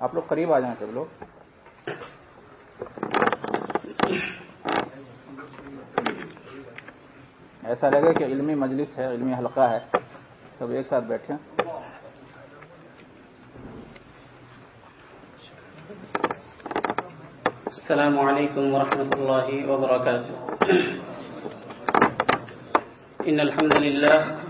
آپ لوگ قریب آ جائیں سب لوگ۔ ایسا لگے کہ علمی مجلس ہے، علمی حلقہ ہے۔ سب ایک ساتھ بیٹھے السلام عليكم ورحمة الله وبركاته إن الحمد لله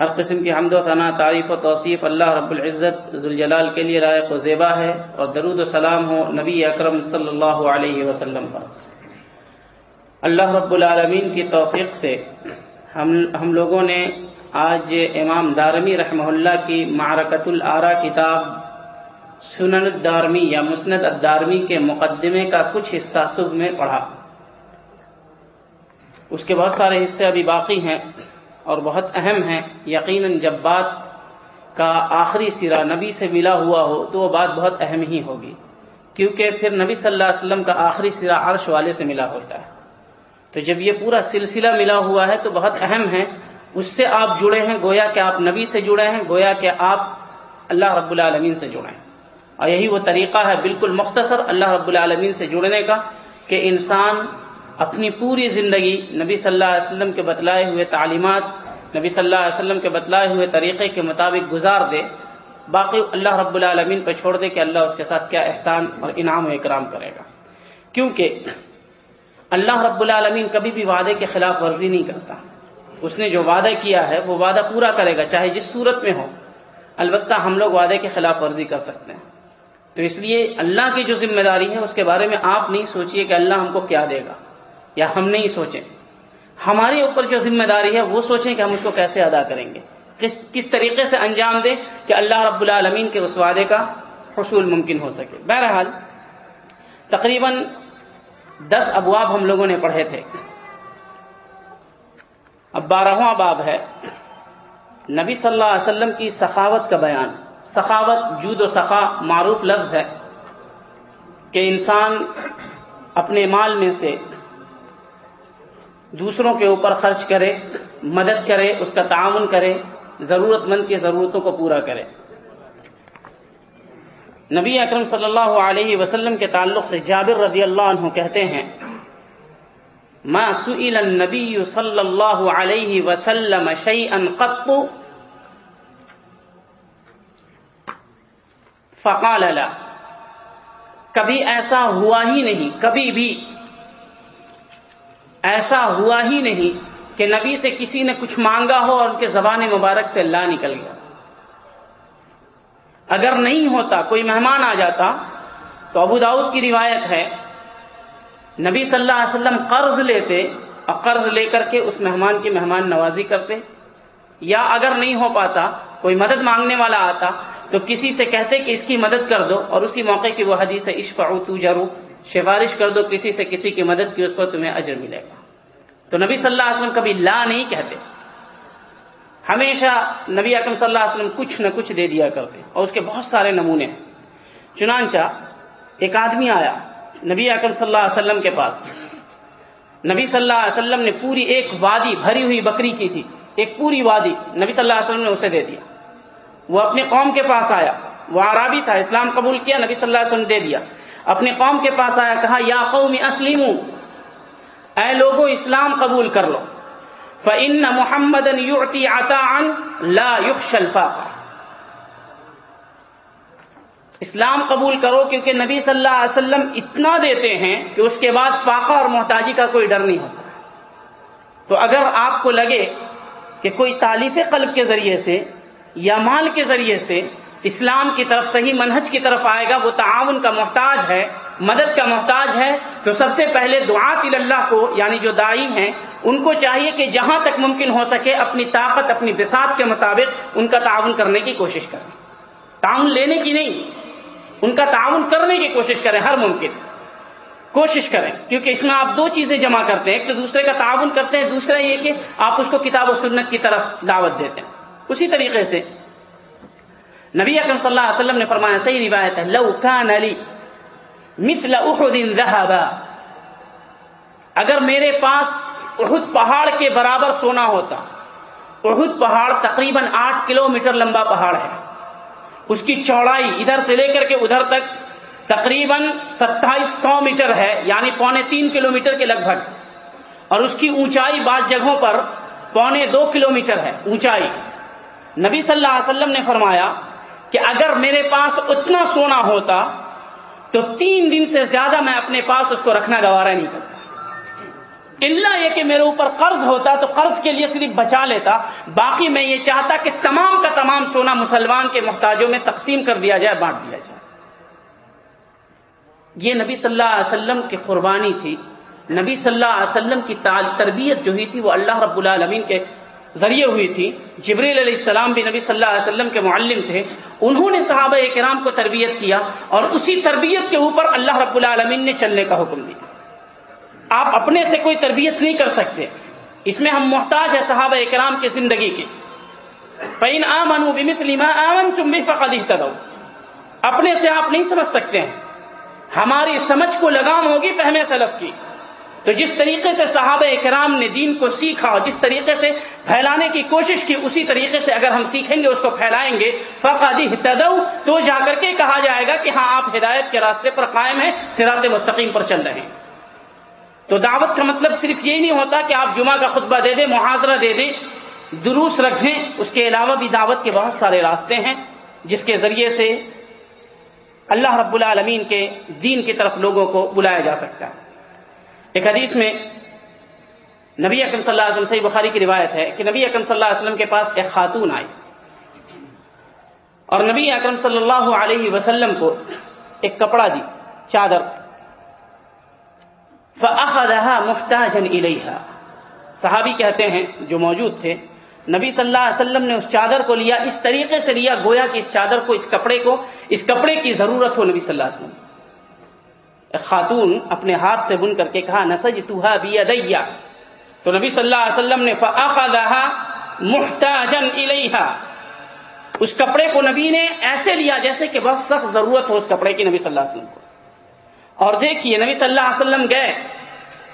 ہر قسم کی حمد و ثنا، تعریف و توصیف اللہ رب العزت ذوالجلال کے لیے لائق و زیبا ہے اور درود و سلام ہو نبی اکرم صلی اللہ علیہ وسلم پر۔ اللہ رب العالمین کی توفیق سے ہم ہم لوگوں نے آج امام دارمی رحمہ اللہ کی معرکت العرا کتاب سنن الدارمی یا مسند الدارمی کے مقدمے کا کچھ حصہ صبح میں پڑھا۔ اس کے بہت سارے حصے ابھی باقی ہیں۔ اور بہت اہم ہیں، یقیناً جب بات کا آخری سرا نبی سے ملا ہوا ہو تو وہ بات بہت اہم ہی ہوگی۔ کیونکہ پھر نبی صلی اللہ علیہ وسلم کا آخری سرا عرش والے سے ملا ہوتا ہے۔ تو جب یہ پورا سلسلہ ملا ہوا ہے تو بہت اہم ہے۔ اس سے آپ جڑے ہیں، گویا کہ آپ نبی سے جڑے ہیں، گویا کہ آپ اللہ رب العالمین سے جڑے ہیں۔ اور یہی وہ طریقہ ہے بالکل مختصر اللہ رب العالمین سے جڑنے کا کہ انسان اپنی پوری زندگی نبی صلی اللہ علیہ وسلم کے بتلائے ہوئے تعلیمات، نبی صلی اللہ علیہ وسلم کے بتلائے ہوئے طریقے کے مطابق گزار دے، باقی اللہ رب العالمین پہ چھوڑ دے کہ اللہ اس کے ساتھ کیا احسان اور انعام و اکرام کرے گا۔ کیونکہ اللہ رب العالمین کبھی بھی وعدے کے خلاف ورزی نہیں کرتا۔ اس نے جو وعدہ کیا ہے، وہ وعدہ پورا کرے گا، چاہے جس صورت میں ہو۔ البتہ ہم لوگ وعدے کے خلاف ورزی کر سکتے ہیں۔ تو اس لیے اللہ کی جو ذمہ داری ہے، اس کے بارے میں آپ نہیں سوچئے کہ اللہ ہم کو کیا دے گا۔ یا ہم نہیں سوچیں۔ ہمارے اوپر جو ذمہ داری ہے، وہ سوچیں کہ ہم اس کو کیسے ادا کریں گے۔ کس کس طریقے سے انجام دیں کہ اللہ رب العالمین کے اس وعدے کا حصول ممکن ہو سکے۔ بہرحال، تقریباً دس ابواب ہم لوگوں نے پڑھے تھے۔ اب بارہواں باب ہے، نبی صلی اللہ علیہ وسلم کی سخاوت کا بیان۔ سخاوت جود و سخا معروف لفظ ہے کہ انسان اپنے مال میں سے دوسروں کے اوپر خرچ کرے، مدد کرے، اس کا تعاون کرے، ضرورت مند کی ضرورتوں کو پورا کرے۔ نبی اکرم صلی اللہ علیہ وسلم کے تعلق سے جابر رضی اللہ عنہ کہتے ہیں، ما سئل النبی صلی اللہ علیہ وسلم شیئا قط فقال لا، کبھی ایسا ہوا ہی نہیں، کبھی بھی ایسا ہوا ہی نہیں کہ نبی سے کسی نے کچھ مانگا ہو اور ان کے زبان مبارک سے لا نکل گیا۔ اگر نہیں ہوتا، کوئی مہمان آ جاتا، تو ابو داؤد کی روایت ہے، نبی صلی اللہ علیہ وسلم قرض لیتے اور قرض لے کر کے اس مہمان کی مہمان نوازی کرتے۔ یا اگر نہیں ہو پاتا، کوئی مدد مانگنے والا آتا، تو کسی سے کہتے کہ اس کی مدد کر دو اور اسی موقع کی وہ حدیث عشق تو جرو۔ سفارش کر دو کسی سے کسی کی مدد کی اس کو تمہیں اجر ملے گا۔ تو نبی صلی اللہ علیہ وسلم کبھی لا نہیں کہتے۔ ہمیشہ نبی اکرم صلی اللہ علیہ وسلم کچھ نہ کچھ دے دیا کرتے اور اس کے بہت سارے نمونے۔ ہیں چنانچہ ایک آدمی آیا نبی اکرم صلی اللہ علیہ وسلم کے پاس۔ نبی صلی اللہ علیہ وسلم نے پوری ایک وادی بھری ہوئی بکری کی تھی۔ ایک پوری وادی نبی صلی اللہ علیہ وسلم نے اسے دے دیا۔ وہ اپنے قوم کے پاس آیا۔ وہ عرابی تھا، اسلام قبول کیا، نبی صلی اللہ علیہ وسلم نے دے دیا۔ اپنے قوم کے پاس آیا، کہا، یا قوم اسلیم اے لوگو، اسلام قبول کر لو۔ فن محمد لا الفاقہ اسلام قبول کرو، کیونکہ نبی صلی اللہ علیہ وسلم اتنا دیتے ہیں کہ اس کے بعد فاقہ اور محتاجی کا کوئی ڈر نہیں ہوتا۔ تو اگر آپ کو لگے کہ کوئی تعلیف قلب کے ذریعے سے یا مال کے ذریعے سے اسلام کی طرف صحیح منہج کی طرف آئے گا، وہ تعاون کا محتاج ہے، مدد کا محتاج ہے، تو سب سے پہلے دعات اللہ کو یعنی جو دائی ہیں، ان کو چاہیے کہ جہاں تک ممکن ہو سکے، اپنی طاقت، اپنی بساط کے مطابق ان کا تعاون کرنے کی کوشش کریں۔ تعاون لینے کی نہیں، ان کا تعاون کرنے کی کوشش کریں، ہر ممکن۔ کوشش کریں، کیونکہ اس میں آپ دو چیزیں جمع کرتے ہیں، ایک تو دوسرے کا تعاون کرتے ہیں، دوسرا یہ کہ آپ اس کو کتاب و سنت کی طرف دعوت دیتے ہیں۔ اسی طریقے سے نبی اکرم صلی اللہ علیہ وسلم نے فرمایا، صحیح روایت ہے، لو کان علی مثل احد ذهبا اگر میرے پاس احد پہاڑ کے برابر سونا ہوتا، احد پہاڑ تقریباً آٹھ کلو میٹر لمبا پہاڑ ہے، اس کی چوڑائی ادھر سے لے کر کے ادھر تک تقریباً ستائیس سو میٹر ہے یعنی پونے تین کلو میٹر کے لگ بھگ۔ اور اس کی اونچائی بعض جگہوں پر پونے دو کلو میٹر ہے، اونچائی۔ نبی صلی اللہ علیہ وسلم نے فرمایا کہ اگر میرے پاس اتنا سونا ہوتا تو تین دن سے زیادہ میں اپنے پاس اس کو رکھنا گوارا نہیں کرتا۔ اللہ یہ کہ میرے اوپر قرض ہوتا تو قرض کے لیے صرف بچا لیتا۔ باقی میں یہ چاہتا کہ تمام کا تمام سونا مسلمان کے محتاجوں میں تقسیم کر دیا جائے، بانٹ دیا جائے۔ یہ نبی صلی اللہ علیہ وسلم کی قربانی تھی۔ نبی صلی اللہ علیہ وسلم کی تربیت جو ہوئی تھی وہ اللہ رب العالمین کے ذریعے ہوئی تھی۔ جبریل علیہ السلام بھی نبی صلی اللہ علیہ وسلم کے معلم تھے۔ انہوں نے صحابہ کرام کو تربیت کیا اور اسی تربیت کے اوپر اللہ رب العالمین نے چلنے کا حکم دیا۔ آپ اپنے سے کوئی تربیت نہیں کر سکتے۔ اس میں ہم محتاج ہے صحابہ کرام کی زندگی کے۔ پین آمن تم بھی فقد اپنے سے آپ نہیں سمجھ سکتے۔ ہیں ہماری سمجھ کو لگام ہوگی فہم سلف کی۔ تو جس طریقے سے صحابہ کرام نے دین کو سیکھا اور جس طریقے سے پھیلانے کی کوشش کی، اسی طریقے سے اگر ہم سیکھیں گے، اس کو پھیلائیں گے۔ فقادی تدو تو جا کر کے کہا جائے گا کہ ہاں آپ ہدایت کے راستے پر قائم ہیں سرات مستقیم پر چل رہے ہیں۔ تو دعوت کا مطلب صرف یہی نہیں ہوتا کہ آپ جمعہ کا خطبہ دے دیں محاذرہ دے دیں، دروس رکھیں۔ اس کے علاوہ بھی دعوت کے بہت سارے راستے ہیں، جس کے ذریعے سے اللہ رب العالمین کے دین کی طرف لوگوں کو بلایا جا سکتا ہے۔ ایک حدیث میں نبی اکرم صلی اللہ علیہ وسلم، صحیح بخاری کی روایت ہے کہ نبی اکرم صلی اللہ علیہ وسلم کے پاس ایک خاتون آئی اور نبی اکرم صلی اللہ علیہ وسلم کو ایک کپڑا دی، چادر۔ إِلَيْهَا۔ صحابی کہتے ہیں، جو موجود تھے، نبی صلی اللہ علیہ وسلم نے اس چادر کو لیا، اس طریقے سے لیا، گویا کہ اس چادر کو، اس کپڑے کو، اس کپڑے کی ضرورت ہو نبی صلی اللہ علیہ وسلم۔ خاتون اپنے ہاتھ سے بن کر کے کہا نسج توہا تو نبی صلی اللہ علیہ وسلم نے محتاجن الیہا. اس کپڑے کو نبی نے ایسے لیا جیسے کہ بہت سخت ضرورت ہو اس کپڑے کی نبی صلی اللہ علیہ وسلم کو۔ اور دیکھیے، نبی صلی اللہ علیہ وسلم گئے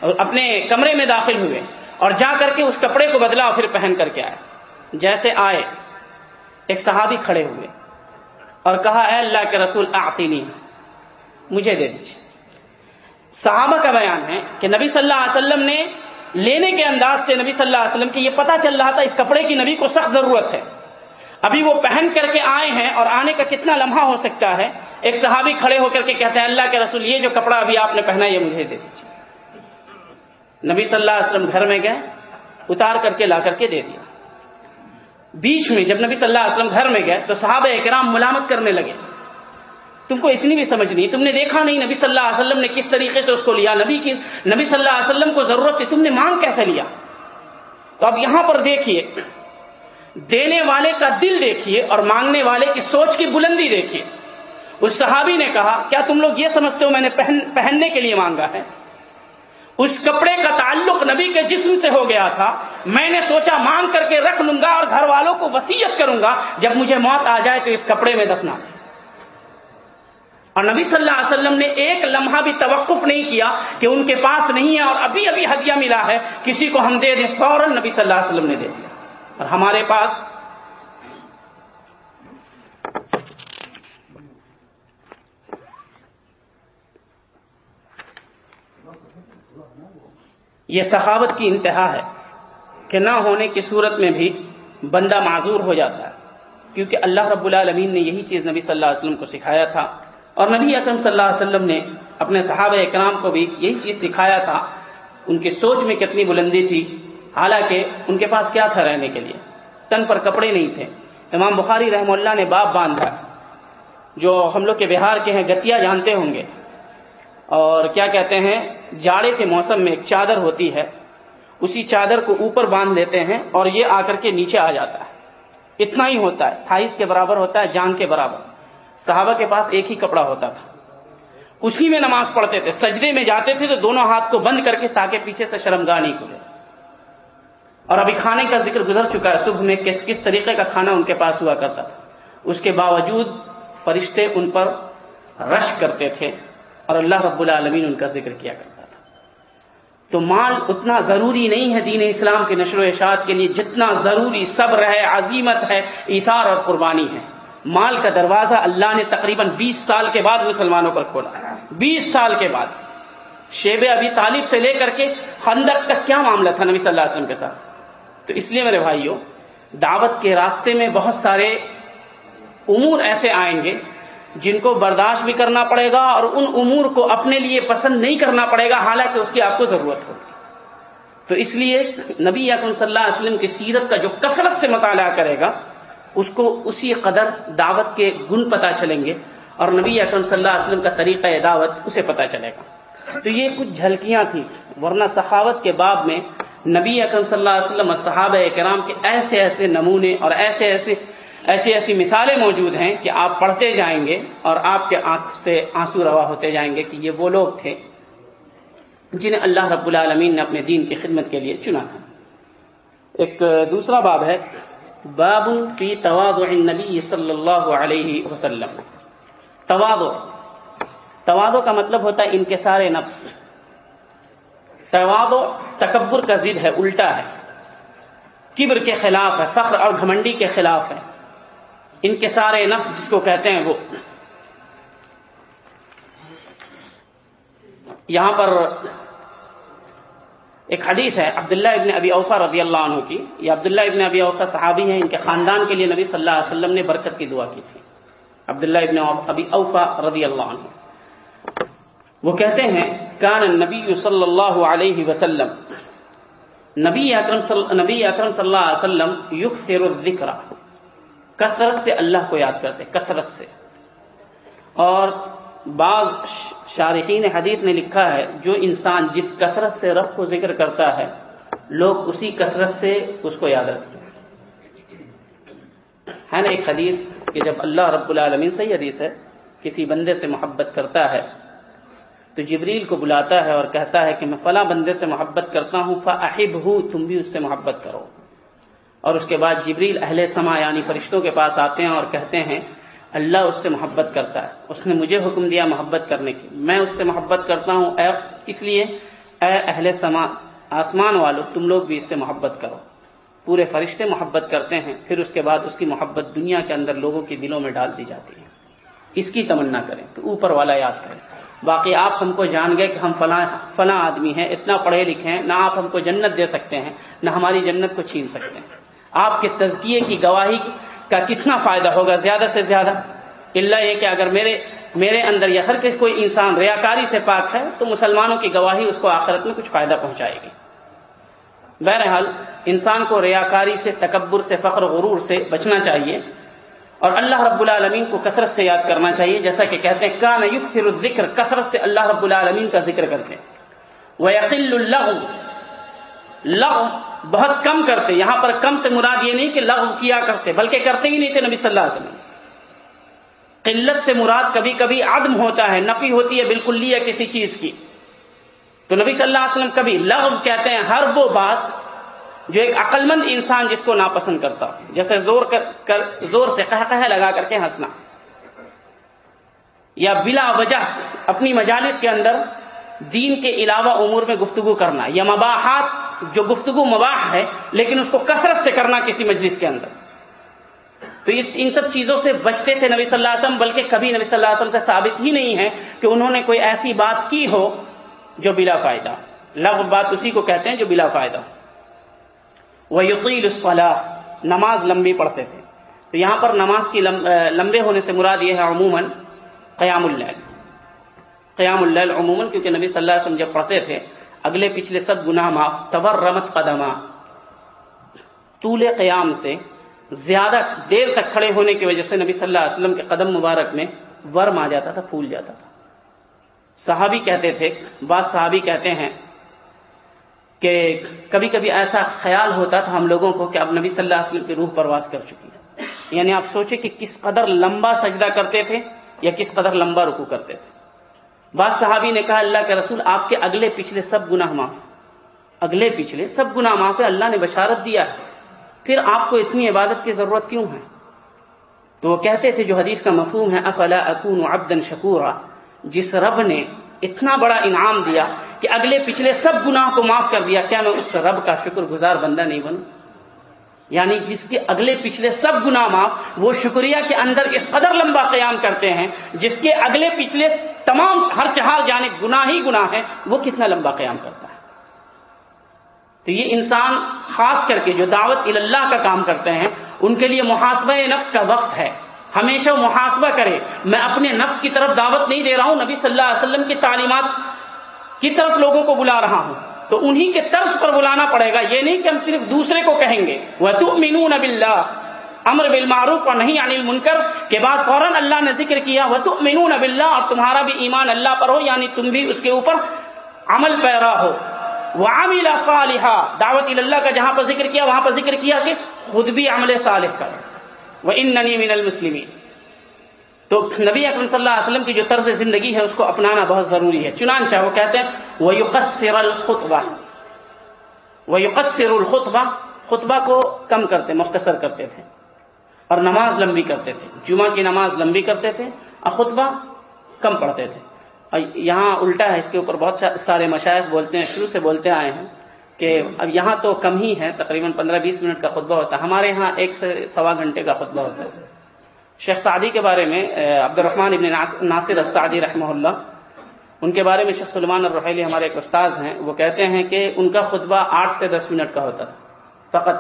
اور اپنے کمرے میں داخل ہوئے اور جا کر کے اس کپڑے کو بدلا اور پھر پہن کر کے آئے۔ جیسے آئے، ایک صحابی کھڑے ہوئے اور کہا، اے اللہ کے رسول آتی نہیں مجھے دے دیجیے صحابہ کا بیان ہے کہ نبی صلی اللہ علیہ وسلم نے لینے کے انداز سے نبی صلی اللہ علیہ وسلم کی یہ پتا چل رہا تھا اس کپڑے کی نبی کو سخت ضرورت ہے۔ ابھی وہ پہن کر کے آئے ہیں اور آنے کا کتنا لمحہ ہو سکتا ہے۔ ایک صحابی کھڑے ہو کر کے کہتے ہیں، اللہ کے رسول، یہ جو کپڑا ابھی آپ نے پہنا یہ مجھے دے دیجیے نبی صلی اللہ علیہ وسلم گھر میں گئے، اتار کر کے لا کر کے دے دیا۔ بیچ میں جب نبی صلی اللہ علیہ وسلم گھر میں گئے تو صحابہ اکرام ملامت کرنے لگے۔ تم کو اتنی بھی سمجھ نہیں، تم نے دیکھا نہیں نبی صلی اللہ علیہ وسلم نے کس طریقے سے اس کو لیا، نبی کی نبی صلی اللہ علیہ وسلم کو ضرورت تھی، تم نے مانگ کیسے لیا؟ تو اب یہاں پر دیکھیے، دینے والے کا دل دیکھیے اور مانگنے والے کی سوچ کی بلندی دیکھیے۔ اس صحابی نے کہا، کیا تم لوگ یہ سمجھتے ہو میں نے پہن پہننے کے لیے مانگا ہے؟ اس کپڑے کا تعلق نبی کے جسم سے ہو گیا تھا، میں نے سوچا مانگ کر کے رکھ لوں گا اور گھر والوں کو وسیعت کروں گا، جب مجھے موت آ جائے تو اس کپڑے میں دفنا اور نبی صلی اللہ علیہ وسلم نے ایک لمحہ بھی توقف نہیں کیا کہ ان کے پاس نہیں ہے اور ابھی ابھی ہدیہ ملا ہے، کسی کو ہم دے دیں، فوراً نبی صلی اللہ علیہ وسلم نے دے دیا۔ اور ہمارے پاس یہ سخاوت کی انتہا ہے کہ نہ ہونے کی صورت میں بھی بندہ معذور ہو جاتا ہے۔ کیونکہ اللہ رب العالمین نے یہی چیز نبی صلی اللہ علیہ وسلم کو سکھایا تھا۔ اور نبی اکرم صلی اللہ علیہ وسلم نے اپنے صحابہ اکرام کو بھی یہی چیز سکھایا تھا، ان کی سوچ میں کتنی بلندی تھی، حالانکہ ان کے پاس کیا تھا رہنے کے لیے؟ تن پر کپڑے نہیں تھے۔ امام بخاری رحم اللہ نے باپ باندھا، جو ہم لوگ کے بہار کے ہیں، گتیا جانتے ہوں گے۔ اور کیا کہتے ہیں، جاڑے کے موسم میں ایک چادر ہوتی ہے، اسی چادر کو اوپر باندھ لیتے ہیں اور یہ آ کر کے نیچے آ جاتا ہے۔ اتنا ہی ہوتا ہے تھائیس کے برابر ہوتا ہے، جان کے برابر۔ صحابہ کے پاس ایک ہی کپڑا ہوتا تھا۔ اسی میں نماز پڑھتے تھے، سجدے میں جاتے تھے تو دونوں ہاتھ کو بند کر کے تاکہ پیچھے سے شرمگاہ نہیں کھلے۔ اور ابھی کھانے کا ذکر گزر چکا ہے، صبح میں کس کس طریقے کا کھانا ان کے پاس ہوا کرتا تھا۔ اس کے باوجود فرشتے ان پر رش کرتے تھے اور اللہ رب العالمین ان کا ذکر کیا کرتا تھا۔ تو مال اتنا ضروری نہیں ہے دین اسلام کے نشر و اشاعت کے لیے، جتنا ضروری صبر ہے، عظیمت ہے، ایثار اور قربانی ہے۔ مال کا دروازہ اللہ نے تقریباً بیس سال کے بعد مسلمانوں پر کھولا۔ بیس سال کے بعد۔ شیب ابھی طالب سے لے کر کے خندق تک کیا معاملہ تھا نبی صلی اللہ علیہ وسلم کے ساتھ؟ تو اس لیے میرے بھائیوں، دعوت کے راستے میں بہت سارے امور ایسے آئیں گے جن کو برداشت بھی کرنا پڑے گا اور ان امور کو اپنے لیے پسند نہیں کرنا پڑے گا، حالانکہ اس کی آپ کو ضرورت ہوگی۔ تو اس لیے نبی اکرم صلی اللہ علیہ وسلم کی سیرت کا جو کثرت سے مطالعہ کرے گا اس کو اسی قدر دعوت کے گن پتہ چلیں گے اور نبی اکرم صلی اللہ علیہ وسلم کا طریقہ دعوت اسے پتہ چلے گا۔ تو یہ کچھ جھلکیاں تھیں، ورنہ سخاوت کے باب میں نبی اکرم صلی اللہ علیہ وسلم اور صحابہ کرام کے ایسے ایسے نمونے اور ایسے ایسے ایسی ایسی مثالیں موجود ہیں کہ آپ پڑھتے جائیں گے اور آپ کے آنکھ سے آنسو روا ہوتے جائیں گے کہ یہ وہ لوگ تھے جنہیں اللہ رب العالمین نے اپنے دین کی خدمت کے لیے چنا تھا۔ ایک دوسرا باب ہے باب فی تواضع النبی صلی اللہ علیہ وسلم. تواضع. تواضع کا مطلب ہوتا ہے انکسار نفس. تواضع تکبر کا ضد ہے، الٹا ہے. کبر کے خلاف ہے، فخر اور گھمنڈی کے خلاف ہے. ان کے سارے نفس جس کو کہتے ہیں وہ. یہاں پر ایک حدیث ہے، عبداللہ ابن ابی اوفا رضی اللہ عنہ کی۔ یہ عبداللہ ابن ابی اوفا صحابی ہیں، ان کے خاندان کے لیے نبی صلی اللہ علیہ وسلم نے برکت کی دعا کی تھی۔ عبداللہ ابن ابی اوفا رضی اللہ عنہ۔ وہ کہتے ہیں، کان نبی صلی اللہ علیہ وسلم نبی اکرم صلی نبی اکرم صلی اللہ علیہ وسلم یکثر الذکر۔ کثرت سے اللہ کو یاد کرتے، کثرت سے۔ اور بعض شارقین حدیث نے لکھا ہے، جو انسان جس کثرت سے رب کو ذکر کرتا ہے، لوگ اسی کثرت سے اس کو یاد رکھتے ہیں۔ ہے نا ایک حدیث کہ جب اللہ رب العالمین، صحیح حدیث ہے، کسی بندے سے محبت کرتا ہے، تو جبریل کو بلاتا ہے اور کہتا ہے کہ میں فلاں بندے سے محبت کرتا ہوں فاحب ہوں تم بھی اس سے محبت کرو۔ اور اس کے بعد جبریل اہل سما یعنی فرشتوں کے پاس آتے ہیں اور کہتے ہیں اللہ اس سے محبت کرتا ہے۔ اس نے مجھے حکم دیا محبت کرنے کی۔ میں اس سے محبت کرتا ہوں۔ اے، اس لیے اے اہل سما، آسمان والو، تم لوگ بھی اس سے محبت کرو۔ پورے فرشتے محبت کرتے ہیں۔ پھر اس کے بعد اس کی محبت دنیا کے اندر لوگوں کی دلوں میں ڈال دی جاتی ہے۔ اس کی تمنا کریں۔ تو اوپر والا یاد کریں۔ باقی آپ ہم کو جان گئے کہ ہم فلاں فلاں آدمی ہیں۔ اتنا پڑھے لکھے ہیں۔ نہ آپ ہم کو جنت دے سکتے ہیں، نہ ہماری جنت کو چھین سکتے ہیں۔ آپ کے تزکیے کی گواہی کا کتنا فائدہ ہوگا؟ زیادہ سے زیادہ؟ اللہ یہ کہ اگر میرے میرے اندر یا ہر کوئی انسان ریاکاری سے پاک ہے، تو مسلمانوں کی گواہی اس کو آخرت میں کچھ فائدہ پہنچائے گی۔ بہرحال، انسان کو ریاکاری سے، تکبر سے، فخر، غرور سے بچنا چاہیے اور اللہ رب العالمین کو کثرت سے یاد کرنا چاہیے، جیسا کہ کہتے ہیں، کان یکثر الذکر کثرت سے اللہ رب العالمین کا ذکر کرتے وہ یقل اللہ بہت کم کرتے یہاں پر کم سے مراد یہ نہیں کہ لغو کیا کرتے بلکہ کرتے ہی نہیں تھے نبی صلی اللہ علیہ وسلم۔ قلت سے مراد کبھی کبھی عدم ہوتا ہے نفی ہوتی ہے بالکل لیا کسی چیز کی۔ تو نبی صلی اللہ علیہ وسلم کبھی لغو کہتے ہیں ہر وہ بات جو ایک عقل مند انسان جس کو ناپسند کرتا۔ جیسے زور کر, کر زور سے کہ لگا کر کے ہنسنا۔ یا بلا وجہ اپنی مجالس کے اندر دین کے علاوہ امور میں گفتگو کرنا یا مباحات جو گفتگو مباح ہے، لیکن اس کو کثرت سے کرنا کسی مجلس کے اندر۔ تو اس ان سب چیزوں سے بچتے تھے نبی صلی اللہ علیہ وسلم، بلکہ کبھی نبی صلی اللہ علیہ وسلم سے ثابت ہی نہیں ہے کہ انہوں نے کوئی ایسی بات کی ہو جو بلا فائدہ۔ لغ بات اسی کو کہتے ہیں جو بلا فائدہ وہ یقین الصلاح نماز لمبی پڑھتے تھے۔ تو یہاں پر نماز کی لمبے ہونے سے مراد یہ ہے عموماً قیام اللیل۔ قیام اللیل عموماً کیونکہ نبی صلی اللہ علیہ وسلم جب پڑھتے تھے اگلے پچھلے سب گناہ معاف تبر رمت قدمہ طول قیام سے زیادہ دیر تک کھڑے ہونے کی وجہ سے نبی صلی اللہ علیہ وسلم کے قدم مبارک میں ورم آ جاتا تھا، پھول جاتا تھا۔ صحابی کہتے تھے، بعض صحابی کہتے ہیں کہ کبھی کبھی ایسا خیال ہوتا تھا ہم لوگوں کو کہ اب نبی صلی اللہ علیہ وسلم کی روح پرواز کر چکی ہے۔ یعنی آپ سوچیں کہ کس قدر لمبا سجدہ کرتے تھے یا کس قدر لمبا رکو کرتے تھے۔ بعض صحابی نے کہا، اللہ کے رسول، آپ کے اگلے پچھلے سب گناہ معاف۔ اگلے پچھلے سب گناہ معاف ہے اللہ نے بشارت دیا ہے۔ پھر آپ کو اتنی عبادت کی ضرورت کیوں ہے؟ تو وہ کہتے تھے، جو حدیث کا مفہوم ہے، افلا اکون عبدا شکورا۔ جس رب نے اتنا بڑا انعام دیا کہ اگلے پچھلے سب گناہ کو معاف کر دیا، کیا میں اس رب کا شکر گزار بندہ نہیں بنوں؟ یعنی جس کے اگلے پچھلے سب گناہ معاف، وہ شکریہ کے اندر اس قدر لمبا قیام کرتے ہیں، جس کے اگلے پچھلے تمام ہر چہار جانب گناہ ہی گناہ ہے وہ کتنا لمبا قیام کرتا ہے۔ تو یہ انسان خاص کر کے جو دعوت اللہ کا کام کرتے ہیں، ان کے لیے محاسبہ نفس کا وقت ہے۔ ہمیشہ محاسبہ کرے۔ میں اپنے نفس کی طرف دعوت نہیں دے رہا ہوں، نبی صلی اللہ علیہ وسلم کی تعلیمات کی طرف لوگوں کو بلا رہا ہوں۔ تو انہی کے طرز پر بلانا پڑے گا۔ یہ نہیں کہ ہم صرف دوسرے کو کہیں گے۔ وہ تو مینون امر بالمعروف اور نہیں انل منکر کے بعد فوراً اللہ نے ذکر کیا۔ وہ تو مینون اللہ اور تمہارا بھی ایمان اللہ پر ہو یعنی تم بھی اس کے اوپر عمل پیرا ہو۔ وہ عامل صالحہ دعوت اللہ کا جہاں پر ذکر کیا، وہاں پر ذکر کیا کہ خود بھی عمل صالح کر وہ ان من المسلمین تو نبی اکرم صلی اللہ علیہ وسلم کی جو طرز زندگی ہے، اس کو اپنانا بہت ضروری ہے۔ چنانچہ وہ کہتے ہیں وہ یقصر الخطبہ وہ یقصر الخطبہ خطبہ کو کم کرتے، مختصر کرتے تھے۔ اور نماز لمبی کرتے تھے۔ جمعہ کی نماز لمبی کرتے تھے۔ اور خطبہ کم پڑھتے تھے۔ اور یہاں الٹا ہے، اس کے اوپر بہت سارے مشائق بولتے ہیں، شروع سے بولتے آئے ہیں کہ اب یہاں تو کم ہی ہے، تقریباً پندرہ بیس منٹ کا خطبہ ہوتا ہے۔ ہمارے یہاں ایک سے سوا گھنٹے کا خطبہ ہوتا ہے۔ شیخ سعدی کے بارے میں عبد الرحمان ابن ناصر السعدی رحمہ اللہ ان کے بارے میں شیخ سلمان الرحیلی ہمارے ایک استاذ ہیں، وہ کہتے ہیں کہ ان کا خطبہ آٹھ سے دس منٹ کا ہوتا تھا، فقط۔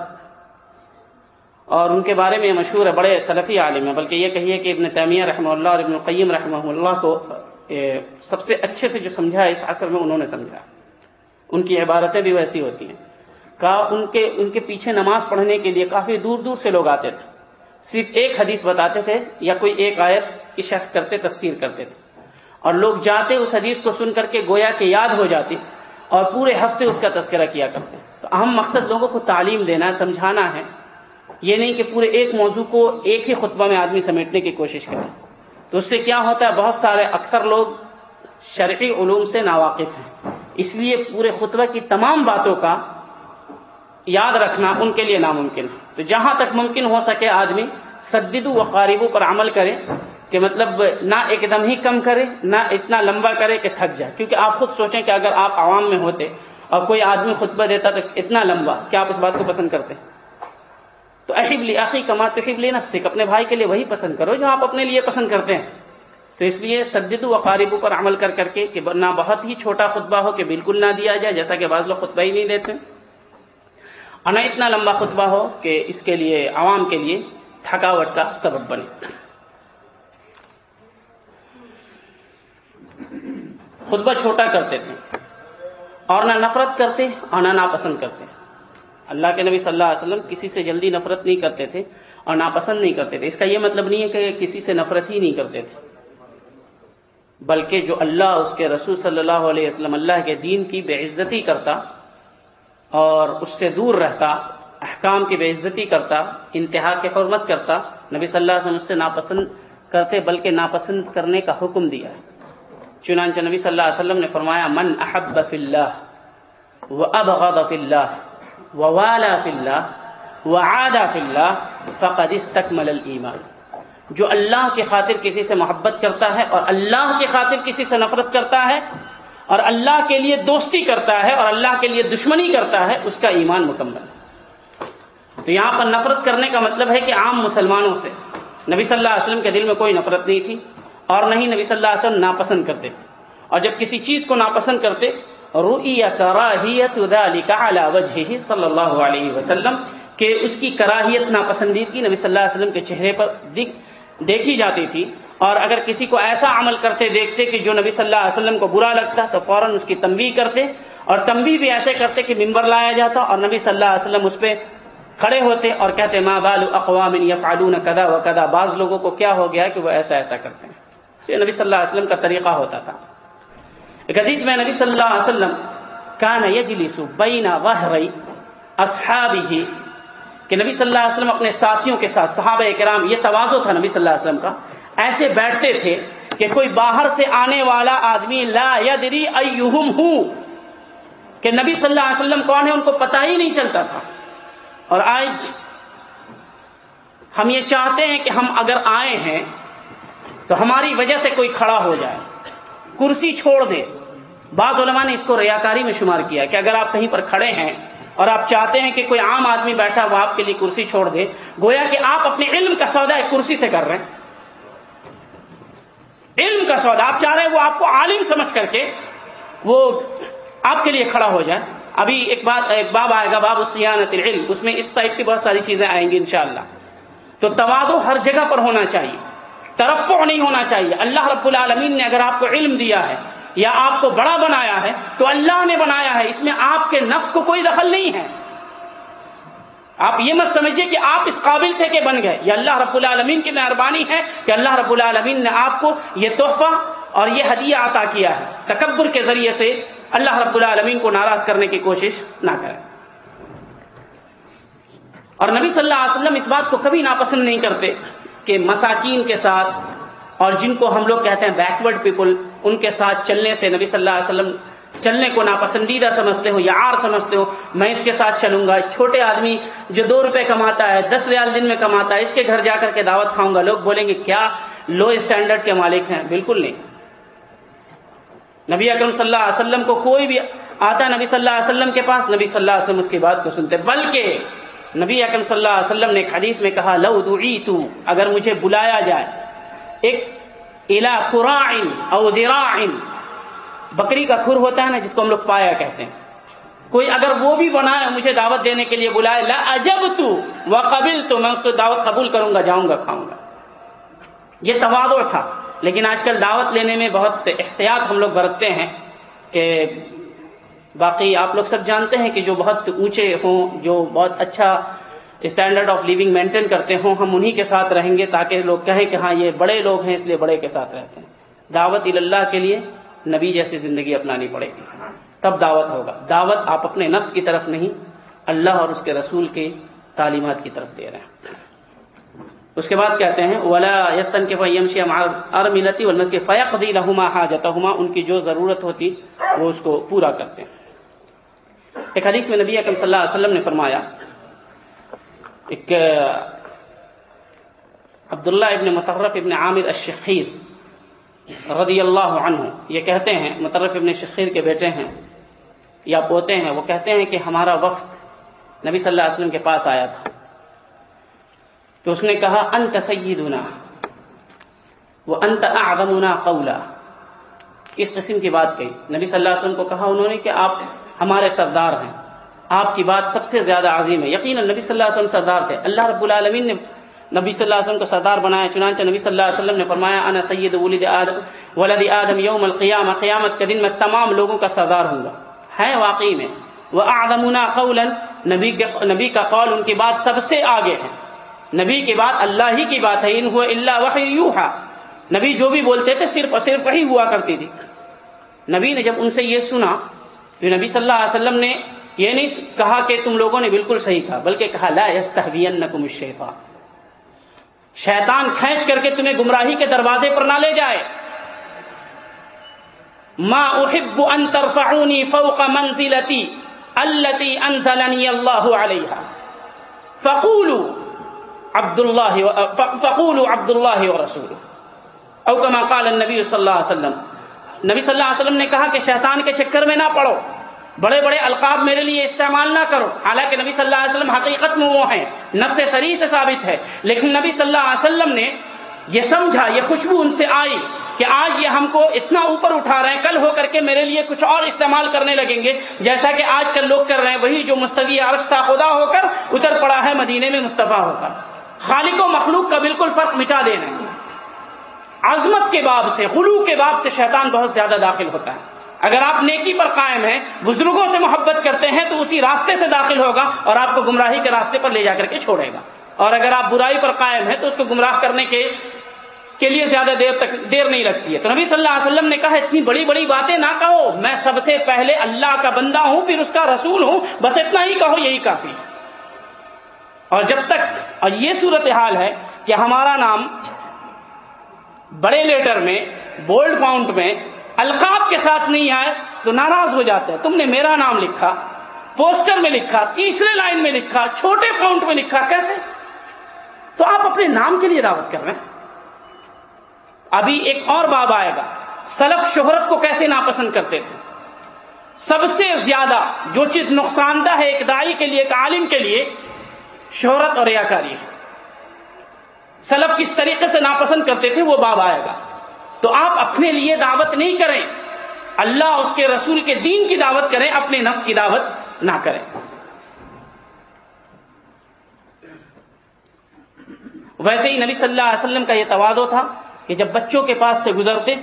اور ان کے بارے میں مشہور ہے، بڑے سلفی عالم ہیں، بلکہ یہ کہیے کہ ابن تیمیہ رحمہ اللہ اور ابن القیم رحمہ اللہ کو سب سے اچھے سے جو سمجھا اس عصر میں انہوں نے سمجھا ان کی عبارتیں بھی ویسی ہوتی ہیں۔ کہا، ان کے ان کے پیچھے نماز پڑھنے کے لیے کافی دور دور سے لوگ آتے تھے۔ صرف ایک حدیث بتاتے تھے یا کوئی ایک آیت کی شرح کرتے، تفسیر کرتے تھے۔ اور لوگ جاتے اس حدیث کو سن کر کے گویا کہ یاد ہو جاتی اور پورے ہفتے اس کا تذکرہ کیا کرتے۔ تو اہم مقصد لوگوں کو تعلیم دینا ہے سمجھانا ہے۔ یہ نہیں کہ پورے ایک موضوع کو ایک ہی خطبہ میں آدمی سمیٹنے کی کوشش کرے۔ تو اس سے کیا ہوتا ہے؟ بہت سارے اکثر لوگ شرعی علوم سے ناواقف ہیں۔ اس لیے پورے خطبہ کی تمام باتوں کا یاد رکھنا ان کے لیے ناممکن ہے۔ تو جہاں تک ممکن ہو سکے آدمی سدید و قاریبوں پر عمل کرے کہ مطلب نہ ایک دم ہی کم کرے، نہ اتنا لمبا کرے کہ تھک جائے۔ کیونکہ آپ خود سوچیں کہ اگر آپ عوام میں ہوتے اور کوئی آدمی خطبہ دیتا تو اتنا لمبا، کیا آپ اس بات کو پسند کرتے؟ تو احب لی عقی کما تحب لی نفسک، اپنے بھائی کے لیے وہی پسند کرو جو آپ اپنے لیے پسند کرتے ہیں۔ تو اس لیے سدد و قاربوں پر عمل کر کر کے کہ نہ بہت ہی چھوٹا خطبہ ہو کہ بالکل نہ دیا جائے، جیسا کہ بعض لوگ خطبہ ہی نہیں دیتے۔ اور نہ اتنا لمبا خطبہ ہو کہ اس کے لیے عوام کے لیے تھکاوٹ کا سبب بنے۔ خطبہ چھوٹا کرتے تھے۔ اور نہ نفرت کرتے اور نہ ناپسند کرتے۔ اللہ کے نبی صلی اللہ علیہ وسلم کسی سے جلدی نفرت نہیں کرتے تھے اور ناپسند نہیں کرتے تھے۔ اس کا یہ مطلب نہیں ہے کہ کسی سے نفرت ہی نہیں کرتے تھے۔ بلکہ جو اللہ اس کے رسول صلی اللہ علیہ وسلم اللہ کے دین کی بے عزتی کرتا اور اس سے دور رہتا، احکام کی بے عزتی کرتا، انتہا کے حرمت کرتا، نبی صلی اللہ علیہ وسلم اس سے ناپسند کرتے، بلکہ ناپسند کرنے کا حکم دیا۔ چنانچہ نبی صلی اللہ علیہ وسلم نے فرمایا، من احب فی اللہ و ابغض فی اللہ و والا فی اللہ و عادا فی اللہ فقد استکمل الایمان. جو اللہ کی خاطر کسی سے محبت کرتا ہے اور اللہ کی خاطر کسی سے نفرت کرتا ہے اور اللہ کے لیے دوستی کرتا ہے اور اللہ کے لیے دشمنی کرتا ہے، اس کا ایمان مکمل ہے۔ تو یہاں پر نفرت کرنے کا مطلب ہے کہ عام مسلمانوں سے نبی صلی اللہ علیہ وسلم کے دل میں کوئی نفرت نہیں تھی اور نہ ہی نبی صلی اللہ علیہ وسلم ناپسند کرتے تھے۔ اور جب کسی چیز کو ناپسند کرتے کراہیت صلی اللہ علیہ وسلم، کہ اس کی کراہیت، ناپسندیدگی نبی صلی اللہ علیہ وسلم کے چہرے پر دیکھی جاتی تھی۔ اور اگر کسی کو ایسا عمل کرتے دیکھتے کہ جو نبی صلی اللہ علیہ وسلم کو برا لگتا تو فوراً اس کی تنبیہ کرتے اور تنبیہ بھی ایسے کرتے کہ ممبر لایا جاتا اور نبی صلی اللہ علیہ وسلم اس پہ کھڑے ہوتے اور کہتے ماں بال اقوام یفعلون کدا و کدا بعض لوگوں کو کیا ہو گیا کہ وہ ایسا ایسا کرتے ہیں۔ یہ نبی صلی اللہ علیہ وسلم کا طریقہ ہوتا تھا۔ ایک حدیث میں نبی صلی اللہ علیہ وسلم کان یجلس بین ظہری اصحابہ، کہ نبی صلی اللہ علیہ وسلم اپنے ساتھیوں کے ساتھ، صحابہ کرام، یہ توازو تھا نبی صلی اللہ علیہ وسلم کا۔ ایسے بیٹھتے تھے کہ کوئی باہر سے آنے والا آدمی لا یدری ایہم ہو، کہ نبی صلی اللہ علیہ وسلم کون ہے ان کو پتہ ہی نہیں چلتا تھا۔ اور آج ہم یہ چاہتے ہیں کہ ہم اگر آئے ہیں تو ہماری وجہ سے کوئی کھڑا ہو جائے۔ کرسی چھوڑ دے۔ بعض علماء نے اس کو ریاکاری میں شمار کیا کہ اگر آپ کہیں پر کھڑے ہیں اور آپ چاہتے ہیں کہ کوئی عام آدمی بیٹھا وہ آپ کے لیے کرسی چھوڑ دے۔ گویا کہ آپ اپنے علم کا سودا ایک کرسی سے کر رہے ہیں۔ علم کا سودا آپ چاہ رہے ہیں وہ آپ کو عالم سمجھ کر کے وہ آپ کے لیے کھڑا ہو جائے۔ ابھی ایک بات، ایک باب آئے گا، باب اسیانت العلم۔ اس میں اس ٹائپ کی بہت ساری چیزیں آئیں گی انشاءاللہ۔ تو توادو ہر جگہ پر ہونا چاہیے، ترفع نہیں ہونا چاہیے۔ اللہ رب العالمین نے اگر آپ کو علم دیا ہے یا آپ کو بڑا بنایا ہے، تو اللہ نے بنایا ہے۔ اس میں آپ کے نفس کو کوئی دخل نہیں ہے۔ آپ یہ مت سمجھیے کہ آپ اس قابل تھے کہ بن گئے۔ یہ اللہ رب العالمین کی مہربانی ہے کہ اللہ رب العالمین نے آپ کو یہ تحفہ اور یہ ہدیہ عطا کیا ہے۔ تکبر کے ذریعے سے اللہ رب العالمین کو ناراض کرنے کی کوشش نہ کریں۔ اور نبی صلی اللہ علیہ وسلم اس بات کو کبھی ناپسند نہیں کرتے کہ مساکین کے ساتھ اور جن کو ہم لوگ کہتے ہیں بیکورڈ پیپل، ان کے ساتھ چلنے سے نبی صلی اللہ علیہ وسلم چلنے کو ناپسندیدہ سمجھتے ہو یا آر سمجھتے ہو، میں اس کے ساتھ چلوں گا۔ چھوٹے آدمی جو دو روپے کماتا ہے، دس ریال دن میں کماتا ہے، اس کے گھر جا کر کے دعوت کھاؤں گا۔ لوگ بولیں گے، کیا لو اسٹینڈرڈ کے مالک ہیں؟ بالکل نہیں۔ نبی اکرم صلی اللہ علیہ وسلم کو کوئی بھی آتا نبی صلی اللہ علیہ وسلم کے پاس، نبی صلی اللہ علیہ وسلم اس کی بات کو سنتے۔ بلکہ نبی اکرم صلی اللہ علیہ وسلم نے ایک حدیث میں کہا، لو تو اگر مجھے بلایا جائے، ایک الا قرائن او ذراعن بکری کا کھر ہوتا ہے نا جس کو ہم لوگ پایا کہتے ہیں۔ کوئی اگر وہ بھی بنائے مجھے دعوت دینے کے لیے بلائے، لا اجب تو و قبل تو میں اس کو دعوت قبول کروں گا، جاؤں گا، کھاؤں گا۔ یہ توادو تھا، لیکن آج کل دعوت لینے میں بہت احتیاط ہم لوگ برتتے ہیں کہ باقی آپ لوگ سب جانتے ہیں کہ جو بہت اونچے ہوں، جو بہت اچھا اسٹینڈرڈ آف لیونگ مینٹین کرتے ہوں، ہم انہی کے ساتھ رہیں گے تاکہ لوگ کہیں کہ ہاں یہ بڑے لوگ ہیں، اس لیے بڑے کے ساتھ رہتے ہیں۔ دعوت اللہ کے لیے نبی جیسی زندگی اپنانی پڑے گی۔ تب دعوت ہوگا۔ دعوت آپ اپنے نفس کی طرف نہیں، اللہ اور اس کے رسول کے تعلیمات کی طرف دے رہے ہیں۔ اس کے بعد کہتے ہیں، ولا یستن کے ارملتی ولنس کے فیقی رہما حاجتہما ان کی جو ضرورت ہوتی وہ اس کو پورا کرتے ہیں۔ ایک حدیث میں نبی اکرم صلی اللہ علیہ وسلم نے فرمایا، ایک، عبداللہ ابن مترف ابن عامر الشخیر رضی اللہ عنہ، یہ کہتے ہیں مترف ابن شخیر کے بیٹے ہیں، یا پوتے ہیں، وہ کہتے ہیں کہ ہمارا وقت نبی صلی اللہ علیہ وسلم کے پاس آیا تھا۔ تو اس نے کہا، انت سیدنا، وہ انت اعظمنا قولا۔ اس قسم کی بات کہی۔ نبی صلی اللہ علیہ وسلم کو کہا انہوں نے کہ آپ ہمارے سردار ہیں۔ آپ کی بات سب سے زیادہ عظیم ہے۔ یقیناً نبی صلی اللہ علیہ وسلم سردار تھے۔ اللہ رب العالمین نے نبی صلی اللہ علیہ وسلم کو سردار بنایا، چنانچہ نبی صلی اللہ علیہ وسلم نے فرمایا، انا سید ولد آدم ولد آدم یوم القیامہ، قیامت کے دن میں تمام لوگوں کا سردار ہوں گا۔ ہے واقعی میں۔ وہ آدمنا قولا، نبی نبی کا قول ان کی بات سب سے آگے ہے۔ نبی کی بات اللہ ہی کی بات ہے، ان ہوا اللہ وحی یوحا۔ نبی جو بھی بولتے تھے، صرف اور صرف وہی ہوا کرتی تھی۔ نبی نے جب ان سے یہ سنا تو نبی صلی اللہ علیہ وسلم نے یہ نہیں کہا کہ تم لوگوں نے بالکل صحیح کہا، بلکہ کہا، لا یستحوینکم الشیطان شیطان کھینچ کر کے تمہیں گمراہی کے دروازے پر نہ لے جائے۔ ما احب ان ترفعونی فوق منزلتی التي انزلنی اللہ علیہ فقولوا عبد اللہ فقول عبد اللہ و رسول او کما قال النبی صلی اللہ علیہ وسلم۔ نبی صلی اللہ علیہ وسلم نے کہا کہ شیطان کے چکر میں نہ پڑو۔ بڑے بڑے القاب میرے لیے استعمال نہ کرو۔ حالانکہ نبی صلی اللہ علیہ وسلم حقیقت میں وہ ہیں۔ نفس سری سے ثابت ہے۔ لیکن نبی صلی اللہ علیہ وسلم نے یہ سمجھا، یہ خوشبو ان سے آئی کہ آج یہ ہم کو اتنا اوپر اٹھا رہے ہیں، کل ہو کر کے میرے لیے کچھ اور استعمال کرنے لگیں گے۔ جیسا کہ آج کل لوگ کر رہے ہیں، وہی جو مستقی عرصہ خدا ہو کر اتر پڑا ہے مدینے میں مصطفیٰ ہو کر۔ خالق و مخلوق کا بالکل فرق مٹا دے رہے ہیں عظمت کے باب سے خلو کے باب سے شیطان بہت زیادہ داخل ہوتا ہے۔ اگر آپ نیکی پر قائم ہیں، بزرگوں سے محبت کرتے ہیں، تو اسی راستے سے داخل ہوگا اور آپ کو گمراہی کے راستے پر لے جا کر کے چھوڑے گا۔ اور اگر آپ برائی پر قائم ہیں، تو اس کو گمراہ کرنے کے کے لیے زیادہ دیر تک دیر نہیں لگتی ہے۔ تو نبی صلی اللہ علیہ وسلم نے کہا، اتنی بڑی بڑی باتیں نہ کہو، میں سب سے پہلے اللہ کا بندہ ہوں، پھر اس کا رسول ہوں، بس اتنا ہی کہو، یہی کافی۔ اور جب تک، اور یہ صورت حال ہے کہ ہمارا نام بڑے لیٹر میں، بولڈ فاؤنٹ میں القاب کے ساتھ نہیں آئے تو ناراض ہو جاتے ہیں۔ تم نے میرا نام لکھا، پوسٹر میں لکھا، تیسرے لائن میں لکھا، چھوٹے فاؤنٹ میں لکھا، کیسے؟ تو آپ اپنے نام کے لیے دعوت کر رہے ہیں۔ ابھی ایک اور باب آئے گا۔ سلف شہرت کو کیسے ناپسند کرتے تھے؟ سب سے زیادہ جو چیز نقصان دہ ہے ایک دائی کے لیے، ایک عالم کے لیے، شہرت اور ریاکاری ہے۔ سلف کس طریقے سے ناپسند کرتے تھے؟ وہ باب آئے گا۔ تو آپ اپنے لیے دعوت نہیں کریں۔ اللہ اس کے رسول کے دین کی دعوت کریں، اپنے نفس کی دعوت نہ کریں۔ ویسے ہی نبی صلی اللہ علیہ وسلم کا یہ توادو تھا کہ جب بچوں کے پاس سے گزرتے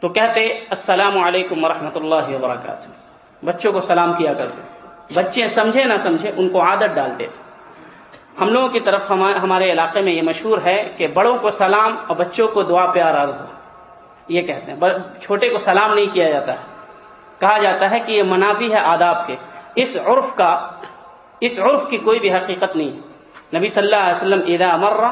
تو کہتے، السلام علیکم ورحمۃ اللہ وبرکاتہ۔ بچوں کو سلام کیا کرتے۔ بچے سمجھے نہ سمجھے، ان کو عادت ڈالتے۔ تھے ہم لوگوں کی طرف ہمارے علاقے میں یہ مشہور ہے کہ بڑوں کو سلام اور بچوں کو دعا پیار عرض یہ کہتے ہیں۔ چھوٹے کو سلام نہیں کیا جاتا ہے۔ کہا جاتا ہے کہ یہ منافی ہے آداب کے۔ اس عرف کا اس عرف کی کوئی بھی حقیقت نہیں نبی صلی اللہ علیہ وسلم ادا مرہ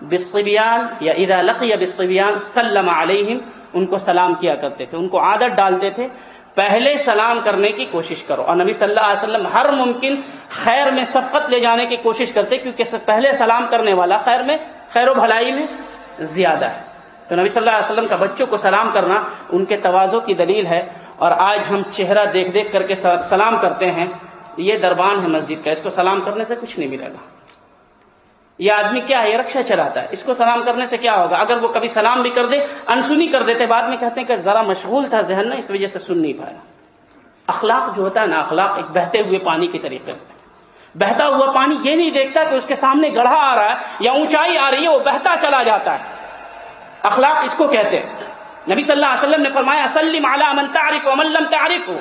بصبیان یا ادا لقی بصبیان سلم علیہم، ان کو سلام کیا کرتے تھے۔ ان کو عادت ڈالتے تھے پہلے سلام کرنے کی کوشش کرو۔ اور نبی صلی اللہ علیہ وسلم ہر ممکن خیر میں سبقت لے جانے کی کوشش کرتے، کیونکہ پہلے سلام کرنے والا خیر میں خیر و بھلائی میں زیادہ ہے۔ تو نبی صلی اللہ علیہ وسلم کا بچوں کو سلام کرنا ان کے توازوں کی دلیل ہے۔ اور آج ہم چہرہ دیکھ دیکھ کر کے سلام کرتے ہیں، یہ دربان ہے مسجد کا، اس کو سلام کرنے سے کچھ نہیں ملے گا۔ یہ آدمی کیا ہے؟ یہ رکشا چلاتا ہے۔ اس کو سلام کرنے سے کیا ہوگا؟ اگر وہ کبھی سلام بھی کر دے انسنی کر دیتے، بعد میں کہتے ہیں کہ ذرا مشغول تھا ذہن نا اس وجہ سے سن نہیں پایا۔ اخلاق جو ہوتا ہے نا، اخلاق ایک بہتے ہوئے پانی کی طریقے سے۔ بہتا ہوا پانی یہ نہیں دیکھتا کہ اس کے سامنے گڑھا آ رہا ہے یا اونچائی آ رہی ہے، وہ بہتا چلا جاتا ہے۔ اخلاق اس کو کہتے ہیں۔ نبی صلی اللہ علیہ وسلم نے فرمایا سلیم من تعریف و ملم تعریف ہو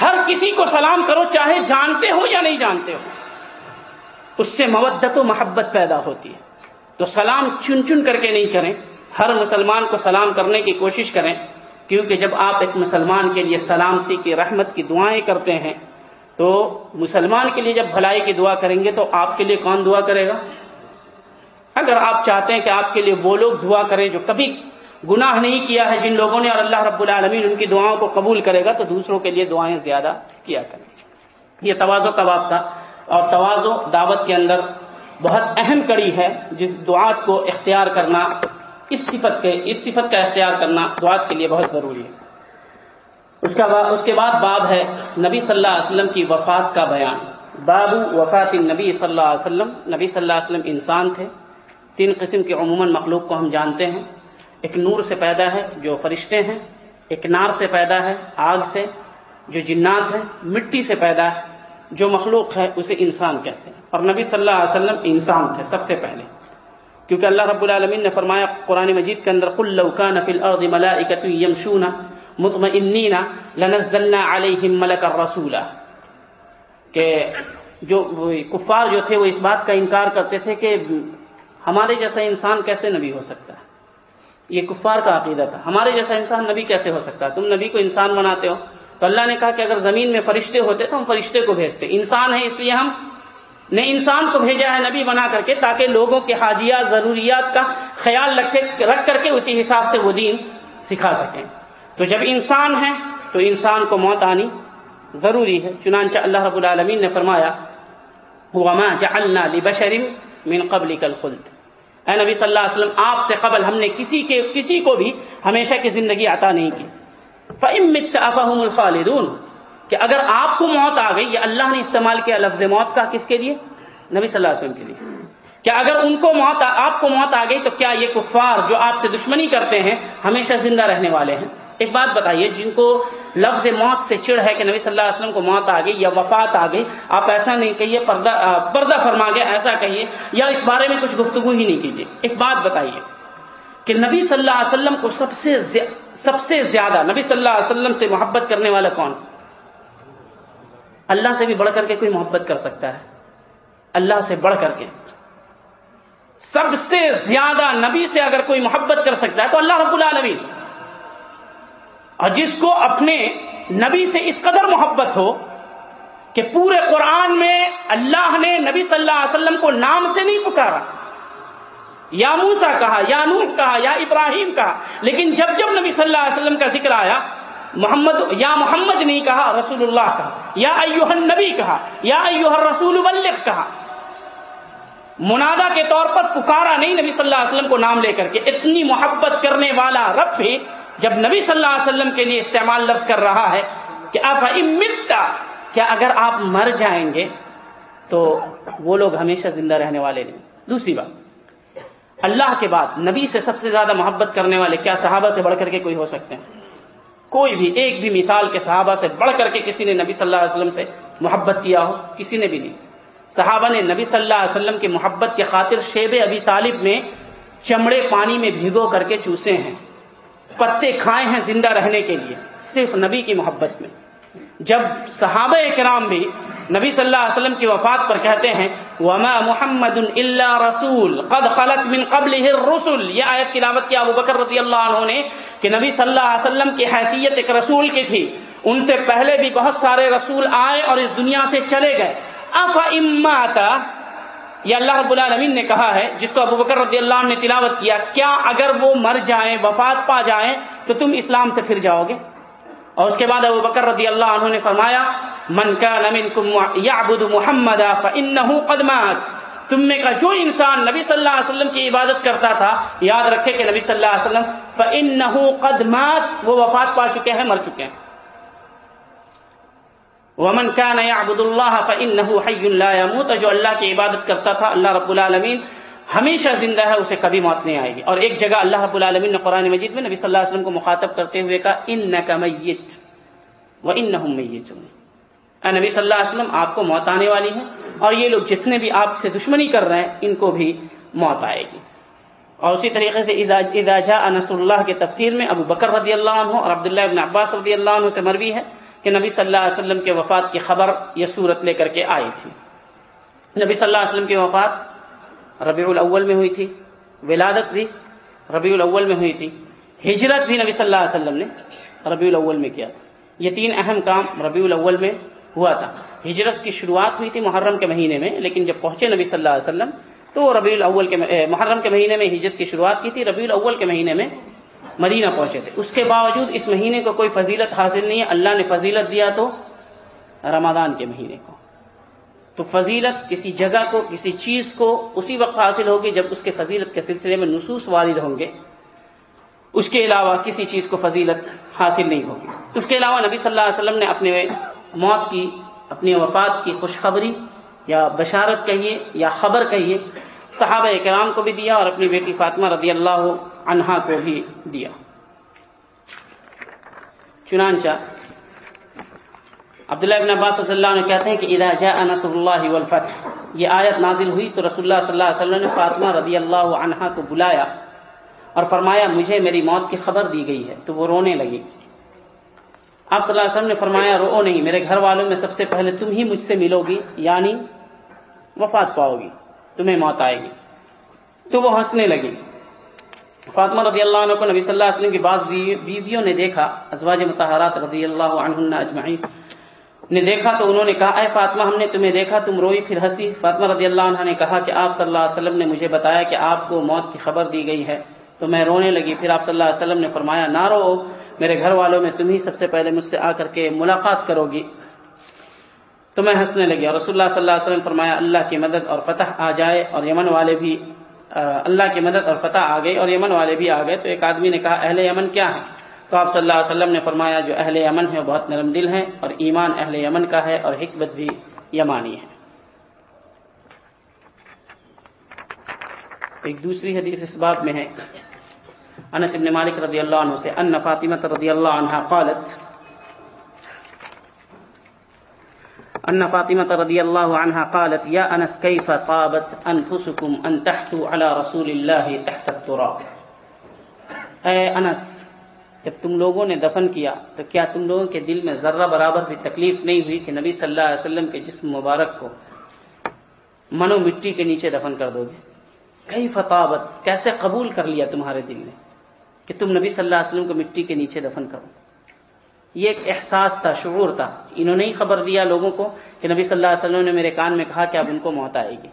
ہر کسی کو سلام کرو، چاہے جانتے ہو یا نہیں جانتے ہو۔ اس سے مودت و محبت پیدا ہوتی ہے۔ تو سلام چن چن کر کے نہیں کریں، ہر مسلمان کو سلام کرنے کی کوشش کریں، کیونکہ جب آپ ایک مسلمان کے لیے سلامتی کی، رحمت کی دعائیں کرتے ہیں، تو مسلمان کے لیے جب بھلائی کی دعا کریں گے تو آپ کے لیے کون دعا کرے گا؟ اگر آپ چاہتے ہیں کہ آپ کے لیے وہ لوگ دعا کریں جو کبھی گناہ نہیں کیا ہے، جن لوگوں نے اور اللہ رب العالمین ان کی دعاؤں کو قبول کرے گا، تو دوسروں کے لیے دعائیں زیادہ کیا کریں۔ یہ توازو کا باب تھا اور توازو دعوت کے اندر بہت اہم کڑی ہے، جس دعات کو اختیار کرنا، اس صفت کے، اس صفت کا اختیار کرنا دعات کے لیے بہت ضروری ہے۔ اس کا اس کے بعد باب ہے نبی صلی اللہ علیہ وسلم کی وفات کا بیان۔ بابو وفات نبی صلی اللہ علیہ وسلم۔ نبی صلی اللہ علیہ وسلم انسان تھے۔ تین قسم کے عموماً مخلوق کو ہم جانتے ہیں۔ ایک نور سے پیدا ہے جو فرشتے ہیں، ایک نار سے پیدا ہے، آگ سے جو جنات ہیں، مٹی سے پیدا ہے۔ جو مخلوق ہے اسے انسان کہتے ہیں۔ اور نبی صلی اللہ علیہ وسلم انسان تھے سب سے پہلے۔ کیونکہ اللہ رب العالمین نے فرمایا قرآن مجید کے اندر، قل لو كان في الارض ملائکه يمشون مطمئنین لنزلنا عليهم ملك الرسول کہ جو کفار جو تھے وہ اس بات کا انکار کرتے تھے کہ ہمارے جیسا انسان کیسے نبی ہو سکتا ہے؟ یہ کفار کا عقیدہ تھا۔ ہمارے جیسا انسان نبی کیسے ہو سکتا ہے؟ تم نبی کو انسان بناتے ہو۔ تو اللہ نے کہا کہ اگر زمین میں فرشتے ہوتے تو ہم فرشتے کو بھیجتے۔ انسان ہے اس لیے ہم نے انسان کو بھیجا ہے نبی بنا کر کے تاکہ لوگوں کے حاجیات، ضروریات کا خیال رکھے رکھ کر کے اسی حساب سے وہ دین سکھا سکیں۔ تو جب انسان ہے تو انسان کو موت آنی ضروری ہے۔ چنانچہ اللہ رب العالمین نے فرمایا، وما جعلنا لبشر من قبلك الخلد اے نبی صلی اللہ علیہ وسلم، آپ سے قبل ہم نے کسی کے کسی کو بھی ہمیشہ کی زندگی عطا نہیں کی۔ فَإِن مِتَّ أَفَهُمُ الْخَالِدُونَ کہ اگر آپ کو موت آ گئی یہ اللہ نے استعمال کیا لفظ موت کا کس کے لیے؟ نبی صلی اللہ علیہ وسلم کے لیے۔ کہ اگر ان کو موت آپ کو موت آ گئی تو کیا یہ کفار جو آپ سے دشمنی کرتے ہیں، ہمیشہ زندہ رہنے والے ہیں؟ ایک بات بتائیے، جن کو لفظ موت سے چڑ ہے کہ نبی صلی اللہ علیہ وسلم کو موت آ گئی یا وفات آ گئی، آپ ایسا نہیں کہیے، پردہ پردہ فرما گیا ایسا کہیے، یا اس بارے میں کچھ گفتگو ہی نہیں کیجیے۔ ایک بات بتائیے کہ نبی صلی اللہ علیہ وسلم کو سب سے سب سے زیادہ نبی صلی اللہ علیہ وسلم سے محبت کرنے والا کون؟ اللہ سے بھی بڑھ کر کے کوئی محبت کر سکتا ہے۔ اللہ سے بڑھ کر کے۔ سب سے زیادہ نبی سے اگر کوئی محبت کر سکتا ہے تو اللہ رب العالمین۔ اور جس کو اپنے نبی سے اس قدر محبت ہو کہ پورے قرآن میں اللہ نے نبی صلی اللہ علیہ وسلم کو نام سے نہیں پکارا۔ یا موسا کہا، یا نوح کہا، یا ابراہیم کہا۔ لیکن جب جب نبی صلی اللہ علیہ وسلم کا ذکر آیا، محمد، یا محمد نہیں کہا رسول اللہ کہا۔ یا ایوہ النبی کہا، یا ایوہ الرسول بلغ کہا۔ منادا کے طور پر پکارا نہیں نبی صلی اللہ علیہ وسلم کو نام لے کر کے۔ اتنی محبت کرنے والا رب بھی جب نبی صلی اللہ علیہ وسلم کے لیے استعمال لفظ کر رہا ہے کہ آپ امتا کیا اگر آپ مر جائیں گے تو وہ لوگ ہمیشہ زندہ رہنے والے نہیں۔ دوسری بات اللہ کے بعد نبی سے سب سے زیادہ محبت کرنے والے کیا صحابہ سے بڑھ کر کے کوئی ہو سکتے ہیں؟ کوئی بھی، ایک بھی مثال کے صحابہ سے بڑھ کر کے کسی نے نبی صلی اللہ علیہ وسلم سے محبت کیا ہو؟ کسی نے بھی نہیں۔ صحابہ نے نبی صلی اللہ علیہ وسلم کی محبت کے خاطر شیب ابی طالب میں چمڑے پانی میں بھیگو کر کے چوسے ہیں، پتے کھائے ہیں زندہ رہنے کے لیے، صرف نبی کی محبت میں۔ جب صحابہ کرام بھی نبی صلی اللہ علیہ وسلم کی وفات پر کہتے ہیں، وما محمد اللہ رسول، قد خلط من قبل رسول یہ آیت تلاوت کی ابو بکر رضی اللہ عنہ نے کہ نبی صلی اللہ علیہ وسلم کی حیثیت ایک رسول کی تھی۔ ان سے پہلے بھی بہت سارے رسول آئے اور اس دنیا سے چلے گئے۔ اف اماتا یہ اللہ رب العالمین نے کہا ہے، جس کو ابو بکر رضی اللہ عنہ نے تلاوت کیا کیا اگر وہ مر جائیں، وفات پا جائیں، تو تم اسلام سے پھر جاؤ گے؟ اور اس کے بعد ابو بکر رضی اللہ عنہ نے فرمایا، من کا نمن یعبد محمد فانه قد مات. تم میں کا جو انسان نبی صلی اللہ علیہ وسلم کی عبادت کرتا تھا، یاد رکھے کہ نبی صلی اللہ علیہ وسلم فانه قد مات، وہ وفات پا چکے ہیں، مر چکے ہیں. ومن كان يعبد الله فانه حي لا يموت، جو اللہ کی عبادت کرتا تھا، اللہ رب العالمین ہمیشہ زندہ ہے، اسے کبھی موت نہیں آئے گی۔ اور ایک جگہ اللہ رب العالمین نے قرآن مجید میں نبی صلی اللہ علیہ وسلم کو مخاطب کرتے ہوئے کہا انک میت وانهم میتون. اے نبی صلی اللہ علیہ وسلم، آپ کو موت آنے والی ہے اور یہ لوگ جتنے بھی آپ سے دشمنی کر رہے ہیں، ان کو بھی موت آئے گی۔ اور اسی طریقے سے اذا جاء نصر اللہ کے تفسیر میں ابو بکر رضی اللہ عنہ اور عبداللہ ابن عباس رضی اللہ عنہ سے مروی ہے کہ نبی صلی اللہ علیہ وسلم کے وفات کی خبر یہ صورت لے کر کے آئی تھی۔ نبی صلی اللہ علیہ وسلم کی وفات ربیع الاول میں ہوئی تھی، ولادت بھی ربیع الاول میں ہوئی تھی، ہجرت بھی نبی صلی اللہ علیہ وسلم نے ربیع الاول میں کیا یہ تین اہم کام ربیع الاول میں ہوا تھا۔ ہجرت کی شروعات ہوئی تھی محرم کے مہینے میں، لیکن جب پہنچے نبی صلی اللہ علیہ وسلم، تو وہ ربیع الاول کے محرم کے مہینے میں ہجرت کی شروعات کی تھی۔ ربیع الاول کے مہینے میں مدینہ پہنچے تھے۔ اس کے باوجود اس مہینے کو کوئی فضیلت حاصل نہیں ہے۔ اللہ نے فضیلت دیا تو رمضان کے مہینے کو۔ تو فضیلت کسی جگہ کو، کسی چیز کو اسی وقت حاصل ہوگی جب اس کے فضیلت کے سلسلے میں نصوص وارد ہوں گے۔ اس کے علاوہ کسی چیز کو فضیلت حاصل نہیں ہوگی۔ اس کے علاوہ نبی صلی اللہ علیہ وسلم نے اپنے موت کی، اپنی وفات کی خوشخبری یا بشارت کہیے یا خبر کہیے، صحابہ کرام کو بھی دیا اور اپنی بیٹی فاطمہ رضی اللہ عنہا کو بھی دیا۔ چنانچہ عبداللہ ابن عباس رضی اللہ عنہ کہتے ہیں کہ اذا جاء نصر اللہ والفتح، یہ آیت نازل ہوئی تو رسول اللہ صلی اللہ علیہ وسلم نے فاطمہ رضی اللہ عنہا کو بلایا اور فرمایا، مجھے میری موت کی خبر دی گئی ہے۔ تو وہ رونے لگی آپ صلی اللہ علیہ وسلم نے فرمایا رو نہیں، میرے گھر والوں میں سب سے پہلے تم ہی مجھ سے ملو گی یعنی وفات پاؤ گی، تمہیں موت آئے گی۔ تو وہ ہنسنے لگی فاطمہ رضی اللہ عنہ کو نبی صلی اللہ علیہ وسلم کی بعض بیویوں نے دیکھا، ازواج متحرات رضی اللہ عنہ اجمعین۔ نے دیکھا تو انہوں نے کہا، اے فاطمہ، ہم نے تمہیں دیکھا، تم روئی پھر ہنسی. فاطمہ رضی اللہ عنہ نے کہا کہ آپ صلی اللہ علیہ وسلم نے مجھے بتایا کہ آپ کو موت کی خبر دی گئی ہے۔ تو میں رونے لگی۔ پھر آپ صلی اللہ علیہ وسلم نے فرمایا، نہ رو، میرے گھر والوں میں تم ہی سب سے پہلے مجھ سے آ کر کے ملاقات کرو گی. تو میں ہنسنے لگی اور رسول اللہ صلی اللہ علیہ وسلم فرمایا، اللہ کی مدد اور فتح آ جائے اور یمن والے بھی اللہ کی مدد اور فتح آ گئی اور یمن والے بھی آ گئے. تو ایک آدمی نے کہا، اہل یمن کیا ہے تو آپ صلی اللہ علیہ وسلم نے فرمایا، جو اہل یمن ہے وہ بہت نرم دل ہیں اور ایمان اہل یمن کا ہے اور حکمت بھی یمانی ہے۔ ایک دوسری حدیث اس بات میں ہے۔ انس ابن مالک رضی اللہ عنہ سے، ان فاطمہ رضی اللہ عنہ قالت، ان فاطمة رضي الله عنها قالت يا أنس كيف طابت أنفسكم أن تحتوا على رسول الله تحت التراب؟ اے انس جب تم لوگوں نے دفن کیا تو کیا تم لوگوں کے دل میں ذرہ برابر بھی تکلیف نہیں ہوئی کہ نبی صلی اللہ علیہ وسلم کے جسم مبارک کو منو مٹی کے نیچے دفن کر دو گے؟ کئی فتابت کیسے قبول کر لیا تمہارے دل نے کہ تم نبی صلی اللہ علیہ وسلم کو مٹی کے نیچے دفن کرو؟ یہ ایک احساس تھا، شعور تھا۔ انہوں نے ہی خبر دیا لوگوں کو کہ نبی صلی اللہ علیہ وسلم نے میرے کان میں کہا کہ اب ان کو موت آئے گی۔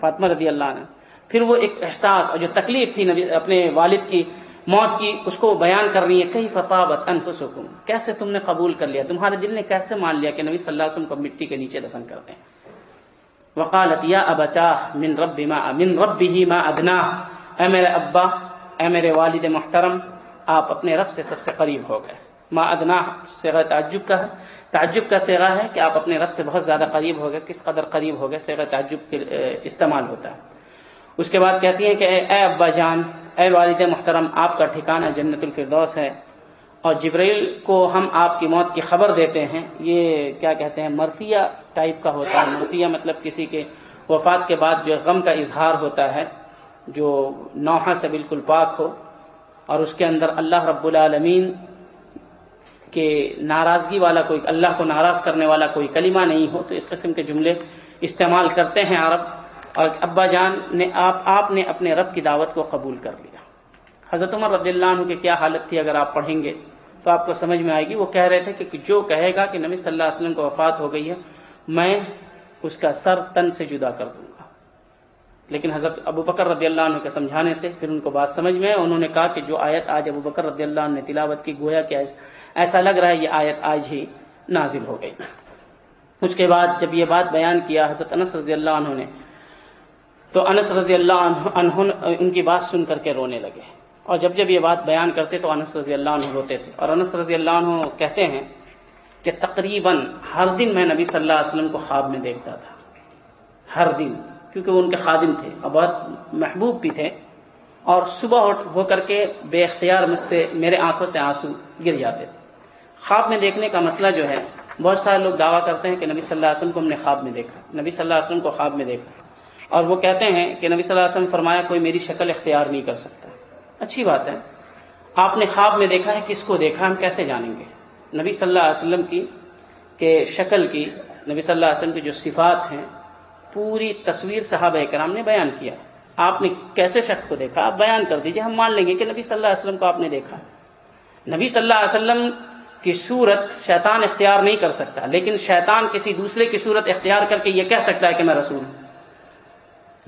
فاطمہ رضی اللہ عنہ۔ پھر وہ ایک احساس اور جو تکلیف تھی نبی، اپنے والد کی موت کی اس کو بیان کر رہی ہے کئی فتابت انفسکم؟ کیسے تم نے قبول کر لیا؟ تمہارے دل نے کیسے مان لیا کہ نبی صلی اللہ علیہ وسلم کو مٹی کے نیچے دفن کرتے ہیں؟ وقالت، یا ابتا من رب ما، من رب ہی ما ادنا اے میرے ابا، اے میرے والد محترم، آپ اپنے رب سے سب سے قریب ہو گئے۔ ما ادنا سیغ تعجب کا ہے۔ تعجب کا سیغا ہے کہ آپ اپنے رب سے بہت زیادہ قریب ہو گئے، کس قدر قریب ہو گئے سیغ تعجب کے استعمال ہوتا ہے۔ اس کے بعد کہتی ہیں کہ اے ابا جان اے والد محترم، آپ کا ٹھکانہ جنت الفردوس ہے اور جبریل کو ہم آپ کی موت کی خبر دیتے ہیں۔ یہ کیا کہتے ہیں مرفیہ ٹائپ کا ہوتا ہے۔ مرفیہ مطلب کسی کے وفات کے بعد جو غم کا اظہار ہوتا ہے، جو نوحہ سے بالکل پاک ہو اور اس کے اندر اللہ رب العالمین کہ ناراضگی والا کوئی، اللہ کو ناراض کرنے والا کوئی کلمہ نہیں ہو، تو اس قسم کے جملے استعمال کرتے ہیں عرب۔ اور ابا جان نے آپ آپ نے اپنے رب کی دعوت کو قبول کر لیا۔ حضرت عمر رضی اللہ عنہ کی کیا حالت تھی اگر آپ پڑھیں گے تو آپ کو سمجھ میں آئے گی۔ وہ کہہ رہے تھے کہ جو کہے گا کہ نبی صلی اللہ علیہ وسلم کو وفات ہو گئی ہے، میں اس کا سر تن سے جدا کر دوں گا۔ لیکن حضرت ابو بکر رضی اللہ عنہ کے سمجھانے سے پھر ان کو بات سمجھ میں انہوں نے کہا کہ جو آیت آج ابو بکر رضی اللہ عنہ نے تلاوت کی، گویا کہ ایسا لگ رہا ہے یہ آیت آج ہی نازل ہو گئی۔ اس کے بعد جب یہ بات بیان کیا، حضرت انس رضی اللہ عنہ نے تو انس رضی اللہ عنہ ان کی بات سن کر کے رونے لگے۔ اور جب جب یہ بات بیان کرتے تو انس رضی اللہ عنہ روتے تھے۔ اور انس رضی اللہ عنہ کہتے ہیں کہ تقریباً ہر دن میں نبی صلی اللہ علیہ وسلم کو خواب میں دیکھتا تھا۔ ہر دن، کیونکہ وہ ان کے خادم تھے اور بہت محبوب بھی تھے۔ اور صبح ہو کر کے بے اختیار مجھ سے میرے آنکھوں سے آنسو گر جاتے تھے۔ خواب میں دیکھنے کا مسئلہ جو ہے، بہت سارے لوگ دعویٰ کرتے ہیں کہ نبی صلی اللہ علیہ وسلم کو ہم نے خواب میں دیکھا۔ نبی صلی اللہ علیہ وسلم کو خواب میں دیکھا۔ اور وہ کہتے ہیں کہ نبی صلی اللہ علیہ وسلم فرمایا، کوئی میری شکل اختیار نہیں کر سکتا۔ اچھی بات ہے۔ آپ نے خواب میں دیکھا ہے، کس کو دیکھا، ہم کیسے جانیں گے؟ نبی صلی اللہ علیہ وسلم کی کہ شکل کی، نبی صلی اللہ علیہ وسلم کی جو صفات ہیں، پوری تصویر صحابہ کرام نے بیان کیا۔ آپ نے کیسے شخص کو دیکھا؟ آپ بیان کر دیجیے، ہم مان لیں گے کہ نبی صلی اللہ علیہ وسلم کو آپ نے دیکھا۔ نبی صلی اللہ علیہ وسلم کی صورت شیطان اختیار نہیں کر سکتا، لیکن شیطان کسی دوسرے کی صورت اختیار کر کے یہ کہہ سکتا ہے کہ میں رسول ہوں۔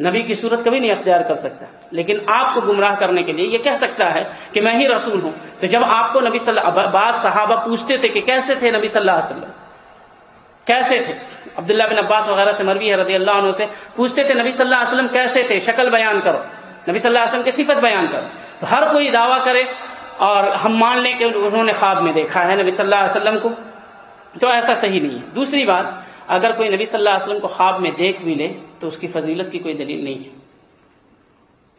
نبی کی صورت کبھی نہیں اختیار کر سکتا۔ لیکن آپ کو گمراہ کرنے کے لیے یہ کہہ سکتا ہے کہ میں ہی رسول ہوں۔ تو جب آپ کو نبی صلی اللہ بعض صحابہ پوچھتے تھے کہ کیسے تھے نبی صلی اللہ علیہ وسلم؟ کیسے تھے؟ عبداللہ بن عباس وغیرہ سے مروی ہے رضی اللہ عنہ سے پوچھتے تھے نبی صلی اللہ علیہ وسلم کیسے تھے؟ شکل بیان کرو۔ نبی صلی اللہ علیہ وسلم کی صفت بیان کرو۔ تو ہر کوئی دعویٰ کرے اور ہم مان لیں کہ انہوں نے خواب میں دیکھا ہے نبی صلی اللہ علیہ وسلم کو۔ تو ایسا صحیح نہیں ہے۔ دوسری بات اگر کوئی نبی صلی اللہ علیہ وسلم کو خواب میں دیکھ بھی لے، تو اس کی فضیلت کی کوئی دلیل نہیں ہے۔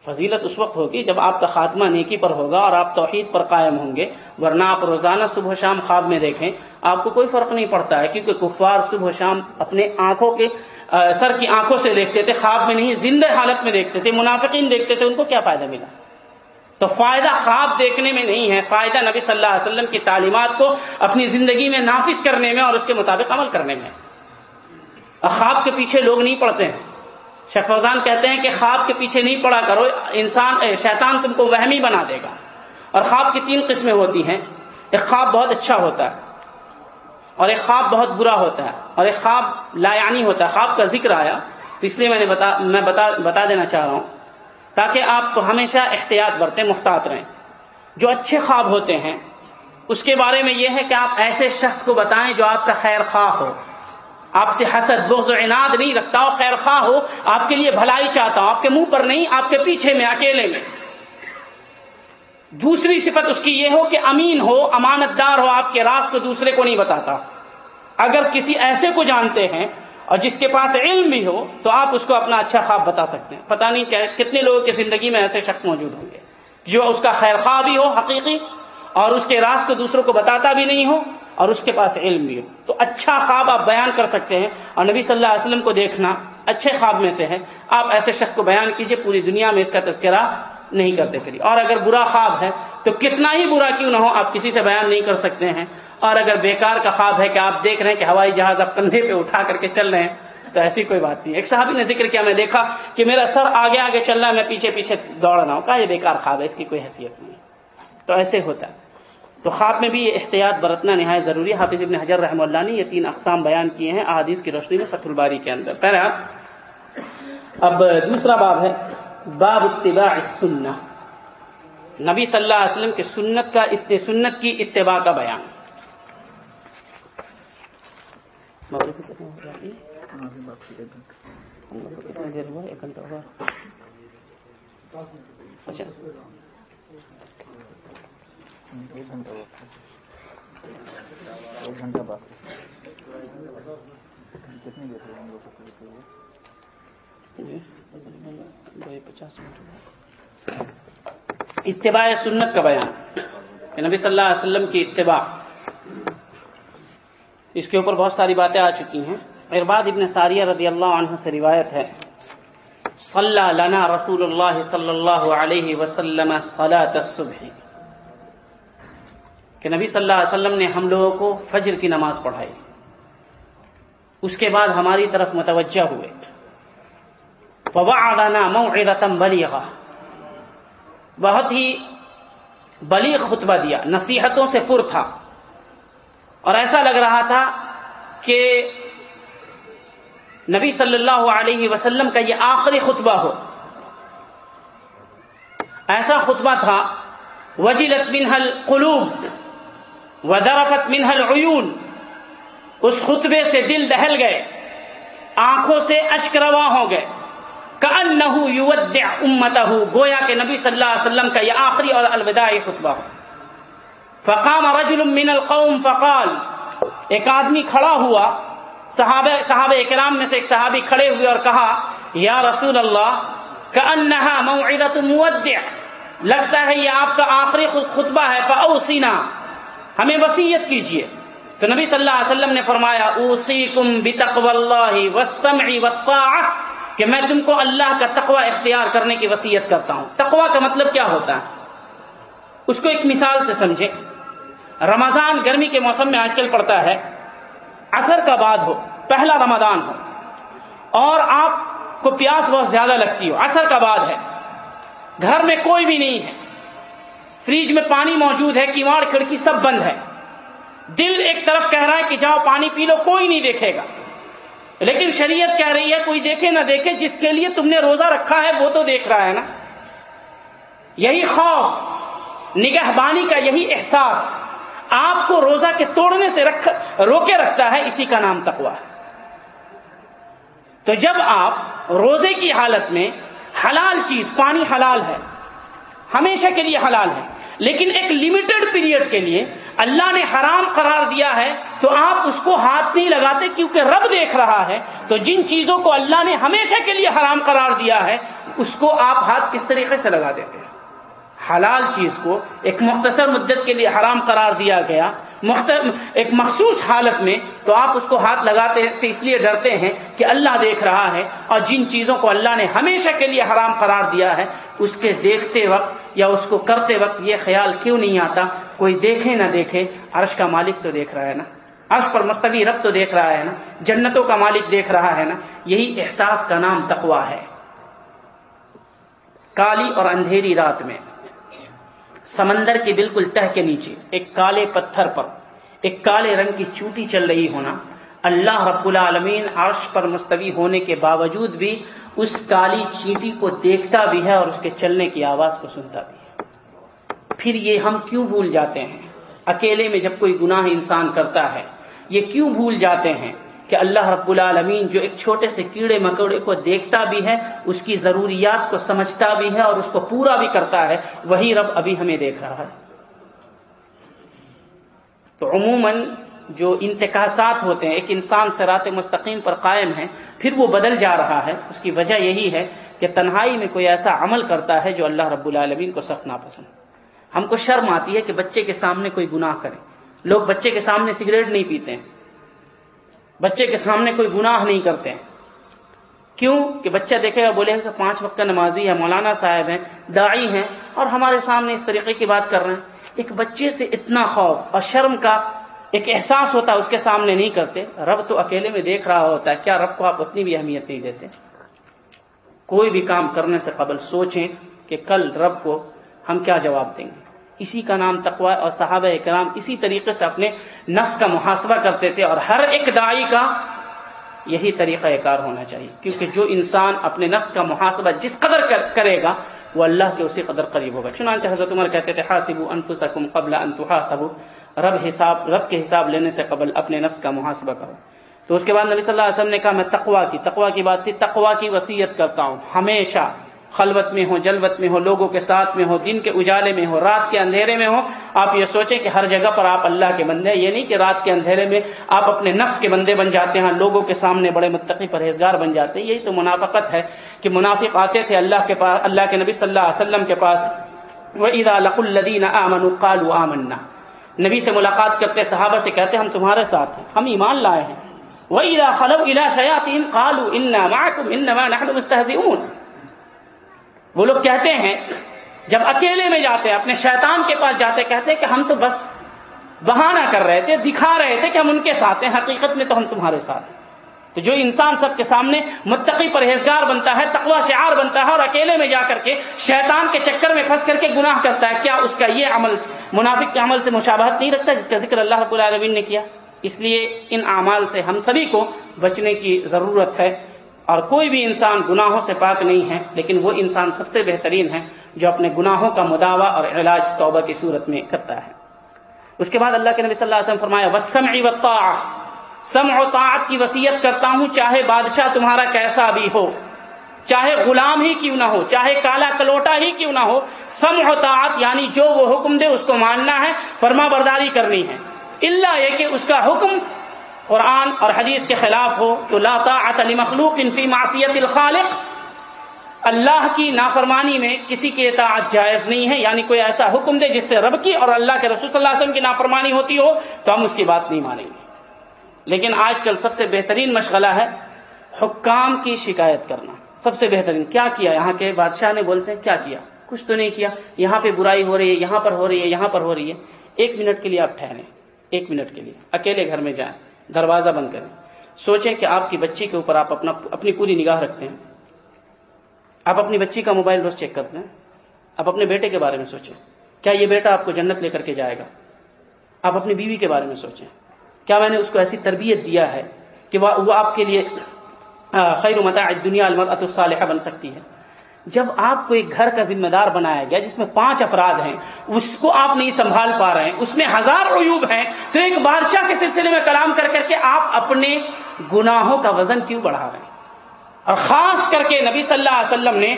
فضیلت اس وقت ہوگی جب آپ کا خاتمہ نیکی پر ہوگا اور آپ توحید پر قائم ہوں گے، ورنہ آپ روزانہ صبح و شام خواب میں دیکھیں، آپ کو کوئی فرق نہیں پڑتا ہے۔ کیونکہ کفار صبح و شام اپنے آنکھوں کے سر کی آنکھوں سے دیکھتے تھے، خواب میں نہیں، زندہ حالت میں دیکھتے تھے، منافقین دیکھتے تھے، ان کو کیا فائدہ ملا؟ تو فائدہ خواب دیکھنے میں نہیں ہے، فائدہ نبی صلی اللہ علیہ وسلم کی تعلیمات کو اپنی زندگی میں نافذ کرنے میں اور اس کے مطابق عمل کرنے میں۔ خواب کے پیچھے لوگ نہیں پڑھتے ہیں۔ شیخ فوزان کہتے ہیں کہ خواب کے پیچھے نہیں پڑا کرو، انسان شیطان تم کو وہمی بنا دے گا۔ اور خواب کی تین قسمیں ہوتی ہیں۔ ایک خواب بہت اچھا ہوتا ہے اور ایک خواب بہت برا ہوتا ہے اور ایک خواب لایانی ہوتا ہے۔ خواب کا ذکر آیا، تو اس لیے میں نے بتا، میں بتا بتا دینا چاہ رہا ہوں۔ تاکہ آپ ہمیشہ احتیاط برتیں محتاط رہیں۔ جو اچھے خواب ہوتے ہیں، اس کے بارے میں یہ ہے کہ آپ ایسے شخص کو بتائیں جو آپ کا خیر خواہ ہو۔ آپ سے حسد، بغض و عناد نہیں رکھتا ہو خیر خواہ ہو، آپ کے لیے بھلائی چاہتا ہوں آپ کے منہ پر نہیں، آپ کے پیچھے میں، اکیلے میں۔ دوسری صفت اس کی یہ ہو کہ امین ہو امانت دار ہو، آپ کے راز کو دوسرے کو نہیں بتاتا۔ اگر کسی ایسے کو جانتے ہیں اور جس کے پاس علم بھی ہو، تو آپ اس کو اپنا اچھا خواب بتا سکتے ہیں۔ پتہ نہیں کتنے لوگوں کی زندگی میں ایسے شخص موجود ہوں گے۔ جو اس کا خیر خواہ بھی ہو، حقیقی، اور اس کے راز کو دوسروں کو بتاتا بھی نہیں ہو اور اس کے پاس علم بھی ہو تو اچھا خواب آپ بیان کر سکتے ہیں اور نبی صلی اللہ علیہ وسلم کو دیکھنا اچھے خواب میں سے ہے۔ آپ ایسے شخص کو بیان کیجیے، پوری دنیا میں اس کا تذکرہ نہیں کرتے پھر اور اگر برا خواب ہے تو کتنا ہی برا کیوں نہ ہو آپ کسی سے بیان نہیں کر سکتے ہیں۔ اور اگر بیکار کا خواب ہے کہ آپ دیکھ رہے ہیں کہ ہوائی جہاز آپ کندھے پہ اٹھا کر کے چل رہے ہیں، تو ایسی کوئی بات نہیں۔ ایک صاحب نے ذکر کیا، میں دیکھا کہ میرا سر آگے آگے چل رہا ہے، میں پیچھے پیچھے دوڑ رہا ہوں۔ کہا یہ بیکار خواب ہے، اس کی کوئی حیثیت نہیں تو ایسے ہوتا ہے۔ تو خواب میں بھی یہ احتیاط برتنا نہایت ضروری ہے۔ حافظ ابن حجر رحم اللہ نے یہ تین اقسام بیان کیے ہیں احادیث کی روشنی میں فتح الباری کے اندر۔ پہلا، اب دوسرا باب ہے، باب اتباع السنہ۔ نبی صلی اللہ علیہ وسلم کے سنت کا سنت کی اتباع کا بیان۔ ایک گھنٹہ اچھا۔ ایک گھنٹہ ایک گھنٹہ بعد کتنی دیر پچاس منٹ اتباع سنت کا بیان۔ نبی صلی اللہ علیہ وسلم کی اتباع۔ اس کے اوپر بہت ساری باتیں آ چکی ہیں۔ ارباد ابن ساریہ رضی اللہ عنہ سے روایت ہے۔ صلی لنا رسول اللہ صلی اللہ علیہ وسلم صلاة الصبح۔ کہ نبی صلی اللہ علیہ وسلم نے ہم لوگوں کو فجر کی نماز پڑھائی۔ اس کے بعد ہماری طرف متوجہ ہوئے۔ ووعدنا موعظة بلیغا۔ بہت ہی بلیغ خطبہ دیا۔ نصیحتوں سے پر تھا۔ اور ایسا لگ رہا تھا کہ نبی صلی اللہ علیہ وسلم کا یہ آخری خطبہ ہو۔ ایسا خطبہ تھا۔ وجلت منہ القلوب۔ ودرفت منہ العیون اس خطبے سے دل دہل گئے۔ آنکھوں سے اشکروا ہو گئے۔ کأنه یودع امتہ گویا کہ نبی صلی اللہ علیہ وسلم کا یہ آخری اور الوداعی خطبہ ہو۔ فقام رجل من القوم فقال۔ ایک آدمی کھڑا ہوا۔ صحابہ صحابہ اکرام میں سے ایک صحابی کھڑے ہوئے اور کہا، یا رسول اللہ، کأنها موعدۃ مودع۔ لگتا ہے یہ آپ کا آخری خطبہ ہے۔ فاوصینا ہمیں وصیت کیجیے۔ تو نبی صلی اللہ علیہ وسلم نے فرمایا، اوصیکم بتقوى اللہ والسمع والطاعہ کہ میں تم کو اللہ کا تقوی اختیار کرنے کی وصیت کرتا ہوں۔ تقوی کا مطلب کیا ہوتا ہے؟ اس کو ایک مثال سے سمجھے رمضان گرمی کے موسم میں آج کل پڑتا ہے اثر کا بعد ہو، پہلا رمضان ہو، اور آپ کو پیاس بہت زیادہ لگتی ہو اثر کا بعد ہے۔ گھر میں کوئی بھی نہیں ہے۔ فریج میں پانی موجود ہے کیواڑ کھڑکی سب بند ہے۔ دل ایک طرف کہہ رہا ہے کہ جاؤ پانی پی لو، کوئی نہیں دیکھے گا۔ لیکن شریعت کہہ رہی ہے، کوئی دیکھے نہ دیکھے، جس کے لیے تم نے روزہ رکھا ہے، وہ تو دیکھ رہا ہے نا۔ یہی خوف، نگہبانی کا یہی احساس آپ کو روزہ کے توڑنے سے رکھ، روکے رکھتا ہے، اسی کا نام تقوا ہے تو جب آپ روزے کی حالت میں حلال چیز، پانی حلال ہے، ہمیشہ کے لیے حلال ہے لیکن ایک لمیٹڈ پیریڈ کے لیے اللہ نے حرام قرار دیا ہے تو آپ اس کو ہاتھ نہیں لگاتے کیونکہ رب دیکھ رہا ہے، تو جن چیزوں کو اللہ نے ہمیشہ کے لیے حرام قرار دیا ہے، اس کو آپ ہاتھ کس طریقے سے لگا دیتے ہیں؟ حلال چیز کو ایک مختصر مدت کے لیے حرام قرار دیا گیا ایک مخصوص حالت میں تو آپ اس کو ہاتھ لگاتے سے اس لیے ڈرتے ہیں کہ اللہ دیکھ رہا ہے اور جن چیزوں کو اللہ نے ہمیشہ کے لیے حرام قرار دیا ہے، اس کے دیکھتے وقت یا اس کو کرتے وقت یہ خیال کیوں نہیں آتا؟ کوئی دیکھے نہ دیکھے، عرش کا مالک تو دیکھ رہا ہے نا؟ عرش پر مستوی رب تو دیکھ رہا ہے نا؟ جنتوں کا مالک دیکھ رہا ہے نا؟ یہی احساس کا نام تقوا ہے۔ کالی اور اندھیری رات میں۔ سمندر کے بالکل تہ کے نیچے، ایک کالے پتھر پر، ایک کالے رنگ کی چوٹی چل رہی ہونا اللہ رب العالمین عرش پر مستوی ہونے کے باوجود بھی اس کالی چیٹی کو دیکھتا بھی ہے اور اس کے چلنے کی آواز کو سنتا بھی ہے۔ پھر یہ ہم کیوں بھول جاتے ہیں؟ اکیلے میں جب کوئی گناہ انسان کرتا ہے، یہ کیوں بھول جاتے ہیں کہ اللہ رب العالمین جو ایک چھوٹے سے کیڑے مکوڑے کو دیکھتا بھی ہے، اس کی ضروریات کو سمجھتا بھی ہے اور اس کو پورا بھی کرتا ہے، وہی رب ابھی ہمیں دیکھ رہا ہے۔ تو عموماً جو انتقاصات ہوتے ہیں، ایک انسان سرات مستقیم پر قائم ہے، پھر وہ بدل جا رہا ہے۔ اس کی وجہ یہی ہے کہ تنہائی میں کوئی ایسا عمل کرتا ہے جو اللہ رب العالمین کو سخت ناپسند ہم کو شرم آتی ہے کہ بچے کے سامنے کوئی گناہ کرے۔ لوگ بچے کے سامنے سگریٹ نہیں پیتے ہیں۔ بچے کے سامنے کوئی گناہ نہیں کرتے ہیں۔ کیوں؟ کہ بچہ دیکھے گا، بولے گا پانچ وقت کا نمازی ہے، مولانا صاحب ہیں، داعی ہیں اور ہمارے سامنے اس طریقے کی بات کر رہے ہیں۔ ایک بچے سے اتنا خوف اور شرم کا ایک احساس ہوتا ہے اس کے سامنے نہیں کرتے۔ رب تو اکیلے میں دیکھ رہا ہوتا ہے، کیا رب کو آپ اتنی بھی اہمیت نہیں دیتے؟ کوئی بھی کام کرنے سے قبل سوچیں کہ کل رب کو ہم کیا جواب دیں گے۔ اسی کا نام تقوا اور صحابہ کرام اسی طریقے سے اپنے نفس کا محاسبہ کرتے تھے اور ہر ایک دائی کا یہی طریقہ کار ہونا چاہیے۔ کیونکہ جو انسان اپنے نفس کا محاسبہ جس قدر کرے گا، وہ اللہ کے اسی قدر قریب ہوگا۔ چنانچہ حضرت عمر کہتے تھے حاصب انفسکم قبل ان تحاسبوا. رب حساب رب کے حساب لینے سے قبل اپنے نفس کا محاسبہ کرو۔ تو اس کے بعد نبی صلی اللہ علیہ وسلم نے کہا، میں تقوا کی تقوا کی بات تھی تقوا کی وصیت کرتا ہوں۔ ہمیشہ خلوت میں ہو، جلوت میں ہو، لوگوں کے ساتھ میں ہو دن کے اجالے میں ہو، رات کے اندھیرے میں ہو، آپ یہ سوچیں کہ ہر جگہ پر آپ اللہ کے بندے یہ نہیں کہ رات کے اندھیرے میں آپ اپنے نفس کے بندے بن جاتے ہیں، لوگوں کے سامنے بڑے متقی پرہیزگار بن جاتے ہیں۔ یہی تو منافقت ہے کہ منافق آتے تھے اللہ کے پاس اللہ کے نبی صلی اللہ علیہ وسلم کے پاس۔ وہ ادا لق الدین امن قالو آمنا۔ نبی سے ملاقات کرتے صحابہ سے کہتے ہم تمہارے ساتھ ہیں، ہم ایمان لائے ہیں۔ وہ شَيَاطِينَ قَالُوا الا مَعَكُمْ إِنَّمَا نَحْنُ مُسْتَهْزِئُونَ۔ وہ لوگ کہتے ہیں، جب اکیلے میں جاتے ہیں، اپنے شیطان کے پاس جاتے کہتے ہیں کہ ہم تو بس بہانہ کر رہے تھے، دکھا رہے تھے کہ ہم ان کے ساتھ ہیں، حقیقت میں تو ہم تمہارے ساتھ ہیں۔ تو جو انسان سب کے سامنے متقی پرہیزگار بنتا ہے تقوا شعار بنتا ہے اور اکیلے میں جا کر کے شیطان کے چکر میں پھنس کر کے گناہ کرتا ہے، کیا اس کا یہ عمل منافق کے عمل سے مشابہت نہیں رکھتا جس کا ذکر اللہ رب العالمین نے کیا؟ اس لیے ان اعمال سے ہم سبھی کو بچنے کی ضرورت ہے۔ اور کوئی بھی انسان گناہوں سے پاک نہیں ہے، لیکن وہ انسان سب سے بہترین ہے جو اپنے گناہوں کا مداوع اور علاج توبہ کی صورت میں کرتا ہے۔ اس کے بعد اللہ کے نبی صلی اللہ علیہ وسلم فرمایا وسم سم و طاعت کی وصیت کرتا ہوں، چاہے بادشاہ تمہارا کیسا بھی ہو، چاہے غلام ہی کیوں نہ ہو، چاہے کالا کلوٹا ہی کیوں نہ ہو سم و طاعت یعنی جو وہ حکم دے، اس کو ماننا ہے، فرما برداری کرنی ہے۔ اللہ یہ کہ اس کا حکم قرآن اور حدیث کے خلاف ہو، تو لا طاعت مخلوق فی معصیت الخالق۔ اللہ کی نافرمانی میں کسی کی اطاعت جائز نہیں ہے یعنی کوئی ایسا حکم دے جس سے رب کی اور اللہ کے رسول صلی اللہ علیہ وسلم کی نافرمانی ہوتی ہو، تو ہم اس کی بات نہیں مانیں گے۔ لیکن آج کل سب سے بہترین مشغلہ ہے حکام کی شکایت کرنا۔ سب سے بہترین۔ کیا کیا؟ یہاں کے بادشاہ نے بولتے ہیں، کیا کیا؟ کچھ تو نہیں کیا۔ یہاں پہ برائی ہو رہی ہے، یہاں پر ہو رہی ہے، یہاں پر ہو رہی ہے۔ ایک منٹ کے لیے آپ ٹھہریں۔ ایک منٹ کے لیے۔ اکیلے گھر میں جائیں۔ دروازہ بند کریں۔ سوچیں کہ آپ کی بچی کے اوپر آپ اپنا، اپنی پوری نگاہ رکھتے ہیں۔ آپ اپنی بچی کا موبائل روز چیک کرتے ہیں۔ آپ اپنے بیٹے کے بارے میں سوچیں۔ کیا یہ بیٹا آپ کو جنت لے کر کے جائے گا؟ آپ اپنی بیوی کے بارے میں سوچیں۔ کیا میں نے اس کو ایسی تربیت دیا ہے کہ وہ آپ کے لیے خیر متا دنیا المرت الصالحہ بن سکتی ہے۔ جب آپ کو ایک گھر کا ذمہ دار بنایا گیا، جس میں پانچ افراد ہیں، اس کو آپ نہیں سنبھال پا رہے ہیں، اس میں ہزار عیوب ہیں، تو ایک بادشاہ کے سلسلے میں کلام کر کر کے آپ اپنے گناہوں کا وزن کیوں بڑھا رہے ہیں؟ اور خاص کر کے نبی صلی اللہ علیہ وسلم نے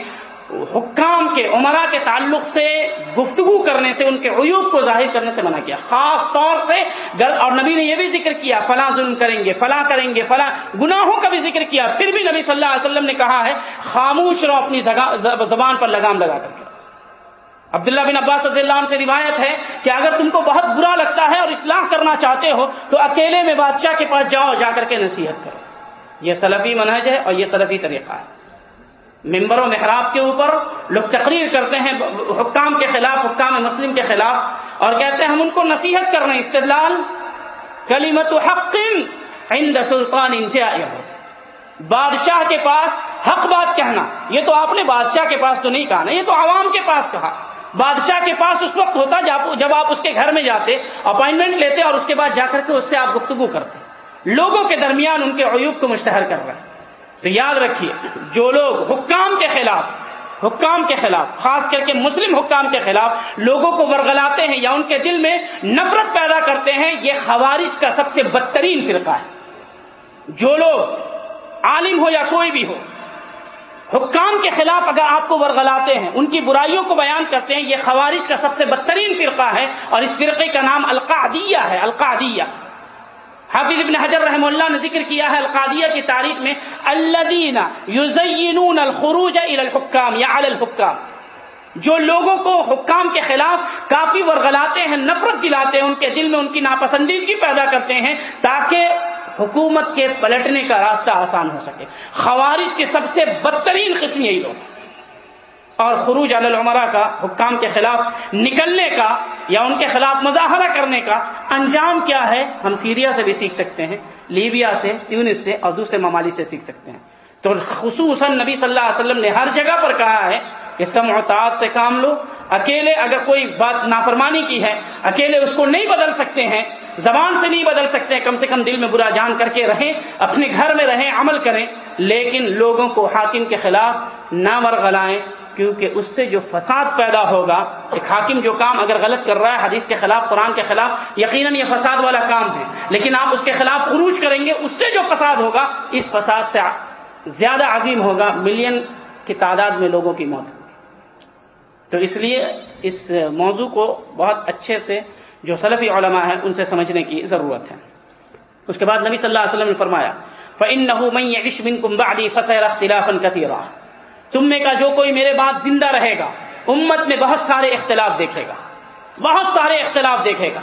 حکام کے عمرہ کے تعلق سے، گفتگو کرنے سے، ان کے عیوب کو ظاہر کرنے سے منع کیا۔ خاص طور سے اور نبی نے یہ بھی ذکر کیا، فلاں ظلم کریں گے، فلاں کریں گے، فلاں گناہوں کا بھی ذکر کیا۔ پھر بھی نبی صلی اللہ علیہ وسلم نے کہا ہے، خاموش رہو اپنی زبان پر لگام لگا کر کے۔ عبداللہ بن عباس رضی اللہ عنہ سے روایت ہے کہ اگر تم کو بہت برا لگتا ہے اور اصلاح کرنا چاہتے ہو، تو اکیلے میں بادشاہ کے پاس جاؤ، جا کر کے نصیحت کرو۔ یہ سلفی منہج ہے اور یہ سلفی طریقہ ہے۔ ممبر و محراب کے اوپر لوگ تقریر کرتے ہیں حکام کے خلاف، حکام مسلم کے خلاف، اور کہتے ہیں ہم ان کو نصیحت کر رہے ہیں استدلال کلیمت حق عند سلطان بادشاہ کے پاس حق بات کہنا، یہ تو آپ نے بادشاہ کے پاس تو نہیں کہا نا، یہ تو عوام کے پاس کہا۔ بادشاہ کے پاس اس وقت ہوتا جب آپ اس کے گھر میں جاتے، اپائنٹمنٹ لیتے اور اس کے بعد جا کر کے اس سے آپ گفتگو کرتے۔ لوگوں کے درمیان ان کے عیوب کو مشتہر کر رہے ہیں۔ تو یاد رکھیے، جو لوگ حکام کے خلاف، حکام کے خلاف، خاص کر کے مسلم حکام کے خلاف لوگوں کو ورگلاتے ہیں یا ان کے دل میں نفرت پیدا کرتے ہیں، یہ خوارش کا سب سے بدترین فرقہ ہے۔ جو لوگ عالم ہو یا کوئی بھی ہو، حکام کے خلاف اگر آپ کو ورغلاتے ہیں، ان کی برائیوں کو بیان کرتے ہیں، یہ خوارج کا سب سے بدترین فرقہ ہے اور اس فرقے کا نام القادیہ ہے القادیہ حافظ ابن حجر رحم اللہ نے ذکر کیا ہے القادیہ کی تاریخ میں الدین یوزین الخروج الحکام، یا الحکام۔ جو لوگوں کو حکام کے خلاف کافی ورغلاتے ہیں، نفرت دلاتے ہیں، ان کے دل میں ان کی ناپسندیدگی پیدا کرتے ہیں تاکہ حکومت کے پلٹنے کا راستہ آسان ہو سکے۔ خوارج کے سب سے بدترین قسم یہی لوگ اور خروج العمرہ کا حکام کے خلاف نکلنے کا یا ان کے خلاف مظاہرہ کرنے کا انجام کیا ہے ہم سیریا سے بھی سیکھ سکتے ہیں، لیبیا سے، تیونس سے اور دوسرے ممالک سے سیکھ سکتے ہیں۔ تو خصوصاً نبی صلی اللہ علیہ وسلم نے ہر جگہ پر کہا ہے کہ سمعتات سے کام لو۔ اکیلے اگر کوئی بات نافرمانی کی ہے، اکیلے اس کو نہیں بدل سکتے ہیں، زبان سے نہیں بدل سکتے، کم سے کم دل میں برا جان کر کے رہیں، اپنے گھر میں رہیں، عمل کریں۔ لیکن لوگوں کو حاکم کے خلاف نہ مرغلائیں کیونکہ اس سے جو فساد پیدا ہوگا، ایک حاکم جو کام اگر غلط کر رہا ہے حدیث کے خلاف، قرآن کے خلاف، یقیناً یہ فساد والا کام ہے۔ لیکن آپ اس کے خلاف خروج کریں گے، اس سے جو فساد ہوگا، اس فساد سے زیادہ عظیم ہوگا، ملین کی تعداد میں لوگوں کی موت ہوگی۔ تو اس لیے اس موضوع کو بہت اچھے سے جو سلفی علماء ہیں، ان سے سمجھنے کی ضرورت ہے۔ اس کے بعد نبی صلی اللہ علیہ وسلم نے فرمایا تم میں کا جو کوئی میرے بعد زندہ رہے گا، امت میں بہت سارے اختلاف دیکھے گا، بہت سارے اختلاف دیکھے گا۔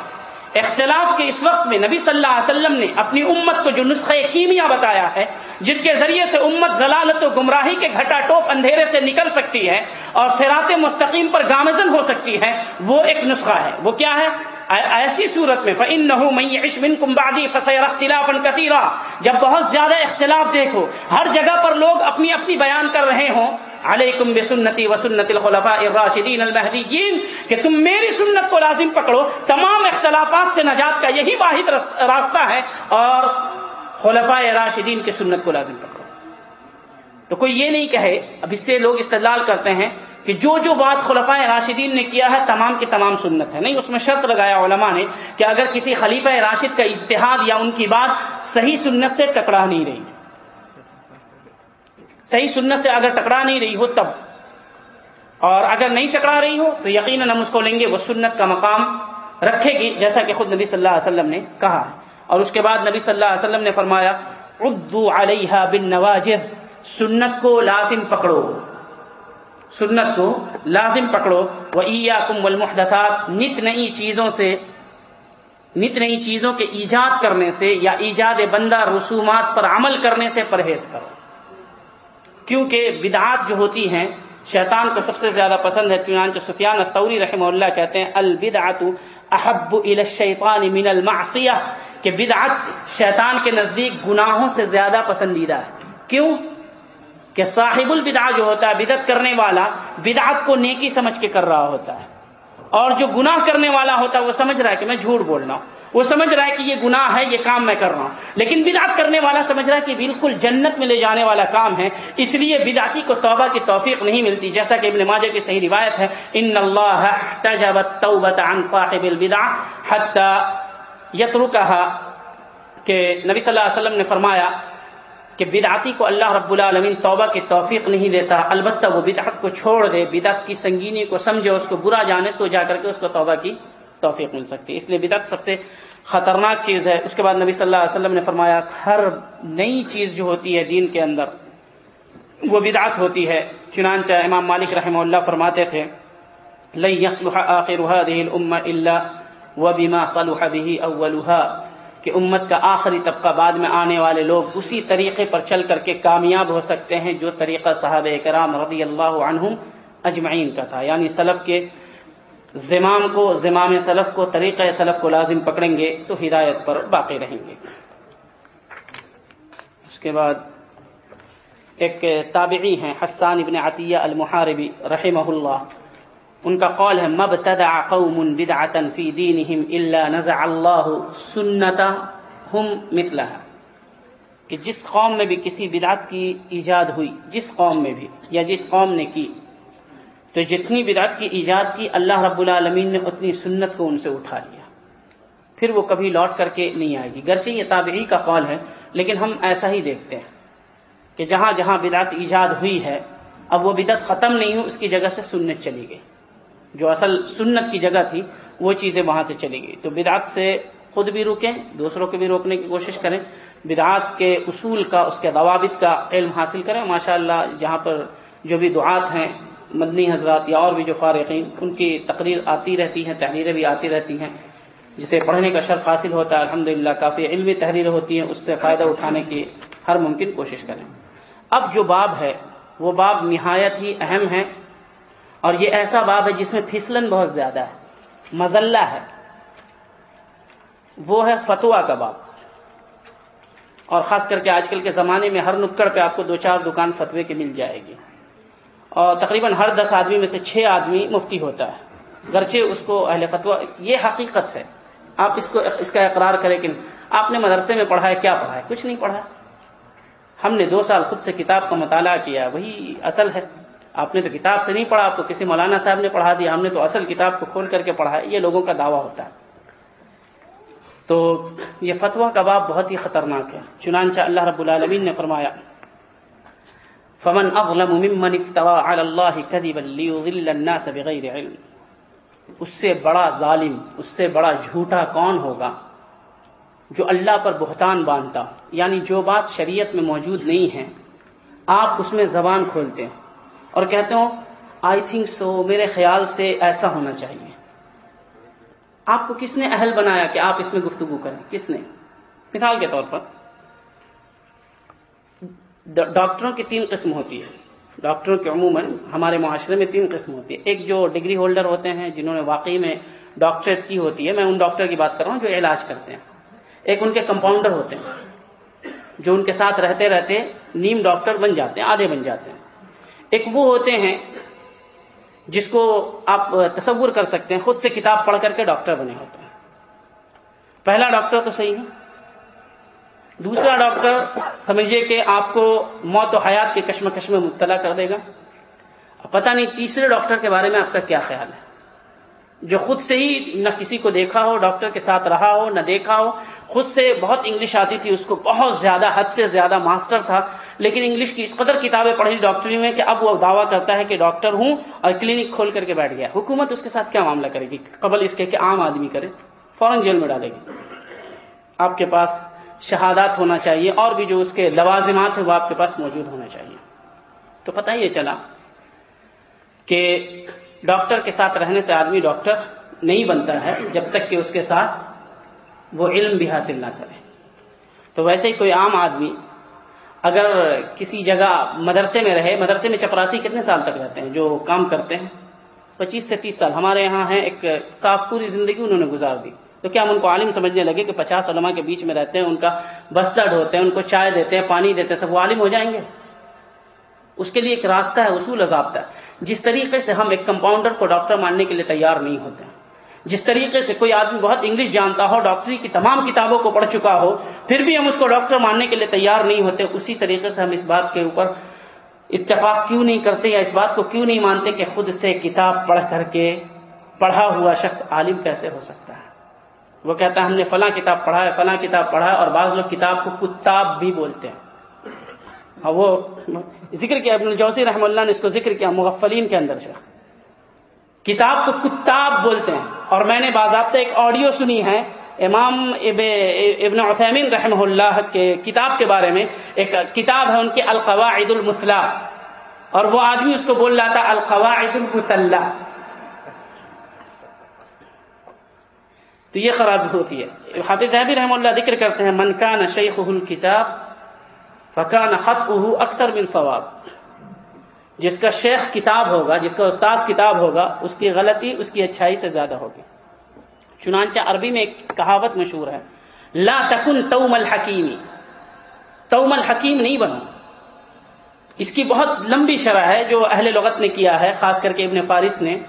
اختلاف کے اس وقت میں نبی صلی اللہ علیہ وسلم نے اپنی امت کو جو نسخہ کیمیا بتایا ہے، جس کے ذریعے سے امت ضلالت و گمراہی کے گھٹا ٹوپ اندھیرے سے نکل سکتی ہے اور سرات مستقیم پر گامزن ہو سکتی ہے، وہ ایک نسخہ ہے۔ وہ کیا ہے؟ ایسی صورت میں فن نہ عشمن کمبادی فصیر اختلاف کثیرہ جب بہت زیادہ اختلاف دیکھو، ہر جگہ پر لوگ اپنی اپنی بیان کر رہے ہوں۔ علیکم بسنتی وسنت الخلفاء الراشدین المہدیین کہ تم میری سنت کو لازم پکڑو۔ تمام اختلافات سے نجات کا یہی واحد راستہ ہے اور خلفاء راشدین کی سنت کو لازم پکڑو۔ تو کوئی یہ نہیں کہے، اب اس سے لوگ استدلال کرتے ہیں کہ جو جو بات خلفۂ راشدین نے کیا ہے، تمام کی تمام سنت ہے۔ نہیں، اس میں شرط لگایا علماء نے کہ اگر کسی خلیفہ راشد کا اجتہاد یا ان کی بات صحیح سنت سے ٹکرا نہیں رہی۔ صحیح سنت سے اگر ٹکرا نہیں رہی ہو تب۔ اور اگر نہیں ٹکرا رہی ہو، تو یقیناً ہم اس کو لیں گے، وہ سنت کا مقام رکھے گی، جیسا کہ خود نبی صلی اللہ علیہ وسلم نے کہا۔ اور اس کے بعد نبی صلی اللہ علیہ وسلم نے فرمایا اردو علیہ بن نواز سنت کو لازم پکڑو۔ سنت کو لازم پکڑو۔ وہ عیا کم نت نئی چیزوں سے، نت نئی چیزوں کے ایجاد کرنے سے یا ایجاد بندہ رسومات پر عمل کرنے سے پرہیز کرو۔ کیونکہ بدعات جو ہوتی ہیں، شیطان کو سب سے زیادہ پسند ہے، چنانچہ سفیان الطوری رحمہ اللہ کہتے ہیں البدعت احب الى الشیطان من المعصیہ، کہ بدعت شیطان کے نزدیک گناہوں سے زیادہ پسندیدہ ہے۔ کیوں؟ کہ صاحب البدع جو ہوتا ہے، بدعت کرنے والا بدعت کو نیکی سمجھ کے کر رہا ہوتا ہے۔ اور جو گناہ کرنے والا ہوتا ہے، وہ سمجھ رہا ہے کہ میں جھوٹ بول رہا ہوں۔ وہ سمجھ رہا ہے کہ یہ گناہ ہے، یہ کام میں کر رہا ہوں۔ لیکن بدعت کرنے والا سمجھ رہا ہے کہ بالکل جنت میں لے جانے والا کام ہے، اس لیے بدعتی کو توبہ کی توفیق نہیں ملتی، جیسا کہ ابن ماجہ کی صحیح روایت ہے، ان اللہ عن صاحب البدع حتى يتركها کہ نبی صلی اللہ علیہ وسلم نے فرمایا کہ بدعتی کو اللہ رب العالمین توبہ کی توفیق نہیں دیتا، البتہ وہ بدعت کو چھوڑ دے، بدعت کی سنگینی کو سمجھے، اس کو برا جانے تو جا کر کے اس کو توبہ کی توفیق مل سکتی ہے۔ اس لیے بدعت سب سے خطرناک چیز ہے۔ اس کے بعد نبی صلی اللہ علیہ وسلم نے فرمایا، ہر نئی چیز جو ہوتی ہے دین کے اندر، وہ بدعت ہوتی ہے۔ چنانچہ امام مالک رحمہ اللہ فرماتے تھے لئی آخر اللہ و بیما صلح به اولها کہ امت کا آخری طبقہ بعد میں آنے والے لوگ اسی طریقے پر چل کر کے کامیاب ہو سکتے ہیں جو طریقہ صحابہ کرام رضی اللہ عنہم اجمعین کا تھا۔ یعنی سلف کے زمام کو، زمام سلف کو، طریقہ سلف کو لازم پکڑیں گے تو ہدایت پر باقی رہیں گے۔ اس کے بعد ایک تابعی ہیں، حسان ابن عطیہ المحاربی رحمہ اللہ۔ ان کا قول ہے، مبتدع قوم بدعتا فی دینہم الا نزع اللہ سنتہم مثلها کہ جس قوم میں بھی کسی بدعت کی ایجاد ہوئی، جس قوم میں بھی، یا جس قوم نے کی، تو جتنی بدعت کی ایجاد کی، اللہ رب العالمین نے اتنی سنت کو ان سے اٹھا لیا۔ پھر وہ کبھی لوٹ کر کے نہیں آئے گی۔ گرچہ یہ تابعی کا قول ہے، لیکن ہم ایسا ہی دیکھتے ہیں کہ جہاں جہاں بدعت ایجاد ہوئی ہے، اب وہ بدعت ختم نہیں ہوئی، اس کی جگہ سے سنت چلی گئی۔ جو اصل سنت کی جگہ تھی، وہ چیزیں وہاں سے چلی گئی۔ تو بدعت سے خود بھی روکیں، دوسروں کو بھی روکنے کی کوشش کریں۔ بدعات کے اصول کا، اس کے ضوابط کا علم حاصل کریں۔ ماشاء اللہ جہاں پر جو بھی دعات ہیں، مدنی حضرات یا اور بھی جو فارغین، ان کی تقریر آتی رہتی ہیں، تحریریں بھی آتی رہتی ہیں۔ جسے پڑھنے کا شرف حاصل ہوتا ہے الحمد کافی علمی تحریریں ہوتی ہیں، اس سے فائدہ اٹھانے کی ہر ممکن کوشش کریں۔ اب جو باب ہے، وہ باب نہایت ہی اہم ہے۔ اور یہ ایسا باب ہے جس میں پھسلن بہت زیادہ ہے مزلہ ہے۔ وہ ہے فتوا کا باب۔ اور خاص کر کے آج کل کے زمانے میں ہر نکڑ پہ آپ کو دو چار دکان فتوے کی مل جائے گی۔ اور تقریباً ہر دس آدمی میں سے چھ آدمی مفتی ہوتا ہے۔ گرچہ اس کو اہل فتوا یہ حقیقت ہے۔ آپ اس کو، اس کا اقرار کریں کہ آپ نے مدرسے میں پڑھا ہے، کیا پڑھا ہے؟ کچھ نہیں پڑھا۔ ہم نے دو سال خود سے کتاب کا مطالعہ کیا، وہی اصل ہے۔ آپ نے تو کتاب سے نہیں پڑھا، آپ کو کسی مولانا صاحب نے پڑھا دیا، ہم نے تو اصل کتاب کو کھول کر کے پڑھا ہے، یہ لوگوں کا دعویٰ ہوتا ہے۔ تو یہ فتویٰ کا باب بہت ہی خطرناک ہے۔ چنانچہ اللہ رب العالمین نے فرمایا، فمن اظلم ممن افتوى على الله كذبا ليضل الناس بغير علم۔ اس سے بڑا ظالم، اس سے بڑا جھوٹا کون ہوگا جو اللہ پر بہتان باندھتا؟ یعنی جو بات شریعت میں موجود نہیں ہے، آپ اس میں زبان کھولتے ہیں۔ اور کہتے ہو آئی تھنک سو میرے خیال سے ایسا ہونا چاہیے۔ آپ کو کس نے اہل بنایا کہ آپ اس میں گفتگو کریں؟ کس نے؟ مثال کے طور پر ڈاکٹروں کی تین قسم ہوتی ہے۔ ڈاکٹروں کی عموماً ہمارے معاشرے میں تین قسم ہوتی ہے۔ ایک جو ڈگری ہولڈر ہوتے ہیں، جنہوں نے واقعی میں ڈاکٹریٹ کی ہوتی ہے، میں ان ڈاکٹر کی بات کر رہا ہوں جو علاج کرتے ہیں۔ ایک ان کے کمپاؤنڈر ہوتے ہیں، جو ان کے ساتھ رہتے رہتے نیم ڈاکٹر بن جاتے ہیں، آدھے بن جاتے ہیں۔ ایک وہ ہوتے ہیں جس کو آپ تصور کر سکتے ہیں، خود سے کتاب پڑھ کر کے ڈاکٹر بنے ہوتے ہیں۔ پہلا ڈاکٹر تو صحیح ہے۔ دوسرا ڈاکٹر سمجھیے کہ آپ کو موت و حیات کے کشمکش میں مبتلا کر دے گا۔ پتہ نہیں تیسرے ڈاکٹر کے بارے میں آپ کا کیا خیال ہے۔ جو خود سے ہی نہ کسی کو دیکھا ہو، ڈاکٹر کے ساتھ رہا ہو، نہ دیکھا ہو، خود سے بہت انگلش آتی تھی، اس کو بہت زیادہ، حد سے زیادہ ماسٹر تھا۔ لیکن انگلش کی اس قدر کتابیں پڑھی ڈاکٹری میں کہ اب وہ دعویٰ کرتا ہے کہ ڈاکٹر ہوں اور کلینک کھول کر کے بیٹھ گیا۔ حکومت اس کے ساتھ کیا معاملہ کرے گی؟ قبل اس کے کہ عام آدمی کرے، فوراً جیل میں ڈالے گی۔ آپ کے پاس شہادات ہونا چاہیے، اور بھی جو اس کے لوازمات ہیں وہ آپ کے پاس موجود ہونا چاہیے۔ تو پتہ یہ چلا کہ ڈاکٹر کے ساتھ رہنے سے آدمی ڈاکٹر نہیں بنتا ہے جب تک کہ اس کے ساتھ وہ علم بھی حاصل نہ کرے۔ تو ویسے ہی کوئی عام آدمی اگر کسی جگہ مدرسے میں رہے، مدرسے میں چپراسی کتنے سال تک رہتے ہیں؟ جو کام کرتے ہیں۔ پچیس سے تیس سال۔ ہمارے یہاں ہیں، ایک کاف پوری زندگی انہوں نے گزار دی۔ تو کیا ہم ان کو عالم سمجھنے لگے کہ پچاس علماء کے بیچ میں رہتے ہیں، ان کا بستر ڈھوتے ہیں، ان کو چائے دیتے ہیں، پانی دیتے ہیں، سب وہ عالم ہو جائیں گے؟ اس کے لیے ایک راستہ ہے، اصول عذابتا ہے جس طریقے سے ہم ایک کمپاؤنڈر کو ڈاکٹر ماننے کے لیے تیار نہیں ہوتے۔ ہیں جس طریقے سے کوئی آدمی بہت انگلش جانتا ہو، ڈاکٹری کی تمام کتابوں کو پڑھ چکا ہو، پھر بھی ہم اس کو ڈاکٹر ماننے کے لیے تیار نہیں ہوتے، اسی طریقے سے ہم اس بات کے اوپر اتفاق کیوں نہیں کرتے یا اس بات کو کیوں نہیں مانتے کہ خود سے کتاب پڑھ کر کے پڑھا ہوا شخص عالم کیسے ہو سکتا ہے؟ وہ کہتا ہے، ہم نے فلاں کتاب پڑھا ہے، فلاں کتاب پڑھا ہے اور بعض لوگ کتاب کو کتاب بھی بولتے ہیں۔ اور وہ ذکر کیا، ابن الجوسی رحم اللہ نے اس کو ذکر کیا، مغفلین کے اندر سے۔ کتاب کو کتاب بولتے ہیں۔ اور میں نے باضابطہ ایک آڈیو سنی ہے، امام ابن عثیمین رحمہ اللہ کے کتاب کے بارے میں۔ ایک کتاب ہے ان کی القواعد المسلح اور وہ آدمی اس کو بول رہا تھا القواعد المسلح تو یہ خرابی ہوتی ہے۔ حافظ حبی رحم اللہ ذکر کرتے ہیں منکان شیخ الکتاب فقان خط اختر بن ثواب جس کا شیخ کتاب ہوگا، جس کا استاد کتاب ہوگا، اس کی غلطی، اس کی اچھائی سے زیادہ ہوگی۔ چنانچہ عربی میں ایک کہاوت مشہور ہے، لا تکن توم الحکیمی توم الحکیم نہیں بنو۔ اس کی بہت لمبی شرح ہے، جو اہل لغت نے کیا ہے، خاص کر کے ابن فارس نے۔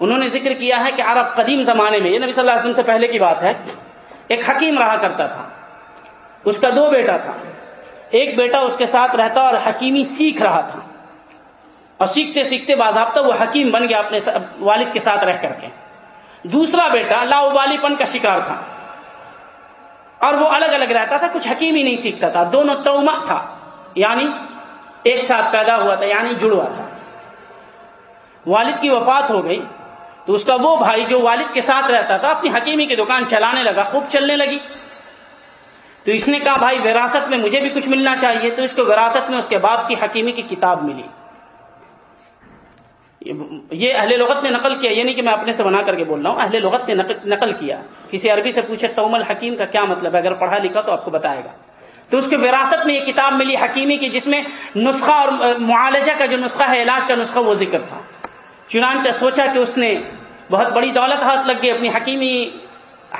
انہوں نے ذکر کیا ہے کہ عرب قدیم زمانے میں، یہ نبی صلی اللہ علیہ وسلم سے پہلے کی بات ہے، ایک حکیم رہا کرتا تھا۔ اس کا دو بیٹا تھا۔ ایک بیٹا اس کے ساتھ رہتا اور حکیمی سیکھ رہا تھا۔ اور سیکھتے سیکھتے باضابطہ وہ حکیم بن گیا اپنے والد کے ساتھ رہ کر کے۔ دوسرا بیٹا لا پن کا شکار تھا۔ اور وہ الگ الگ رہتا تھا، کچھ حکیم ہی نہیں سیکھتا تھا۔ دونوں توما تھا یعنی ایک ساتھ پیدا ہوا تھا یعنی جڑوا تھا۔ والد کی وفات ہو گئی، تو اس کا وہ بھائی جو والد کے ساتھ رہتا تھا، اپنی حکیمی کی دکان چلانے لگا، خوب چلنے لگی۔ تو اس نے کہا، بھائی، وراثت میں مجھے بھی کچھ ملنا چاہیے۔ تو اس کو وراثت میں اس کے باپ کی حکیمی کی کتاب ملی۔ یہ اہل لغت نے نقل کیا یہ نہیں کہ میں اپنے سے بنا کر کے بول رہا ہوں، اہل لغت نے نقل کیا کسی عربی سے پوچھے تومل حکیم کا کیا مطلب ہے؟ اگر پڑھا لکھا تو آپ کو بتائے گا۔ تو اس کے وراثت میں یہ کتاب ملی حکیمی کی، جس میں نسخہ اور معالجہ کا جو نسخہ ہے، علاج کا نسخہ، وہ ذکر تھا۔ چنانچہ سوچا کہ اس نے بہت بڑی دولت ہاتھ لگ گئی، اپنی حکیمی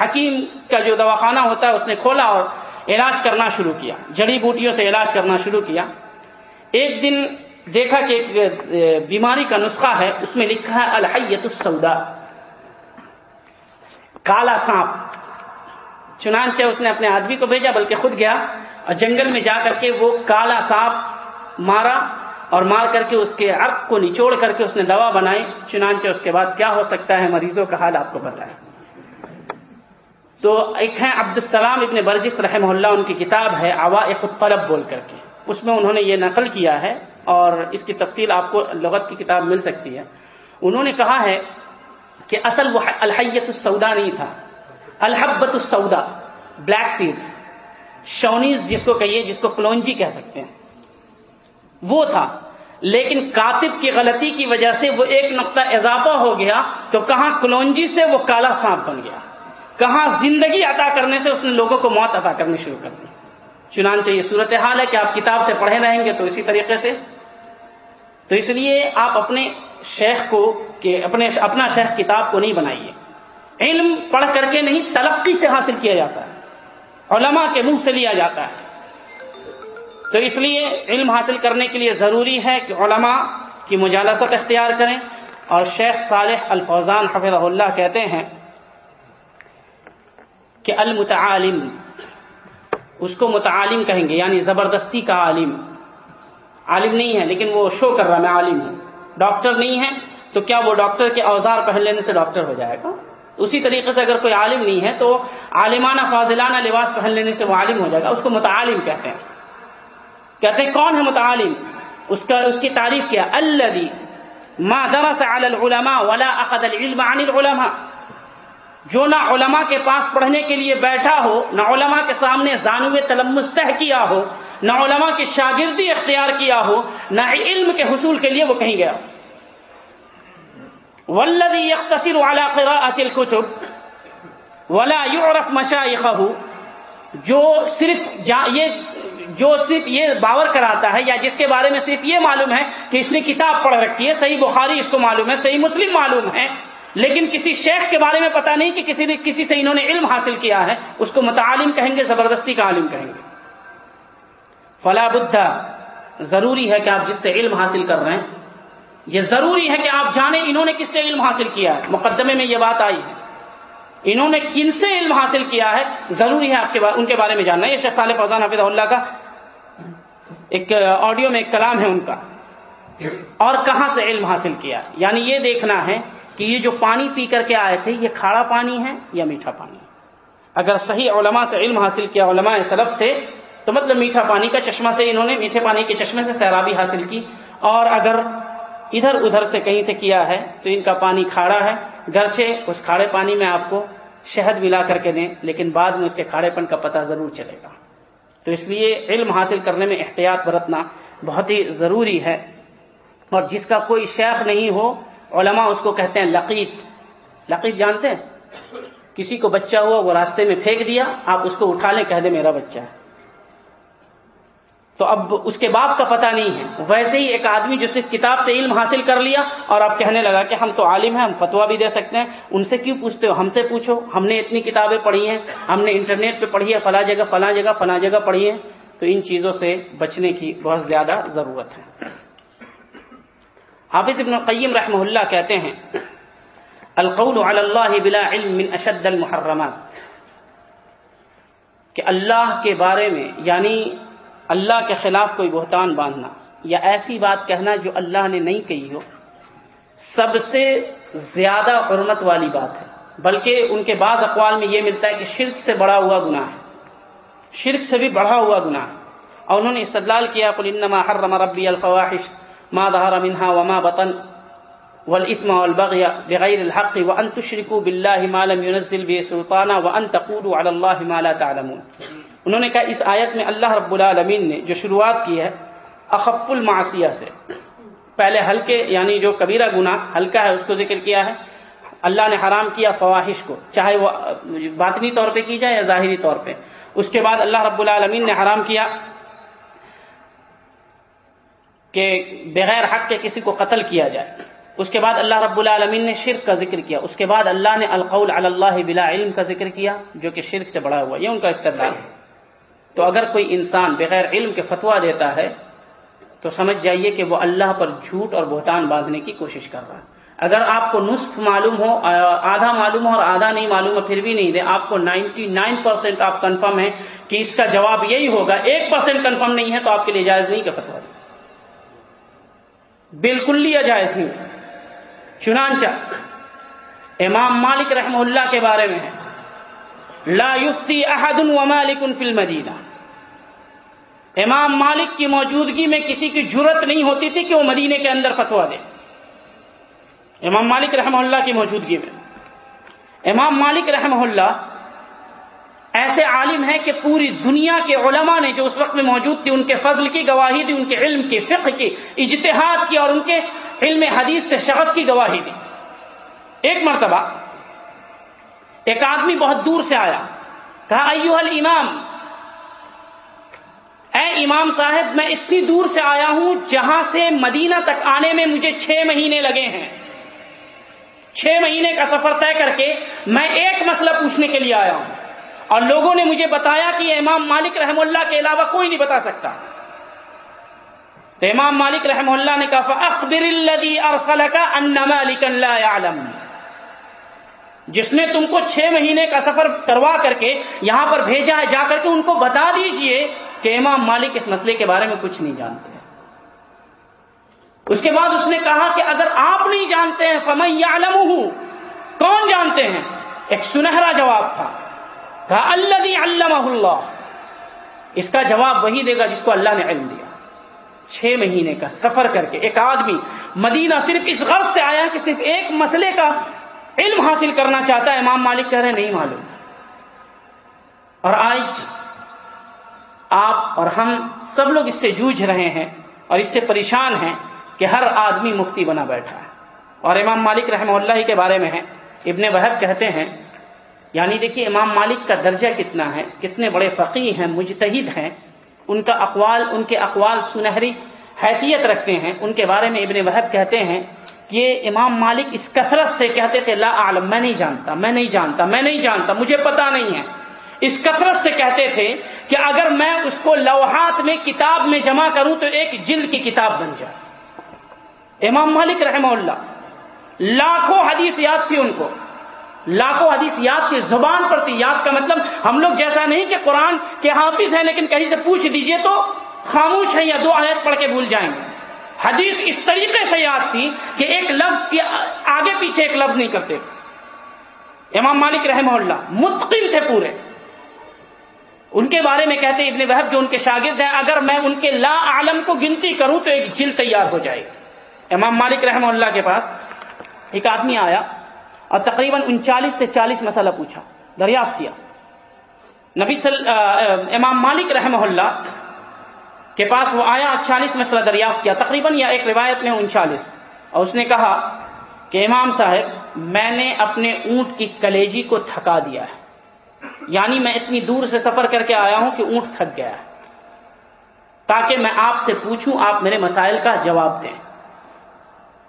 حکیم کا جو دواخانہ ہوتا ہے، اس نے کھولا اور علاج کرنا شروع کیا۔ جڑی بوٹیوں سے علاج کرنا شروع کیا۔ ایک دن دیکھا کہ ایک بیماری کا نسخہ ہے، اس میں لکھا ہے الحیت السودا کالا سانپ۔ چنانچہ اس نے اپنے آدمی کو بھیجا، بلکہ خود گیا اور جنگل میں جا کر کے وہ کالا سانپ مارا اور مار کر کے اس کے عرق کو نچوڑ کر کے اس نے دوا بنائی۔ چنانچہ اس کے بعد کیا ہو سکتا ہے، مریضوں کا حال آپ کو پتا ہے۔ تو ایک ہے عبد السلام ابن برجس رحمہ اللہ، ان کی کتاب ہے، عوائق الطلب بول کر کے۔ اس میں انہوں نے یہ نقل کیا ہے اور اس کی تفصیل آپ کو لغت کی کتاب مل سکتی ہے۔ انہوں نے کہا ہے کہ اصل وہ الحیت السودا نہیں تھا۔ الحبت السودا بلیک سیڈس شونیز جس کو کہیے، جس کو کلونجی کہہ سکتے ہیں۔ وہ تھا۔ لیکن کاتب کی غلطی کی وجہ سے وہ ایک نقطہ اضافہ ہو گیا۔ تو کہاں کلونجی سے وہ کالا سانپ بن گیا؟ کہاں زندگی عطا کرنے سے اس نے لوگوں کو موت عطا کرنی شروع کر دی؟ چنانچہ یہ صورت حال ہے کہ آپ کتاب سے پڑھے رہیں گے تو اسی طریقے سے تو اس لیے آپ اپنے شیخ کو کہ اپنے اپنا شیخ کتاب کو نہیں بنائیے۔ علم پڑھ کر کے نہیں، تلقی سے حاصل کیا جاتا ہے۔ علماء کے منہ سے لیا جاتا ہے۔ تو اس لیے علم حاصل کرنے کے لیے ضروری ہے کہ علماء کی مجالست اختیار کریں۔ اور شیخ صالح الفوزان حفظ اللہ کہتے ہیں کہ المتعالم، اس کو متعالم کہیں گے یعنی زبردستی کا عالم۔ عالم نہیں ہے، لیکن وہ شو کر رہا میں عالم ہوں۔ ڈاکٹر نہیں ہے، تو کیا وہ ڈاکٹر کے اوزار پہن لینے سے ڈاکٹر ہو جائے گا؟ اسی طریقے سے اگر کوئی عالم نہیں ہے، تو عالمانہ فاضلانہ لباس پہن لینے سے وہ عالم ہو جائے گا۔ اس کو متعالم کہتے ہیں۔ کہتے ہیں، کون ہے متعالم؟ اس کا، اس کی تعریف کیا؟ اللہ ما درس علی العلماء ولا اخذ العلم عن العلماء۔ جو نہ علماء کے پاس پڑھنے کے لیے بیٹھا ہو، نہ علماء کے سامنے زانو تلمس طے کیا ہو، نہ علماء کی شاگردی اختیار کیا ہو، نہ علم کے حصول کے لیے وہ کہیں گیا۔ ولدی یختصر والا الكتب ولا یعرف مشائخه جو صرف یہ جو صرف یہ باور کراتا ہے، یا جس کے بارے میں صرف یہ معلوم ہے کہ اس نے کتاب پڑھ رکھی ہے، صحیح بخاری اس کو معلوم ہے، صحیح مسلم معلوم ہے۔ لیکن کسی شیخ کے بارے میں پتا نہیں کہ کسی نے کسی سے انہوں نے علم حاصل کیا ہے، اس کو متعالم کہیں گے، زبردستی کا عالم کہیں گے۔ فلا بدھا ضروری ہے کہ آپ جس سے علم حاصل کر رہے ہیں، یہ ضروری ہے کہ آپ جانیں انہوں نے کس سے علم حاصل کیا ہے۔ مقدمے میں یہ بات آئی ہے۔ انہوں نے کن سے علم حاصل کیا ہے، ضروری ہے آپ کے ان کے بارے میں جاننا۔ یہ شیخ صالح فوزان حافظ اللہ کا ایک آڈیو میں ایک کلام ہے ان کا۔ اور کہاں سے علم حاصل کیا یعنی یہ دیکھنا ہے کہ یہ جو پانی پی کر کے آئے تھے، یہ کھاڑا پانی ہے یا میٹھا پانی اگر صحیح علماء سے علم حاصل کیا، علماء سلف سے، تو مطلب میٹھا پانی کا چشمہ سے انہوں نے، میٹھے پانی کے چشمے سے سیرابی حاصل کی۔ اور اگر ادھر ادھر سے کہیں سے کیا ہے، تو ان کا پانی کھاڑا ہے۔ گرچہ اس کھاڑے پانی میں آپ کو شہد ملا کر کے دیں، لیکن بعد میں اس کے کھاڑے پن کا پتہ ضرور چلے گا۔ تو اس لیے علم حاصل کرنے میں احتیاط برتنا بہت ہی ضروری ہے۔ اور جس کا کوئی شیخ نہیں ہو علماء اس کو کہتے ہیں لقیت لقیت جانتے ہیں؟ کسی کو بچہ ہوا، وہ راستے میں پھینک دیا، آپ اس کو اٹھا لیں، کہہ دیں میرا بچہ ہے۔ تو اب اس کے باپ کا پتہ نہیں ہے۔ ویسے ہی ایک آدمی جو صرف کتاب سے علم حاصل کر لیا اور آپ کہنے لگا کہ ہم تو عالم ہیں، ہم فتوا بھی دے سکتے ہیں۔ ان سے کیوں پوچھتے ہو؟ ہم سے پوچھو۔ ہم نے اتنی کتابیں پڑھی ہیں، ہم نے انٹرنیٹ پہ پڑھی ہے، فلاں جگہ فلاں جگہ فلاں جگہ پڑھی ہے تو ان چیزوں سے بچنے کی بہت زیادہ ضرورت ہے۔ حافظ ابن قیم رحمہ اللہ کہتے ہیں، القول علی اللہ بلا علم من اشد المحرمات۔ کہ اللہ کے بارے میں یعنی اللہ کے خلاف کوئی بہتان باندھنا، یا ایسی بات کہنا جو اللہ نے نہیں کہی ہو، سب سے زیادہ حرمت والی بات ہے۔ بلکہ ان کے بعض اقوال میں یہ ملتا ہے کہ شرک سے بڑا ہوا گناہ ہے۔ شرک سے بھی بڑھا ہوا گناہ اور انہوں نے استدلال کیا، قل انما حرم ربی الفواحش۔ ما ظهر منها وما بطن. والاثم والبغي بغير الحق وان تشركوا بالله ما لم ينزل به سلطانا وان تقولوا على الله ما لا تعلمون. انہوں نے کہا اس آیت میں اللہ رب العالمین نے جو شروعات کی ہے، اخف المعصیہ سے، پہلے ہلکے یعنی جو کبیرہ گناہ، ہلکا ہے، اس کو ذکر کیا ہے۔ اللہ نے حرام کیا فواہش کو، چاہے وہ باطنی طور پہ کی جائے یا ظاہری طور پہ۔ اس کے بعد اللہ رب العالمین نے حرام کیا۔ کہ بغیر حق کے کسی کو قتل کیا جائے۔ اس کے بعد اللہ رب العالمین نے شرک کا ذکر کیا۔ اس کے بعد اللہ نے القول علی اللہ بلا علم کا ذکر کیا، جو کہ شرک سے بڑا ہوا۔ یہ ان کا استدلال ہے۔ تو اگر کوئی انسان بغیر علم کے فتوا دیتا ہے، تو سمجھ جائیے کہ وہ اللہ پر جھوٹ اور بہتان باندھنے کی کوشش کر رہا ہے۔ اگر آپ کو نصف معلوم ہو، آدھا معلوم ہو اور آدھا نہیں معلوم ہو، پھر بھی نہیں۔ دے آپ کو نائنٹی نائن پرسینٹ آپ کنفرم ہے کہ اس کا جواب یہی ہوگا۔ ایک پرسینٹ کنفرم نہیں ہے تو آپ کے لیے جائز نہیں کہ فتوا دے بالکل لیا جائز نہیں۔ چنانچہ امام مالک رحمہ اللہ کے بارے میں ہے۔ لا یفتی احد و مالک فی المدینہ۔ امام مالک کی موجودگی میں کسی کی جرت نہیں ہوتی تھی کہ وہ مدینے کے اندر فتوا دے۔ امام مالک رحمہ اللہ کی موجودگی میں۔ امام مالک رحمہ اللہ ایسے عالم ہے کہ پوری دنیا کے علماء نے جو اس وقت میں موجود تھی، ان کے فضل کی گواہی دی، ان کے علم کی فقہ کی، اجتہاد کی اور ان کے علم حدیث سے شغف کی گواہی دی۔ ایک مرتبہ ایک آدمی بہت دور سے آیا، کہا ایوہ الامام، اے امام صاحب، میں اتنی دور سے آیا ہوں جہاں سے مدینہ تک آنے میں مجھے چھ مہینے لگے ہیں۔ چھ مہینے کا سفر طے کر کے میں ایک مسئلہ پوچھنے کے لیے آیا ہوں۔ اور لوگوں نے مجھے بتایا کہ امام مالک رحم اللہ کے علاوہ کوئی نہیں بتا سکتا۔ تو امام مالک رحم اللہ نے کہا اخبر يعلم۔ جس نے تم کو چھ مہینے کا سفر کروا کر کے یہاں پر بھیجا ہے، جا کر کے ان کو بتا دیجیے کہ امام مالک اس مسئلے کے بارے میں کچھ نہیں جانتے۔ اس کے بعد اس نے کہا کہ اگر آپ نہیں جانتے ہیں، فمن عالم ہوں کون جانتے ہیں؟ ایک سنہرا جواب تھا۔ کہا اللہ علامہ اللہ. اس کا جواب وہی دے گا جس کو اللہ نے علم دیا۔ چھ مہینے کا سفر کر کے ایک آدمی مدینہ صرف اس غرض سے آیا کہ صرف ایک مسئلے کا علم حاصل کرنا چاہتا ہے۔ امام مالک کہہ رہے نہیں معلوم۔ اور آج آپ اور ہم سب لوگ اس سے جوجھ رہے ہیں اور اس سے پریشان ہیں کہ ہر آدمی مفتی بنا بیٹھا ہے۔ اور امام مالک رحمہ اللہ کے بارے میں ہے ابن وحب کہتے ہیں یعنی دیکھیے امام مالک کا درجہ کتنا ہے، کتنے بڑے فقی ہیں، مجتہد ہیں، ان کا اقوال، ان کے اقوال سنہری حیثیت رکھتے ہیں۔ ان کے بارے میں ابن وحب کہتے ہیں کہ امام مالک اس کثرت سے کہتے تھے، لا عالم میں نہیں جانتا، میں نہیں جانتا، میں نہیں جانتا، مجھے پتا نہیں ہے۔ اس کثرت سے کہتے تھے کہ اگر میں اس کو لوہات میں، کتاب میں جمع کروں تو ایک جلد کی کتاب بن جائے۔ امام مالک رحمہ اللہ، لاکھوں حدیث یاد تھی ان کو۔ لاکھوں حدیث یاد کی زبان پر تھی، یاد کا مطلب ہم لوگ جیسا نہیں کہ قرآن کے حافظ ہیں، لیکن کہیں سے پوچھ دیجیے تو خاموش ہے یا دو آیت پڑھ کے بھول جائیں گے۔ حدیث اس طریقے سے یاد تھی کہ ایک لفظ کے آگے پیچھے ایک لفظ نہیں کرتے۔ امام مالک رحمہ اللہ متقل تھے پورے۔ ان کے بارے میں کہتے ابن وحب جو ان کے شاگرد ہیں، اگر میں ان کے لا عالم کو گنتی کروں تو ایک جل تیار ہو جائے گی۔ امام مالک رحمہ اللہ کے پاس ایک آدمی آیا۔ اور تقریباً انچالیس سے چالیس مسئلہ پوچھا، دریافت کیا۔ نبی صلی امام مالک رحمہ اللہ کے پاس وہ آیا چالیس مسئلہ دریافت کیا، تقریباً یا ایک روایت میں انچالیس۔ اور اس نے کہا کہ امام صاحب، میں نے اپنے اونٹ کی کلیجی کو تھکا دیا ہے۔ یعنی میں اتنی دور سے سفر کر کے آیا ہوں کہ اونٹ تھک گیا ہے۔ تاکہ میں آپ سے پوچھوں، آپ میرے مسائل کا جواب دیں۔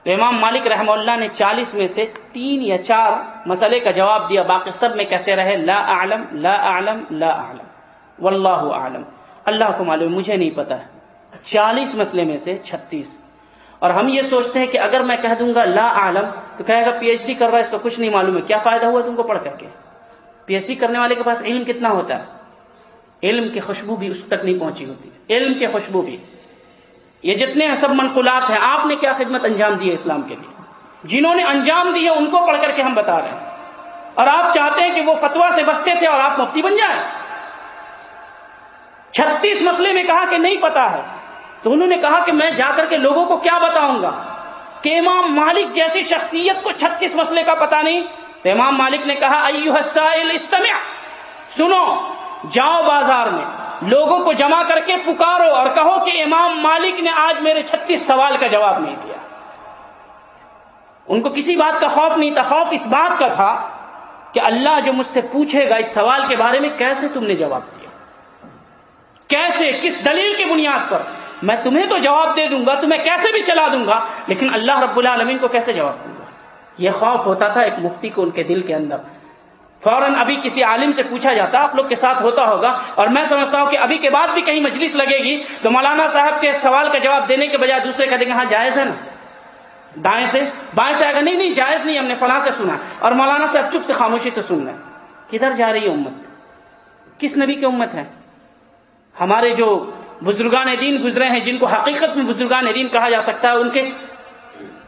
تو امام مالک رحمہ اللہ نے چالیس میں سے تین یا چار مسئلے کا جواب دیا، باقی سب میں کہتے رہے، لا اعلم لا اعلم لا اعلم، واللہ اعلم۔ اللہ کو معلوم، مجھے نہیں پتا چالیس مسئلے میں سے چھتیس۔ اور ہم یہ سوچتے ہیں کہ اگر میں کہہ دوں گا لا عالم تو کہے گا پی ایچ ڈی کر رہا ہے، اس کو کچھ نہیں معلوم ہے۔ کیا فائدہ ہوا تم کو پڑھ کر کے؟ پی ایچ ڈی کرنے والے کے پاس علم کتنا ہوتا ہے؟ علم کی خوشبو بھی اس تک نہیں پہنچی ہوتی۔ علم کی خوشبو بھی۔ یہ جتنے سب منقولات ہیں، آپ نے کیا خدمت انجام دی ہے اسلام کے لیے؟ جنہوں نے انجام دی ہے، ان کو پڑھ کر کے ہم بتا رہے ہیں۔ اور آپ چاہتے ہیں کہ وہ فتوا سے بچتے تھے اور آپ مفتی بن جائیں۔ چھتیس مسئلے میں کہا کہ نہیں پتا ہے۔ تو انہوں نے کہا کہ میں جا کر کے لوگوں کو کیا بتاؤں گا؟ کہ امام مالک جیسی شخصیت کو چھتیس مسئلے کا پتا نہیں؟ تو امام مالک نے کہا السائل استمع، سنو، جاؤ بازار میں۔ لوگوں کو جمع کر کے پکارو اور کہو کہ امام مالک نے آج میرے چھتیس سوال کا جواب نہیں دیا۔ ان کو کسی بات کا خوف نہیں تھا۔ خوف اس بات کا تھا کہ اللہ جو مجھ سے پوچھے گا اس سوال کے بارے میں کیسے تم نے جواب دیا؟ کیسے؟ کس دلیل کی بنیاد پر؟ میں تمہیں تو جواب دے دوں گا، تمہیں کیسے بھی چلا دوں گا، لیکن اللہ رب العالمین کو کیسے جواب دوں گا؟ یہ خوف ہوتا تھا ایک مفتی کو ان کے دل کے اندر۔ فوراً ابھی کسی عالم سے پوچھا جاتا، آپ لوگ کے ساتھ ہوتا ہوگا، اور میں سمجھتا ہوں کہ ابھی کے بعد بھی کہیں مجلس لگے گی، تو مولانا صاحب کے سوال کا جواب دینے کے بجائے دوسرے کہتے ہیں ہاں جائز ہے نا؟ دائیں سے؟ بائیں سے آگے نہیں نہیں، جائز نہیں، ہم نے فلاں سے سنا۔ اور مولانا صاحب چپ سے خاموشی سے سن رہے کدھر جا رہی ہے امت؟ کس نبی کی امت ہے؟ ہمارے جو بزرگان دین گزرے ہیں، جن کو حقیقت میں بزرگان دین کہا جا سکتا ہے، ان کے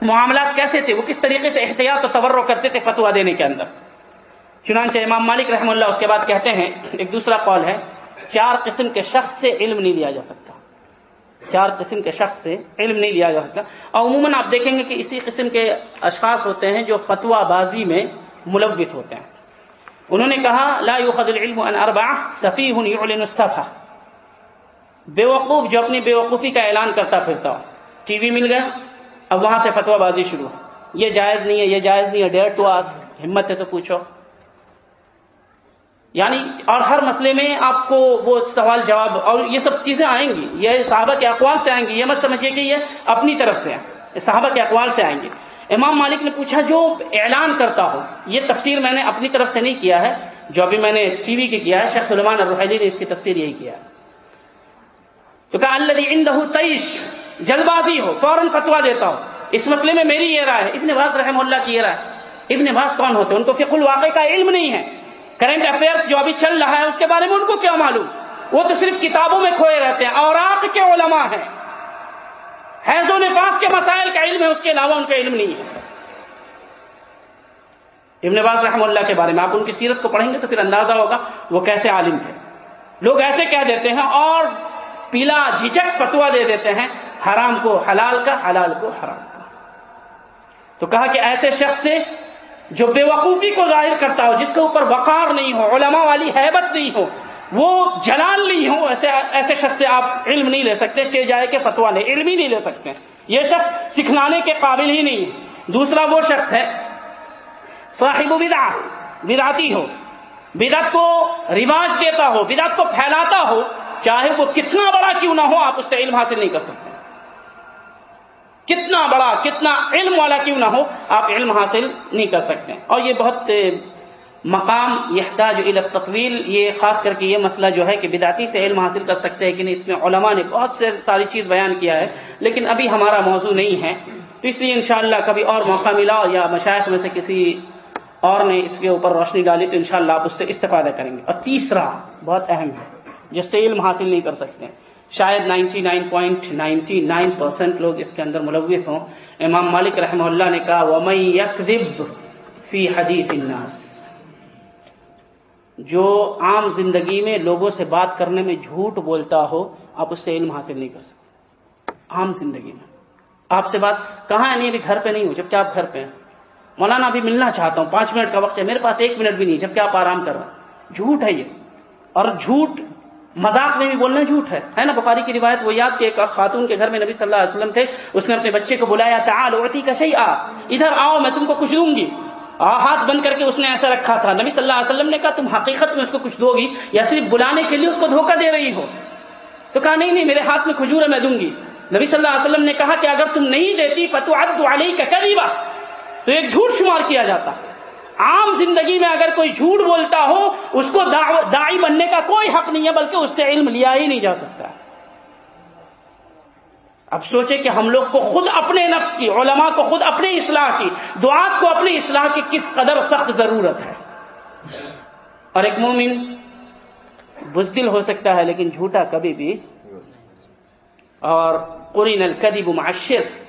معاملات کیسے تھے؟ وہ کس طریقے سے احتیاط و تورو کرتے تھے فتوا دینے کے اندر؟ چنانچہ امام مالک رحم اللہ اس کے بعد کہتے ہیں، ایک دوسرا قول ہے، چار قسم کے شخص سے علم نہیں لیا جا سکتا۔ چار قسم کے شخص سے علم نہیں لیا جا سکتا۔ اور عموماً آپ دیکھیں گے کہ اسی قسم کے اشخاص ہوتے ہیں جو فتوا بازی میں ملوث ہوتے ہیں۔ انہوں نے کہا، لا العلم ان اربع يعلن الصفحه بیوقوف، جو اپنی بیوقوفی کا اعلان کرتا پھرتا ہو۔ ٹی وی مل گیا، اب وہاں سے فتوا بازی شروع۔ یہ جائز نہیں ہے، یہ جائز نہیں ہے ڈیئر ٹو آس، ہمت ہے تو پوچھو۔ یعنی اور ہر مسئلے میں آپ کو وہ سوال جواب اور یہ سب چیزیں آئیں گی، یہ صحابہ کے اقوال سے آئیں گی، یہ مت سمجھیے کہ یہ اپنی طرف سے ہیں صحابہ کے اقوال سے آئیں گے امام مالک نے پوچھا، جو اعلان کرتا ہو، یہ تفسیر میں نے اپنی طرف سے نہیں کیا ہے، جو ابھی میں نے ٹی وی کی کیا ہے، شیخ سلمان الرحیلی نے اس کی تفسیر یہی کیا ہے۔ تو کہا اللہ تیش جلد بازی ہو، فوراً فتوا دیتا ہو۔ اس مسئلے میں میری یہ رائے ہے۔ ابن باز رحم اللہ کی یہ رائے ابن باز کون ہوتے ہیں؟ ان کو فق الواقع کا علم نہیں ہے۔ کرنٹ افیئرس جو ابھی چل رہا ہے، اس کے بارے میں ان کو کیا معلوم؟ وہ تو صرف کتابوں میں کھوئے رہتے ہیں۔ اور آپ کے علماء ہیں۔ حیض و نفاس کے مسائل کا علم ہے، اس کے علاوہ ان کا علم نہیں ہے۔ ابن باز رحم اللہ کے بارے میں آپ ان کی سیرت کو پڑھیں گے تو پھر اندازہ ہوگا وہ کیسے عالم تھے۔ لوگ ایسے کہہ دیتے ہیں اور پیلا جھجک فتوا دے دیتے ہیں، حرام کو حلال کا، حلال کو حرام کا۔ تو کہا کہ ایسے شخص سے جو بے وقوفی کو ظاہر کرتا ہو، جس کے اوپر وقار نہیں ہو، علماء والی حیبت نہیں ہو، وہ جلال نہیں ہو، ایسے ایسے شخص سے آپ علم نہیں لے سکتے، چے جائے کہ فتوا لے، علم ہی نہیں لے سکتے۔ یہ شخص سکھلانے کے قابل ہی نہیں۔ ہے دوسرا وہ شخص ہے، صاحب بدعت بداتی ہو۔ بدعت کو رواج دیتا ہو، بدعت کو پھیلاتا ہو، چاہے وہ کتنا بڑا کیوں نہ ہو، آپ اس سے علم حاصل نہیں کر سکتے۔ کتنا بڑا، کتنا علم والا کیوں نہ ہو، آپ علم حاصل نہیں کر سکتے۔ اور یہ بہت مقام یحتاج الى التطویل، یہ خاص کر کے یہ مسئلہ جو ہے کہ بداتی سے علم حاصل کر سکتے ہیں کہ نہیں، اس میں علماء نے بہت سے ساری چیز بیان کیا ہے، لیکن ابھی ہمارا موضوع نہیں ہے۔ تو اس لیے انشاءاللہ کبھی اور موقع ملا یا مشاعر میں سے کسی اور نے اس کے اوپر روشنی ڈالی تو انشاءاللہ آپ اس سے استفادہ کریں گے۔ اور تیسرا بہت اہم ہے، جس سے علم حاصل نہیں کر سکتے۔ شاید ninety nine point ninety nine percent لوگ اس کے اندر ملوث ہوں۔ امام مالک رحمہ اللہ نے کہا ومئی فی حدیث الناس جو عام زندگی میں لوگوں سے بات کرنے میں جھوٹ بولتا ہو، آپ اس سے علم حاصل نہیں کر سکتے۔ عام زندگی میں۔ آپ سے بات کہاں نہیں، ابھی گھر پہ نہیں ہوں، جب کیا آپ گھر پہ ہیں۔ مولانا، ابھی ملنا چاہتا ہوں، پانچ منٹ کا وقت ہے، میرے پاس ایک منٹ بھی نہیں، جب کیا آپ آرام کر رہے ہیں۔ جھوٹ ہے یہ۔ اور جھوٹ مذاق میں بھی بولنا جھوٹ ہے۔ ہے نا؟ بخاری کی روایت وہ یاد کہ ایک خاتون کے گھر میں نبی صلی اللہ علیہ وسلم تھے۔ اس نے اپنے بچے کو بلایا، تعال اوتی کا شہی آ ادھر آؤ، میں تم کو کچھ دوں گی۔ ہاتھ بند کر کے اس نے ایسا رکھا تھا۔ نبی صلی اللہ علیہ وسلم نے کہا، تم حقیقت میں اس کو کچھ دو گی یا صرف بلانے کے لیے اس کو دھوکہ دے رہی ہو؟ تو کہا، نہیں نہیں، میرے ہاتھ میں کھجور ہے میں دوں گی۔ نبی صلی اللہ علیہ وسلم نے کہا کہ اگر تم نہیں دیتی فتو علیہ کا قریبا تو ایک جھوٹ شمار کیا جاتا۔ عام زندگی میں اگر کوئی جھوٹ بولتا ہو، اس کو دائی بننے کا کوئی حق نہیں ہے، بلکہ اس سے علم لیا ہی نہیں جا سکتا۔ اب سوچے کہ ہم لوگ کو خود اپنے نفس کی، علماء کو خود اپنے اصلاح کی، دعات کو اپنی اصلاح کی کس قدر سخت ضرورت ہے۔ اور ایک مومن بزدل ہو سکتا ہے، لیکن جھوٹا کبھی بھی۔ اور قرین القدیب معاشر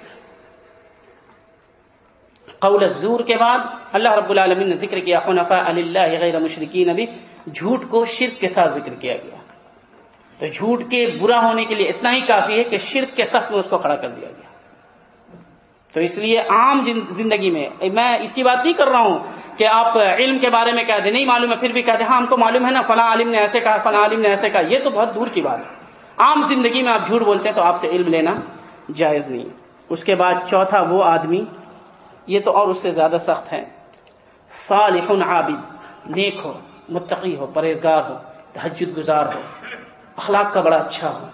قول الزور کے بعد اللہ رب العالمین نے ذکر کیا اللہ غیر مشرقین ابھی جھوٹ کو شرک کے ساتھ ذکر کیا گیا۔ تو جھوٹ کے برا ہونے کے لیے اتنا ہی کافی ہے کہ شرک کے سخت میں اس کو کھڑا کر دیا گیا۔ تو اس لیے عام زندگی میں میں اس کی بات نہیں کر رہا ہوں کہ آپ علم کے بارے میں کہہ دیں، نہیں معلوم ہے، پھر بھی کہتے ہیں ہاں ہم کو معلوم ہے نا، فلاں عالم نے ایسے کہا، فلاں عالم نے ایسے کہا۔ یہ تو بہت دور کی بات ہے۔ عام زندگی میں آپ جھوٹ بولتے ہیں تو آپ سے علم لینا جائز نہیں۔ اس کے بعد چوتھا وہ آدمی یہ تو اور اس سے زیادہ سخت ہے صالح عابد، نیک ہو، متقی ہو، پرہیزگار ہو تحجد گزار ہو، اخلاق کا بڑا اچھا ہو۔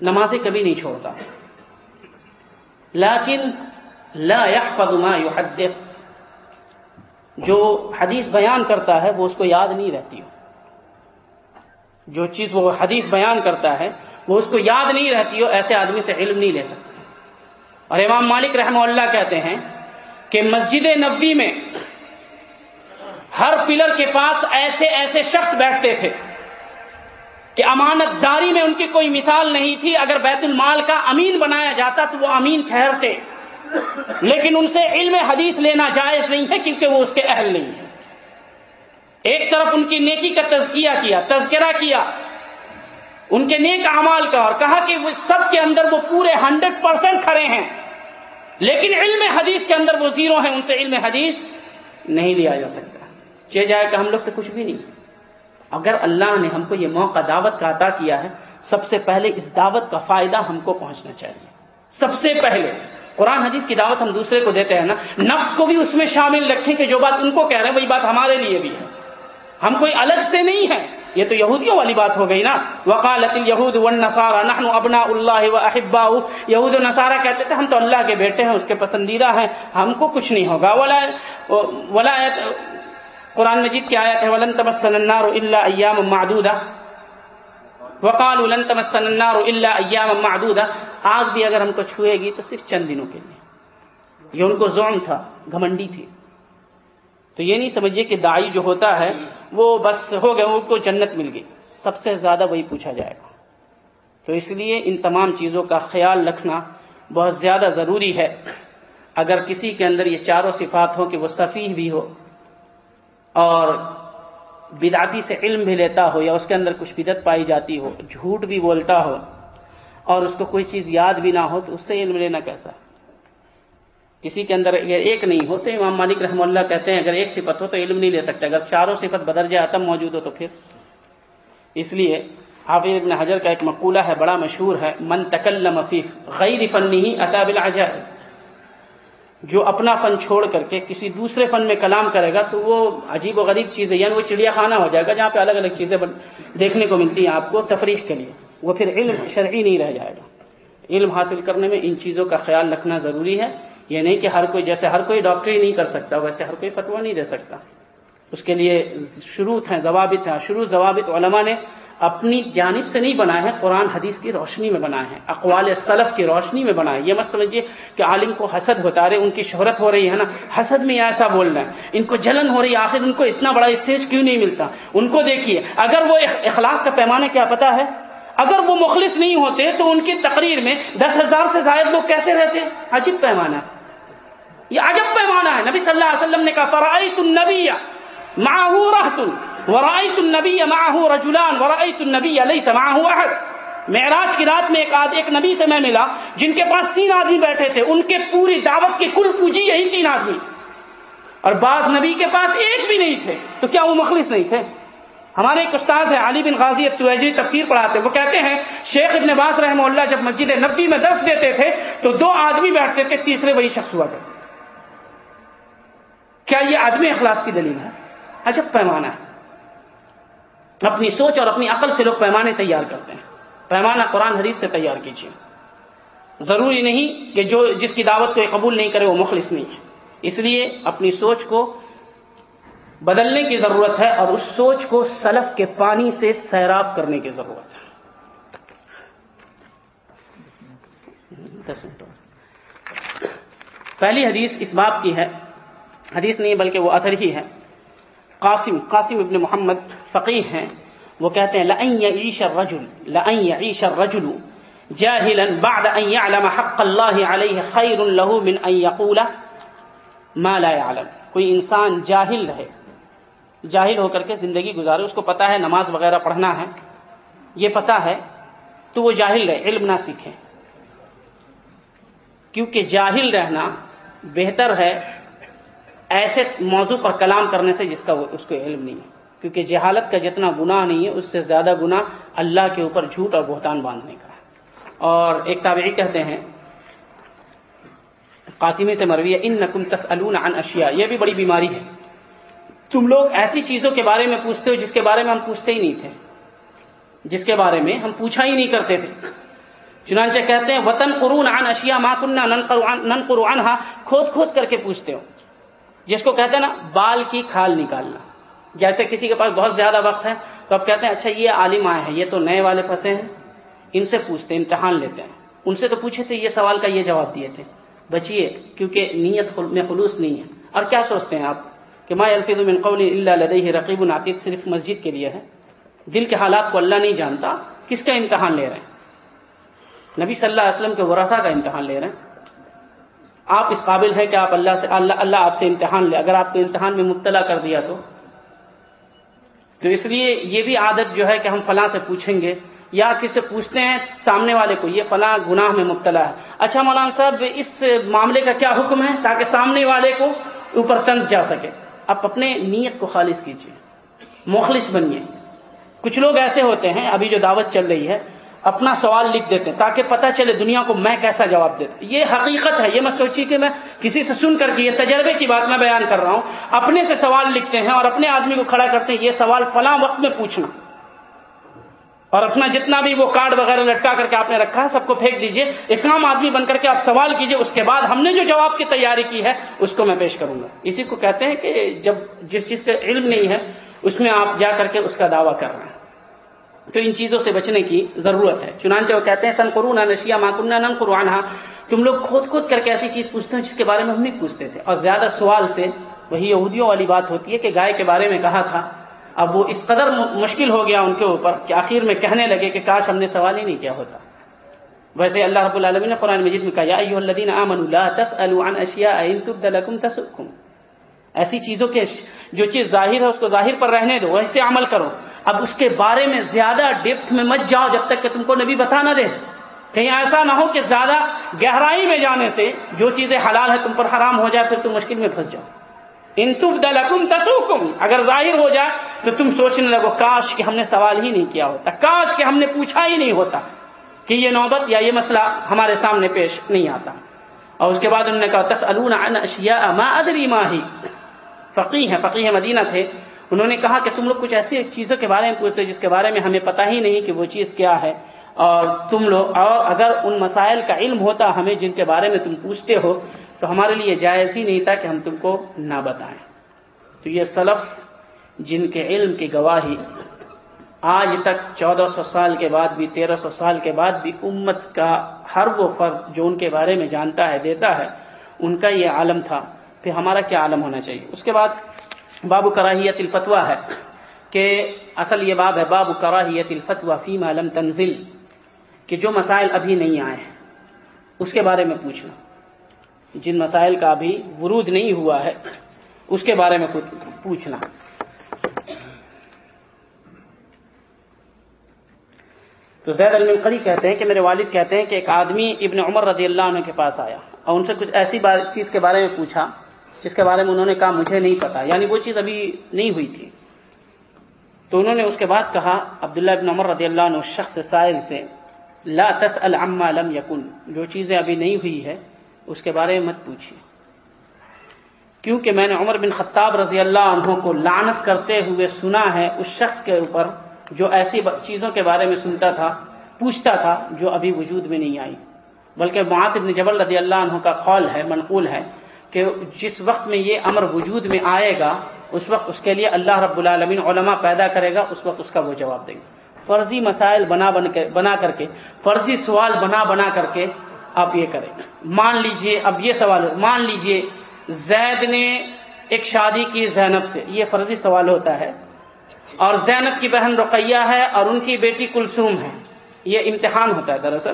نمازیں کبھی نہیں چھوڑتا۔ لیکن لا يحفظ ما يحدث۔ جو حدیث بیان کرتا ہے، وہ اس کو یاد نہیں رہتی۔ ہو جو چیز وہ حدیث بیان کرتا ہے، وہ اس کو یاد نہیں رہتی۔ ہو ایسے آدمی سے علم نہیں لے سکتے اور امام مالک رحمہ اللہ کہتے ہیں کہ مسجد نبی میں ہر پلر کے پاس ایسے ایسے شخص بیٹھتے تھے کہ امانت داری میں ان کی کوئی مثال نہیں تھی۔ اگر بیت المال کا امین بنایا جاتا تو وہ امین ٹھہرتے۔ لیکن ان سے علم حدیث لینا جائز نہیں ہے کیونکہ وہ اس کے اہل نہیں ہے ایک طرف ان کی نیکی کا تزکیہ کیا، تذکرہ کیا ان کے نیک اعمال کا اور کہا کہ وہ سب کے اندر وہ پورے ہنڈریڈ پرسینٹ کھڑے ہیں۔ لیکن علم حدیث کے اندر وہ زیرو ہیں، ان سے علم حدیث نہیں لیا جا سکتا۔ چہ جائے کہ ہم لوگ تو کچھ بھی نہیں۔ اگر اللہ نے ہم کو یہ موقع دعوت کا عطا کیا ہے، سب سے پہلے اس دعوت کا فائدہ ہم کو پہنچنا چاہیے۔ سب سے پہلے۔ قرآن حدیث کی دعوت ہم دوسرے کو دیتے ہیں نا۔ نفس کو بھی اس میں شامل رکھیں کہ جو بات ان کو کہہ رہے ہیں، وہی بات ہمارے لیے بھی ہے۔ ہم کوئی الگ سے نہیں ہے یہ تو یہودیوں والی بات ہو گئی نا۔ وقالت یہود و نسارا نحن ابنا اللہ و احبا یہود و نصارہ کہتے تھے، ہم تو اللہ کے بیٹے ہیں، اس کے پسندیدہ ہیں، ہم کو کچھ نہیں ہوگا۔ ولا ولا، قرآن مجید کی آیت ہے، ولن تمسن النار الا ایام معدودہ وقال لن تمسن النار الا ایام معدودہ آگ بھی اگر ہم کو چھوئے گی تو صرف چند دنوں کے لیے۔ یہ ان کو زوم تھا، گھمنڈی تھی۔ تو یہ نہیں سمجھیے کہ دائی جو ہوتا ہے، وہ بس ہو گئے ان کو جنت مل گئی۔ سب سے زیادہ وہی پوچھا جائے گا۔ تو اس لیے ان تمام چیزوں کا خیال رکھنا بہت زیادہ ضروری ہے۔ اگر کسی کے اندر یہ چاروں صفات ہو کہ وہ صفیح بھی ہو اور بدعتی سے علم بھی لیتا ہو یا اس کے اندر کچھ بدت پائی جاتی ہو، جھوٹ بھی بولتا ہو اور اس کو کوئی چیز یاد بھی نہ ہو، تو اس سے علم لینا کیسا؟ ہے کسی کے اندر اگر ایک نہیں ہو تو امام مالک رحم اللہ کہتے ہیں، اگر ایک صفت ہو تو علم نہیں لے سکتے، اگر چاروں صفت بدر جائے موجود ہو تو پھر۔ اس لیے حافظ ابن حجر کا ایک مقولہ ہے، بڑا مشہور ہے، من تکلم فیف غیر فنی ہی اطاب جو اپنا فن چھوڑ کر کے کسی دوسرے فن میں کلام کرے گا تو وہ عجیب و غریب چیزیں یعنی وہ چڑیا خانہ ہو جائے گا جہاں پہ الگ الگ چیزیں دیکھنے کو ملتی ہیں آپ کو تفریح کے لیے۔ وہ پھر علم شرعی نہیں رہ جائے گا۔ علم حاصل کرنے میں ان چیزوں کا خیال رکھنا ضروری ہے۔ یہ نہیں کہ ہر کوئی جیسے ہر کوئی ڈاکٹری نہیں کر سکتا، ویسے ہر کوئی فتوا نہیں دے سکتا۔ اس کے لیے شروع ہیں، ضوابط ہیں۔ شروع ضوابط علماء نے اپنی جانب سے نہیں بنائے ہیں، قرآن حدیث کی روشنی میں بنائے ہیں، اقوال سلف کی روشنی میں بنائے یہ مت سمجھیے کہ عالم کو حسد ہوتا رہے ان کی شہرت ہو رہی ہے نا، حسد میں ایسا بول رہے ہیں۔ ان کو جلن ہو رہی ہے، آخر ان کو اتنا بڑا اسٹیج کیوں نہیں ملتا؟ ان کو دیکھیے، اگر وہ اخلاص کا پیمانہ کیا پتا ہے؟ اگر وہ مخلص نہیں ہوتے تو ان کی تقریر میں دس ہزار سے زائد لوگ کیسے رہتے؟ عجیب پیمانہ۔ یہ عجب پیمانہ ہے۔ نبی صلی اللہ علیہ وسلم نے کہا فرائیت النبی معه رهط ورائیت النبی معه رجلان ورائیت النبی لیس معه احد۔ معراج کی رات میں ایک آدھ ایک نبی سے میں ملا، جن کے پاس تین آدمی بیٹھے تھے۔ ان کے پوری دعوت کی کل پوجی یہی تین آدمی۔ اور بعض نبی کے پاس ایک بھی نہیں تھے۔ تو کیا وہ مخلص نہیں تھے؟ ہمارے ایک استاد ہیں، علی بن غازی توجی تفسیر پڑھاتے وہ کہتے ہیں، شیخ ابن باز رحمہ اللہ جب مسجد نبی میں درس دیتے تھے، تو دو آدمی بیٹھتے تھے، تیسرے وہی شخص ہوا کرتے کیا یہ آدمی اخلاص کی دلیل ہے؟ عجب پیمانہ۔ ہے اپنی سوچ اور اپنی عقل سے لوگ پیمانے تیار کرتے ہیں۔ پیمانہ قرآن حدیث سے تیار کیجیے۔ ضروری نہیں کہ جو جس کی دعوت کو قبول نہیں کرے وہ مخلص نہیں ہے۔ اس لیے اپنی سوچ کو بدلنے کی ضرورت ہے اور اس سوچ کو سلف کے پانی سے سیراب کرنے کی ضرورت ہے۔ دس منٹ پہلی حدیث اس باب کی ہے۔ حدیث نہیں، بلکہ وہ اثر ہی ہے۔ قاسم قاسم ابن محمد فقیر ہیں۔ وہ کہتے ہیں، لَأَن يَعِيشَ الرَّجُلُ، لَأَن يَعِيشَ الرَّجُلُ جَاهِلًا بَعْدَ أَن يَعْلَمَ حَقَّ اللَّهِ عَلَيْهِ خَيْرٌ لَهُ مِنْ أَن يَقُولَ مَا لَا يَعْلَمُ۔ کوئی انسان جاہل رہے، جاہل ہو کر کے زندگی گزارے، اس کو پتا ہے، نماز وغیرہ پڑھنا ہے، یہ پتا ہے، تو وہ جاہل رہے، علم نہ سیکھے کیونکہ جاہل رہنا بہتر ہے ایسے موضوع پر کلام کرنے سے جس کا اس کو علم نہیں ہے۔ کیونکہ جہالت کا جتنا گناہ نہیں ہے، اس سے زیادہ گناہ اللہ کے اوپر جھوٹ اور بہتان باندھنے کا ہے۔ اور ایک تابعی کہتے ہیں، قاسمی سے مروی ان نقم تسلون عن اشیاء۔ یہ بھی بڑی بیماری ہے۔ تم لوگ ایسی چیزوں کے بارے میں پوچھتے ہو جس کے بارے میں ہم پوچھتے ہی نہیں تھے۔ جس کے بارے میں ہم پوچھا ہی نہیں کرتے تھے۔ چنانچہ کہتے ہیں وطن قرون عن اشیاء ما کننا نن قرآن کھود کھود کر کے پوچھتے ہو۔ جس کو کہتے ہیں نا، بال کی کھال نکالنا۔ جیسے کسی کے پاس بہت زیادہ وقت ہے، تو اب کہتے ہیں اچھا یہ عالم آئے ہیں، یہ تو نئے والے پھنسے ہیں۔ ان سے پوچھتے ہیں، امتحان لیتے ہیں۔ ان سے تو پوچھے تھے، یہ سوال کا یہ جواب دیے تھے۔ بچیے، کیونکہ نیت میں خلوص نہیں ہے۔ اور کیا سوچتے ہیں آپ؟ کہ ما الفظ من قول الا لديه رقیب العتید صرف مسجد کے لیے ہے۔ دل کے حالات کو اللہ نہیں جانتا، کس کا امتحان لے رہے ہیں؟ نبی صلی اللہ علیہ وسلم کے ورثہ کا امتحان لے رہے ہیں۔ آپ اس قابل ہے کہ آپ اللہ سے اللہ اللہ آپ سے امتحان لے اگر آپ کو امتحان میں مبتلا کر دیا تو تو اس لیے یہ بھی عادت جو ہے کہ ہم فلاں سے پوچھیں گے یا کس سے پوچھتے ہیں سامنے والے کو، یہ فلاں گناہ میں مبتلا ہے۔ اچھا مولانا صاحب، اس معاملے کا کیا حکم ہے تاکہ سامنے والے کو اوپر تنز جا سکے؟ آپ اپنے نیت کو خالص کیجیے مخلص بنیے۔ کچھ لوگ ایسے ہوتے ہیں، ابھی جو دعوت چل رہی ہے اپنا سوال لکھ دیتے ہیں تاکہ پتہ چلے دنیا کو میں کیسا جواب دیتا یہ حقیقت ہے، یہ میں سوچی کہ میں کسی سے سن کر کے یہ تجربے کی بات میں بیان کر رہا ہوں۔ اپنے سے سوال لکھتے ہیں اور اپنے آدمی کو کھڑا کرتے ہیں، یہ سوال فلاں وقت میں پوچھنا۔ اور اپنا جتنا بھی وہ کارڈ وغیرہ لٹکا کر کے آپ نے رکھا ہے، سب کو پھینک دیجیے۔ ایک عام آدمی بن کر کے آپ سوال کیجیے، اس کے بعد ہم نے جو جواب کی تیاری کی ہے، اس کو میں پیش کروں گا۔ اسی کو کہتے ہیں کہ جب جس چیز کا علم نہیں ہے، اس میں آپ جا کر کے اس کا دعویٰ کر رہے ہیں۔ تو ان چیزوں سے بچنے کی ضرورت ہے۔ چنانچہ وہ کہتے ہیں تن قرون نشیا ماکنہ نن قرآن تم لوگ خود خود کر کے ایسی چیز پوچھتے ہیں جس کے بارے میں ہم نہیں پوچھتے تھے۔ اور زیادہ سوال سے وہی یہودیوں والی بات ہوتی ہے کہ گائے کے بارے میں کہا تھا۔ اب وہ اس قدر مشکل ہو گیا ان کے اوپر کہ آخر میں کہنے لگے کہ کاش ہم نے سوال ہی نہیں کیا ہوتا۔ ویسے اللہ رب العالمین نے قرآن مجید میں کہا، یا ایھا الذین آمنوا لا عن اشیاء ان تبد ایسی چیزوں کے جو چیز ظاہر ہے اس کو ظاہر پر رہنے دو، ویسے عمل کرو۔ اب اس کے بارے میں زیادہ ڈیپتھ میں مت جاؤ جب تک کہ تم کو نبی بتا نہ دے۔ کہیں ایسا نہ ہو کہ زیادہ گہرائی میں جانے سے جو چیزیں حلال ہے تم پر حرام ہو جائے، پھر تم مشکل میں پھنس جاؤ۔ ان تم تسوکم اگر ظاہر ہو جائے تو تم سوچنے لگو، کاش کہ ہم نے سوال ہی نہیں کیا ہوتا، کاش کہ ہم نے پوچھا ہی نہیں ہوتا کہ یہ نوبت یا یہ مسئلہ ہمارے سامنے پیش نہیں آتا۔ اور اس کے بعد انہوں نے کہا تس اشیاء ما ادری ماہی فقی ہیں فقی مدینہ تھے۔ انہوں نے کہا کہ تم لوگ کچھ ایسی چیزوں کے بارے میں پوچھتے جس کے بارے میں ہمیں پتہ ہی نہیں کہ وہ چیز کیا ہے۔ اور تم لوگ، اور اگر ان مسائل کا علم ہوتا ہمیں جن کے بارے میں تم پوچھتے ہو، تو ہمارے لیے جائز ہی نہیں تھا کہ ہم تم کو نہ بتائیں۔ تو یہ سلف جن کے علم کی گواہی آج تک چودہ سو سال کے بعد بھی، تیرہ سو سال کے بعد بھی امت کا ہر وہ فرد جو ان کے بارے میں جانتا ہے، دیتا ہے، ان کا یہ عالم تھا۔ پھر ہمارا کیا عالم ہونا چاہیے؟ اس کے بعد باب کراہیت الفتوا ہے کہ اصل یہ باب ہے باب کراہیت الفتوا فی لم تنزل، کہ جو مسائل ابھی نہیں آئے ہیں، اس کے بارے میں پوچھنا۔ جن مسائل کا ابھی ورود نہیں ہوا ہے، اس کے بارے میں پوچھنا۔ تو زید المنقری کہتے ہیں کہ میرے والد کہتے ہیں کہ ایک آدمی ابن عمر رضی اللہ عنہ کے پاس آیا اور ان سے کچھ ایسی چیز کے بارے میں پوچھا جس کے بارے میں انہوں نے کہا مجھے نہیں پتا یعنی وہ چیز ابھی نہیں ہوئی تھی۔ تو انہوں نے اس کے بعد کہا، عبداللہ ابن عمر رضی اللہ عنہ شخص سائل سے، لا تسأل عما لم یکن، جو چیزیں ابھی نہیں ہوئی ہے اس کے بارے میں مت پوچھیے۔ کیونکہ میں نے عمر بن خطاب رضی اللہ عنہ کو لعنت کرتے ہوئے سنا ہے، اس شخص کے اوپر جو ایسی چیزوں کے بارے میں سنتا تھا، پوچھتا تھا، جو ابھی وجود میں نہیں آئی۔ بلکہ معاذ بن جبل رضی اللہ عنہ کا قول ہے، منقول ہے۔ کہ جس وقت میں یہ امر وجود میں آئے گا، اس وقت اس کے لیے اللہ رب العالمین علماء پیدا کرے گا، اس وقت اس کا وہ جواب دیں گے۔ فرضی مسائل بنا بن کے، بنا کر کے، فرضی سوال بنا بنا کر کے آپ یہ کریں۔ مان لیجیے، اب یہ سوال مان لیجیے، زید نے ایک شادی کی زینب سے، یہ فرضی سوال ہوتا ہے۔ اور زینب کی بہن رقیہ ہے اور ان کی بیٹی کلثوم ہے۔ یہ امتحان ہوتا ہے دراصل۔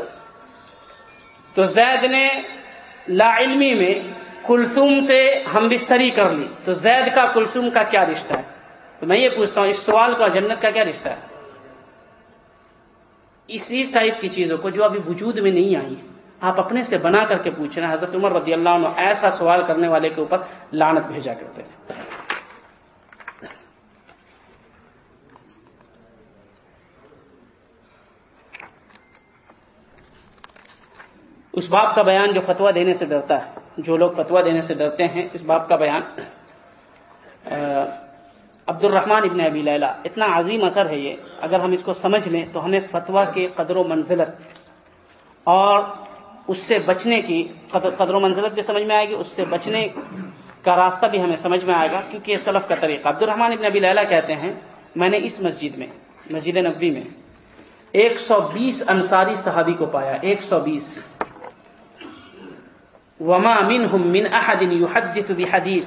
تو زید نے لا علمی میں کلثوم سے ہم بستری کر لی۔ تو زید کا کلثوم کا کیا رشتہ ہے؟ تو میں یہ پوچھتا ہوں، اس سوال کا جنت کا کیا رشتہ ہے؟ اسی ٹائپ کی چیزوں کو جو ابھی وجود میں نہیں آئی آپ اپنے سے بنا کر کے پوچھ رہے ہیں حضرت عمر رضی اللہ عنہ ایسا سوال کرنے والے کے اوپر لانت بھیجا کرتے تھے اس باپ کا بیان جو فتوا دینے سے ڈرتا ہے۔ جو لوگ فتوا دینے سے ڈرتے ہیں، اس باپ کا بیان۔ عبد الرحمان ابن ابی لیلا اتنا عظیم اثر ہے یہ۔ اگر ہم اس کو سمجھ لیں تو ہمیں فتوا کے قدر و منزلت اور اس سے بچنے کی قدر و منزلت بھی سمجھ میں آئے گی، اس سے بچنے کا راستہ بھی ہمیں سمجھ میں آئے گا، کیونکہ یہ سلف کا طریقہ۔ عبد الرحمان ابن ابی لیلا کہتے ہیں، میں نے اس مسجد میں، مسجد نبوی میں، ایک سو بیس انصاری صحابی کو پایا، ایک سو بیس۔ وما منهم من احد يحدث بحديث.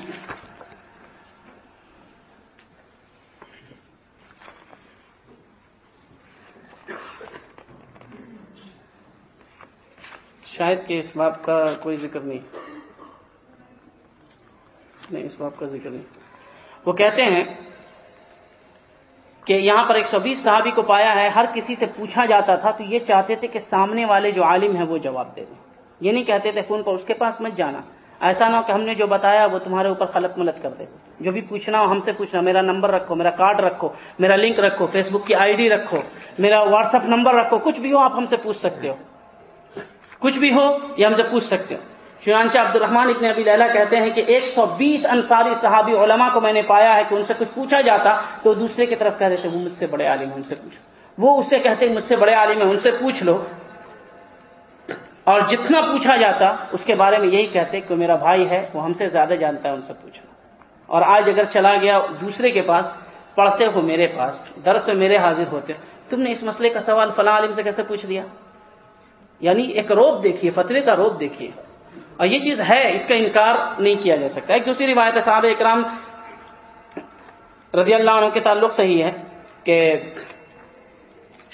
شاید کہ اس باپ کا کوئی ذکر نہیں. نہیں، اس باپ کا ذکر نہیں. وہ کہتے ہیں کہ یہاں پر ایک سو بیس صحابی کو پایا ہے، ہر کسی سے پوچھا جاتا تھا تو یہ چاہتے تھے کہ سامنے والے جو عالم ہیں وہ جواب دے دیں۔ یہ نہیں کہتے تھے فون پر اس کے پاس مت جانا۔ ایسا نہ ہو کہ ہم نے جو بتایا وہ تمہارے اوپر خلط ملت کر دے۔ جو بھی پوچھنا ہو ہم سے پوچھنا، میرا نمبر رکھو، میرا کارڈ رکھو، میرا لنک رکھو، فیس بک کی آئی ڈی رکھو، میرا واٹس ایپ نمبر رکھو، کچھ بھی ہو آپ ہم سے پوچھ سکتے ہو۔ کچھ بھی ہو یہ ہم سے پوچھ سکتے ہو۔ شیانچہ عبد الرحمان ابن ابی لیلا کہتے ہیں کہ ایک سو بیس انصاری صحابی علماء کو میں نے پایا ہے کہ ان سے کچھ پوچھا جاتا تو دوسرے کی طرف کہہ دیتے، وہ مجھ سے بڑے عالم ہیں، ان سے پوچھو۔ وہ اس سے کہتے ہیں مجھ سے بڑے عالم ہیں، ان سے پوچھ لو۔ اور جتنا پوچھا جاتا، اس کے بارے میں یہی کہتے کہ میرا بھائی ہے، وہ ہم سے زیادہ جانتا ہے ان سے پوچھنا اور آج اگر چلا گیا دوسرے کے پاس، پڑھتے ہو میرے پاس، درس میں میرے حاضر ہوتے، تم نے اس مسئلے کا سوال فلاں عالم سے کیسے پوچھ لیا؟ یعنی ایک روب دیکھیے، فتوے کا روب دیکھیے۔ اور یہ چیز ہے، اس کا انکار نہیں کیا جا سکتا۔ ایک دوسری روایت صاحب اکرام رضی اللہ عنہ کے تعلق صحیح ہے کہ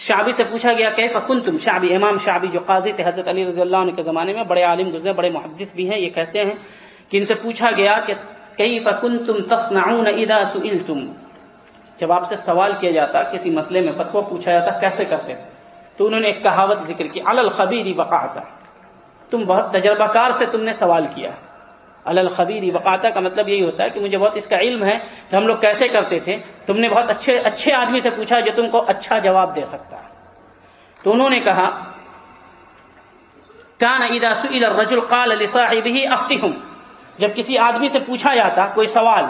شابی سے پوچھا گیا کہ فکن تم شابی امام شابی جو قاضی تھے، حضرت علی رضی اللہ عنہ کے زمانے میں بڑے عالم گزرے، بڑے محدث بھی ہیں، یہ کہتے ہیں کہ ان سے پوچھا گیا کہ کئی فکن تم تصنعون اذا سئلتم؟ جب آپ سے سوال کیا جاتا، کسی مسئلے میں فتوا پوچھا جاتا، کیسے کرتے؟ تو انہوں نے ایک کہاوت ذکر کی الخبیری وقاعتا تم بہت تجربہ کار سے تم نے سوال کیا۔ الخبیری وقاتا کا مطلب یہی ہوتا ہے کہ مجھے بہت اس کا علم ہے کہ ہم لوگ کیسے کرتے تھے؟ تم نے بہت اچھے اچھے آدمی سے پوچھا جو تم کو اچھا جواب دے سکتا تو انہوں نے کہا، کان ادا سل رجول قال صاحب ہی ہوں جب کسی آدمی سے پوچھا جاتا، کوئی سوال،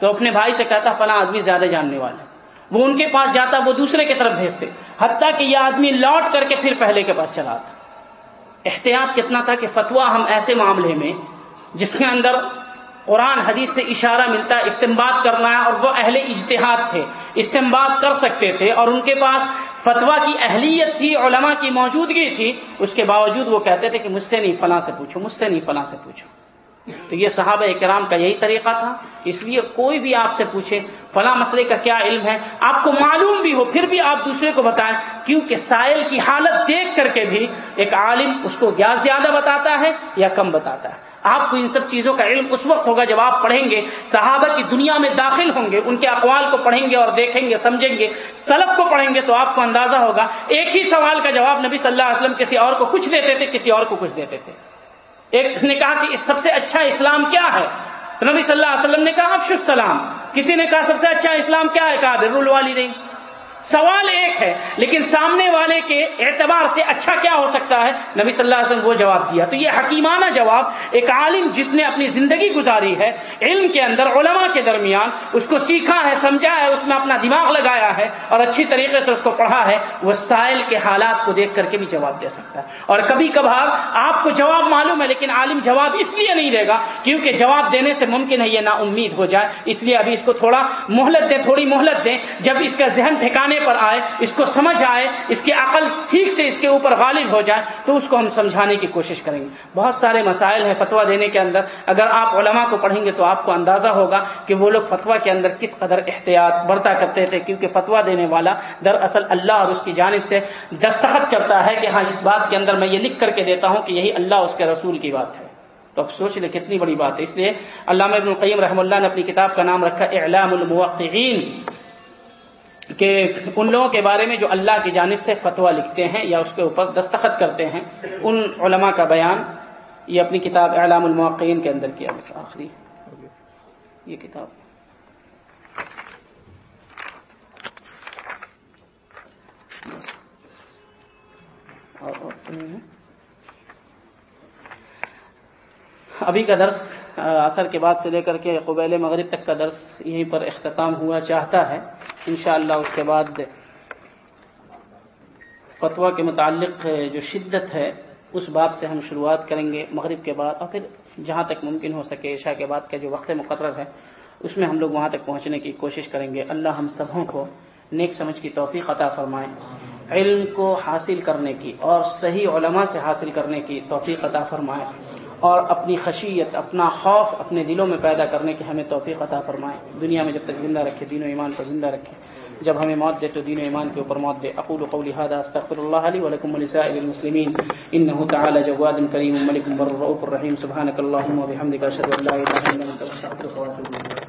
تو اپنے بھائی سے کہتا، فلاں آدمی زیادہ جاننے والا وہ ان کے پاس جاتا، وہ دوسرے کی طرف بھیجتے، حتیٰ کہ یہ آدمی لوٹ کر کے پھر پہلے کے پاس چلا احتیاط کتنا تھا کہ فتوا ہم ایسے معاملے میں جس کے اندر قرآن حدیث سے اشارہ ملتا ہے استعمال کرنا ہے اور وہ اہل اجتہاد تھے استعمال کر سکتے تھے اور ان کے پاس فتوا کی اہلیت تھی، علماء کی موجودگی تھی، اس کے باوجود وہ کہتے تھے کہ مجھ سے نہیں، فلاں سے پوچھو، مجھ سے نہیں، فلاں سے پوچھو۔ تو یہ صحابہ کرام کا یہی طریقہ تھا، اس لیے کوئی بھی آپ سے پوچھے، فلاں مسئلے کا کیا علم ہے، آپ کو معلوم بھی ہو، پھر بھی آپ دوسرے کو بتائیں، کیونکہ سائل کی حالت دیکھ کر کے بھی ایک عالم اس کو یا زیادہ بتاتا ہے یا کم بتاتا ہے۔ آپ کو ان سب چیزوں کا علم اس وقت ہوگا جب آپ پڑھیں گے، صحابہ کی دنیا میں داخل ہوں گے، ان کے اقوال کو پڑھیں گے اور دیکھیں گے، سمجھیں گے سلب کو پڑھیں گے تو آپ کو اندازہ ہوگا، ایک ہی سوال کا جواب نبی صلی اللہ علیہ وسلم کسی اور کو کچھ دیتے تھے، کسی اور کو کچھ دیتے تھے۔ ایک نے کہا کہ سب سے اچھا اسلام کیا ہے؟ نبی صلی اللہ علیہ وسلم نے کہا، افش السلام۔ کسی نے کہا، سب سے اچھا اسلام کیا ہے؟ کہا، بر الوالدین۔ سوال ایک ہے، لیکن سامنے والے کے اعتبار سے اچھا کیا ہو سکتا ہے؟ نبی صلی اللہ علیہ وسلم وہ جواب دیا۔ تو یہ حکیمانہ جواب، ایک عالم جس نے اپنی زندگی گزاری ہے، علم کے اندر، علماء کے درمیان، اس کو سیکھا ہے، سمجھا ہے، اس میں اپنا دماغ لگایا ہے اور اچھی طریقے سے اس کو پڑھا ہے، وہ سائل کے حالات کو دیکھ کر کے بھی جواب دے سکتا ہے۔ اور کبھی کبھار آپ کو جواب معلوم ہے، لیکن عالم جواب اس لیے نہیں دے گا کیونکہ جواب دینے سے ممکن ہے یہ نا امید ہو جائے۔ اس لیے ابھی اس کو تھوڑا مہلت دیں، تھوڑی مہلت دیں۔ جب اس کا ذہن ٹھکانے پر آئے، اس کو سمجھ آئے، اس کی عقل ٹھیک سے اس کے اوپر غالب ہو جائے، تو اس کو ہم سمجھانے کی کوشش کریں گے۔ بہت سارے مسائل ہیں فتوا دینے کے اندر۔ اگر آپ علماء کو پڑھیں گے تو آپ کو اندازہ ہوگا کہ وہ لوگ فتوا کے اندر کس قدر احتیاط، برتا کرتے تھے، کیونکہ فتوا دینے والا دراصل اللہ اور اس کی جانب سے دستخط کرتا ہے کہ ہاں اس بات کے اندر میں یہ لکھ کر کے دیتا ہوں کہ یہی اللہ اس کے رسول کی بات ہے۔ تو اب سوچ لیں، کتنی بڑی بات ہے۔ اس لیے علامہ ابن القیم رحم اللہ نے اپنی کتاب کا نام رکھا، اعلام الموقعین۔ کہ ان لوگوں کے بارے میں جو اللہ کی جانب سے فتویٰ لکھتے ہیں یا اس کے اوپر دستخط کرتے ہیں، ان علماء کا بیان یہ اپنی کتاب اعلام الموقعین کے اندر کیا بس آخری۔ یہ کتاب۔ ابھی کا درس اثر کے بعد سے لے کر کے قبیل مغرب تک کا درس یہیں پر اختتام ہوا، چاہتا ہے۔ انشاءاللہ اس کے بعد فتویٰ کے متعلق جو شدت ہے، اس باب سے ہم شروعات کریں گے مغرب کے بعد اور پھر جہاں تک ممکن ہو سکے عشاء کے بعد کا جو وقت مقرر ہے اس میں ہم لوگ وہاں تک پہنچنے کی کوشش کریں گے۔ اللہ ہم سبوں کو نیک سمجھ کی توفیق عطا فرمائیں علم کو حاصل کرنے کی اور صحیح علماء سے حاصل کرنے کی توفیق عطا فرمائیں اور اپنی خشیت، اپنا خوف اپنے دلوں میں پیدا کرنے کی ہمیں توفیق عطا فرمائیں دنیا میں جب تک زندہ رکھے، دین و ایمان پر زندہ رکھے۔ جب ہمیں موت دے تو دین و ایمان کے اوپر موت دے۔ اقول قولی هذا استغفر الله لي ولكم ولسائر المسلمين انه تعالى جواد كريم ملك بر الرحيم سبحانك اللهم وبحمدك اشهد ان لا اله الا انت استغفرك واتوب اليك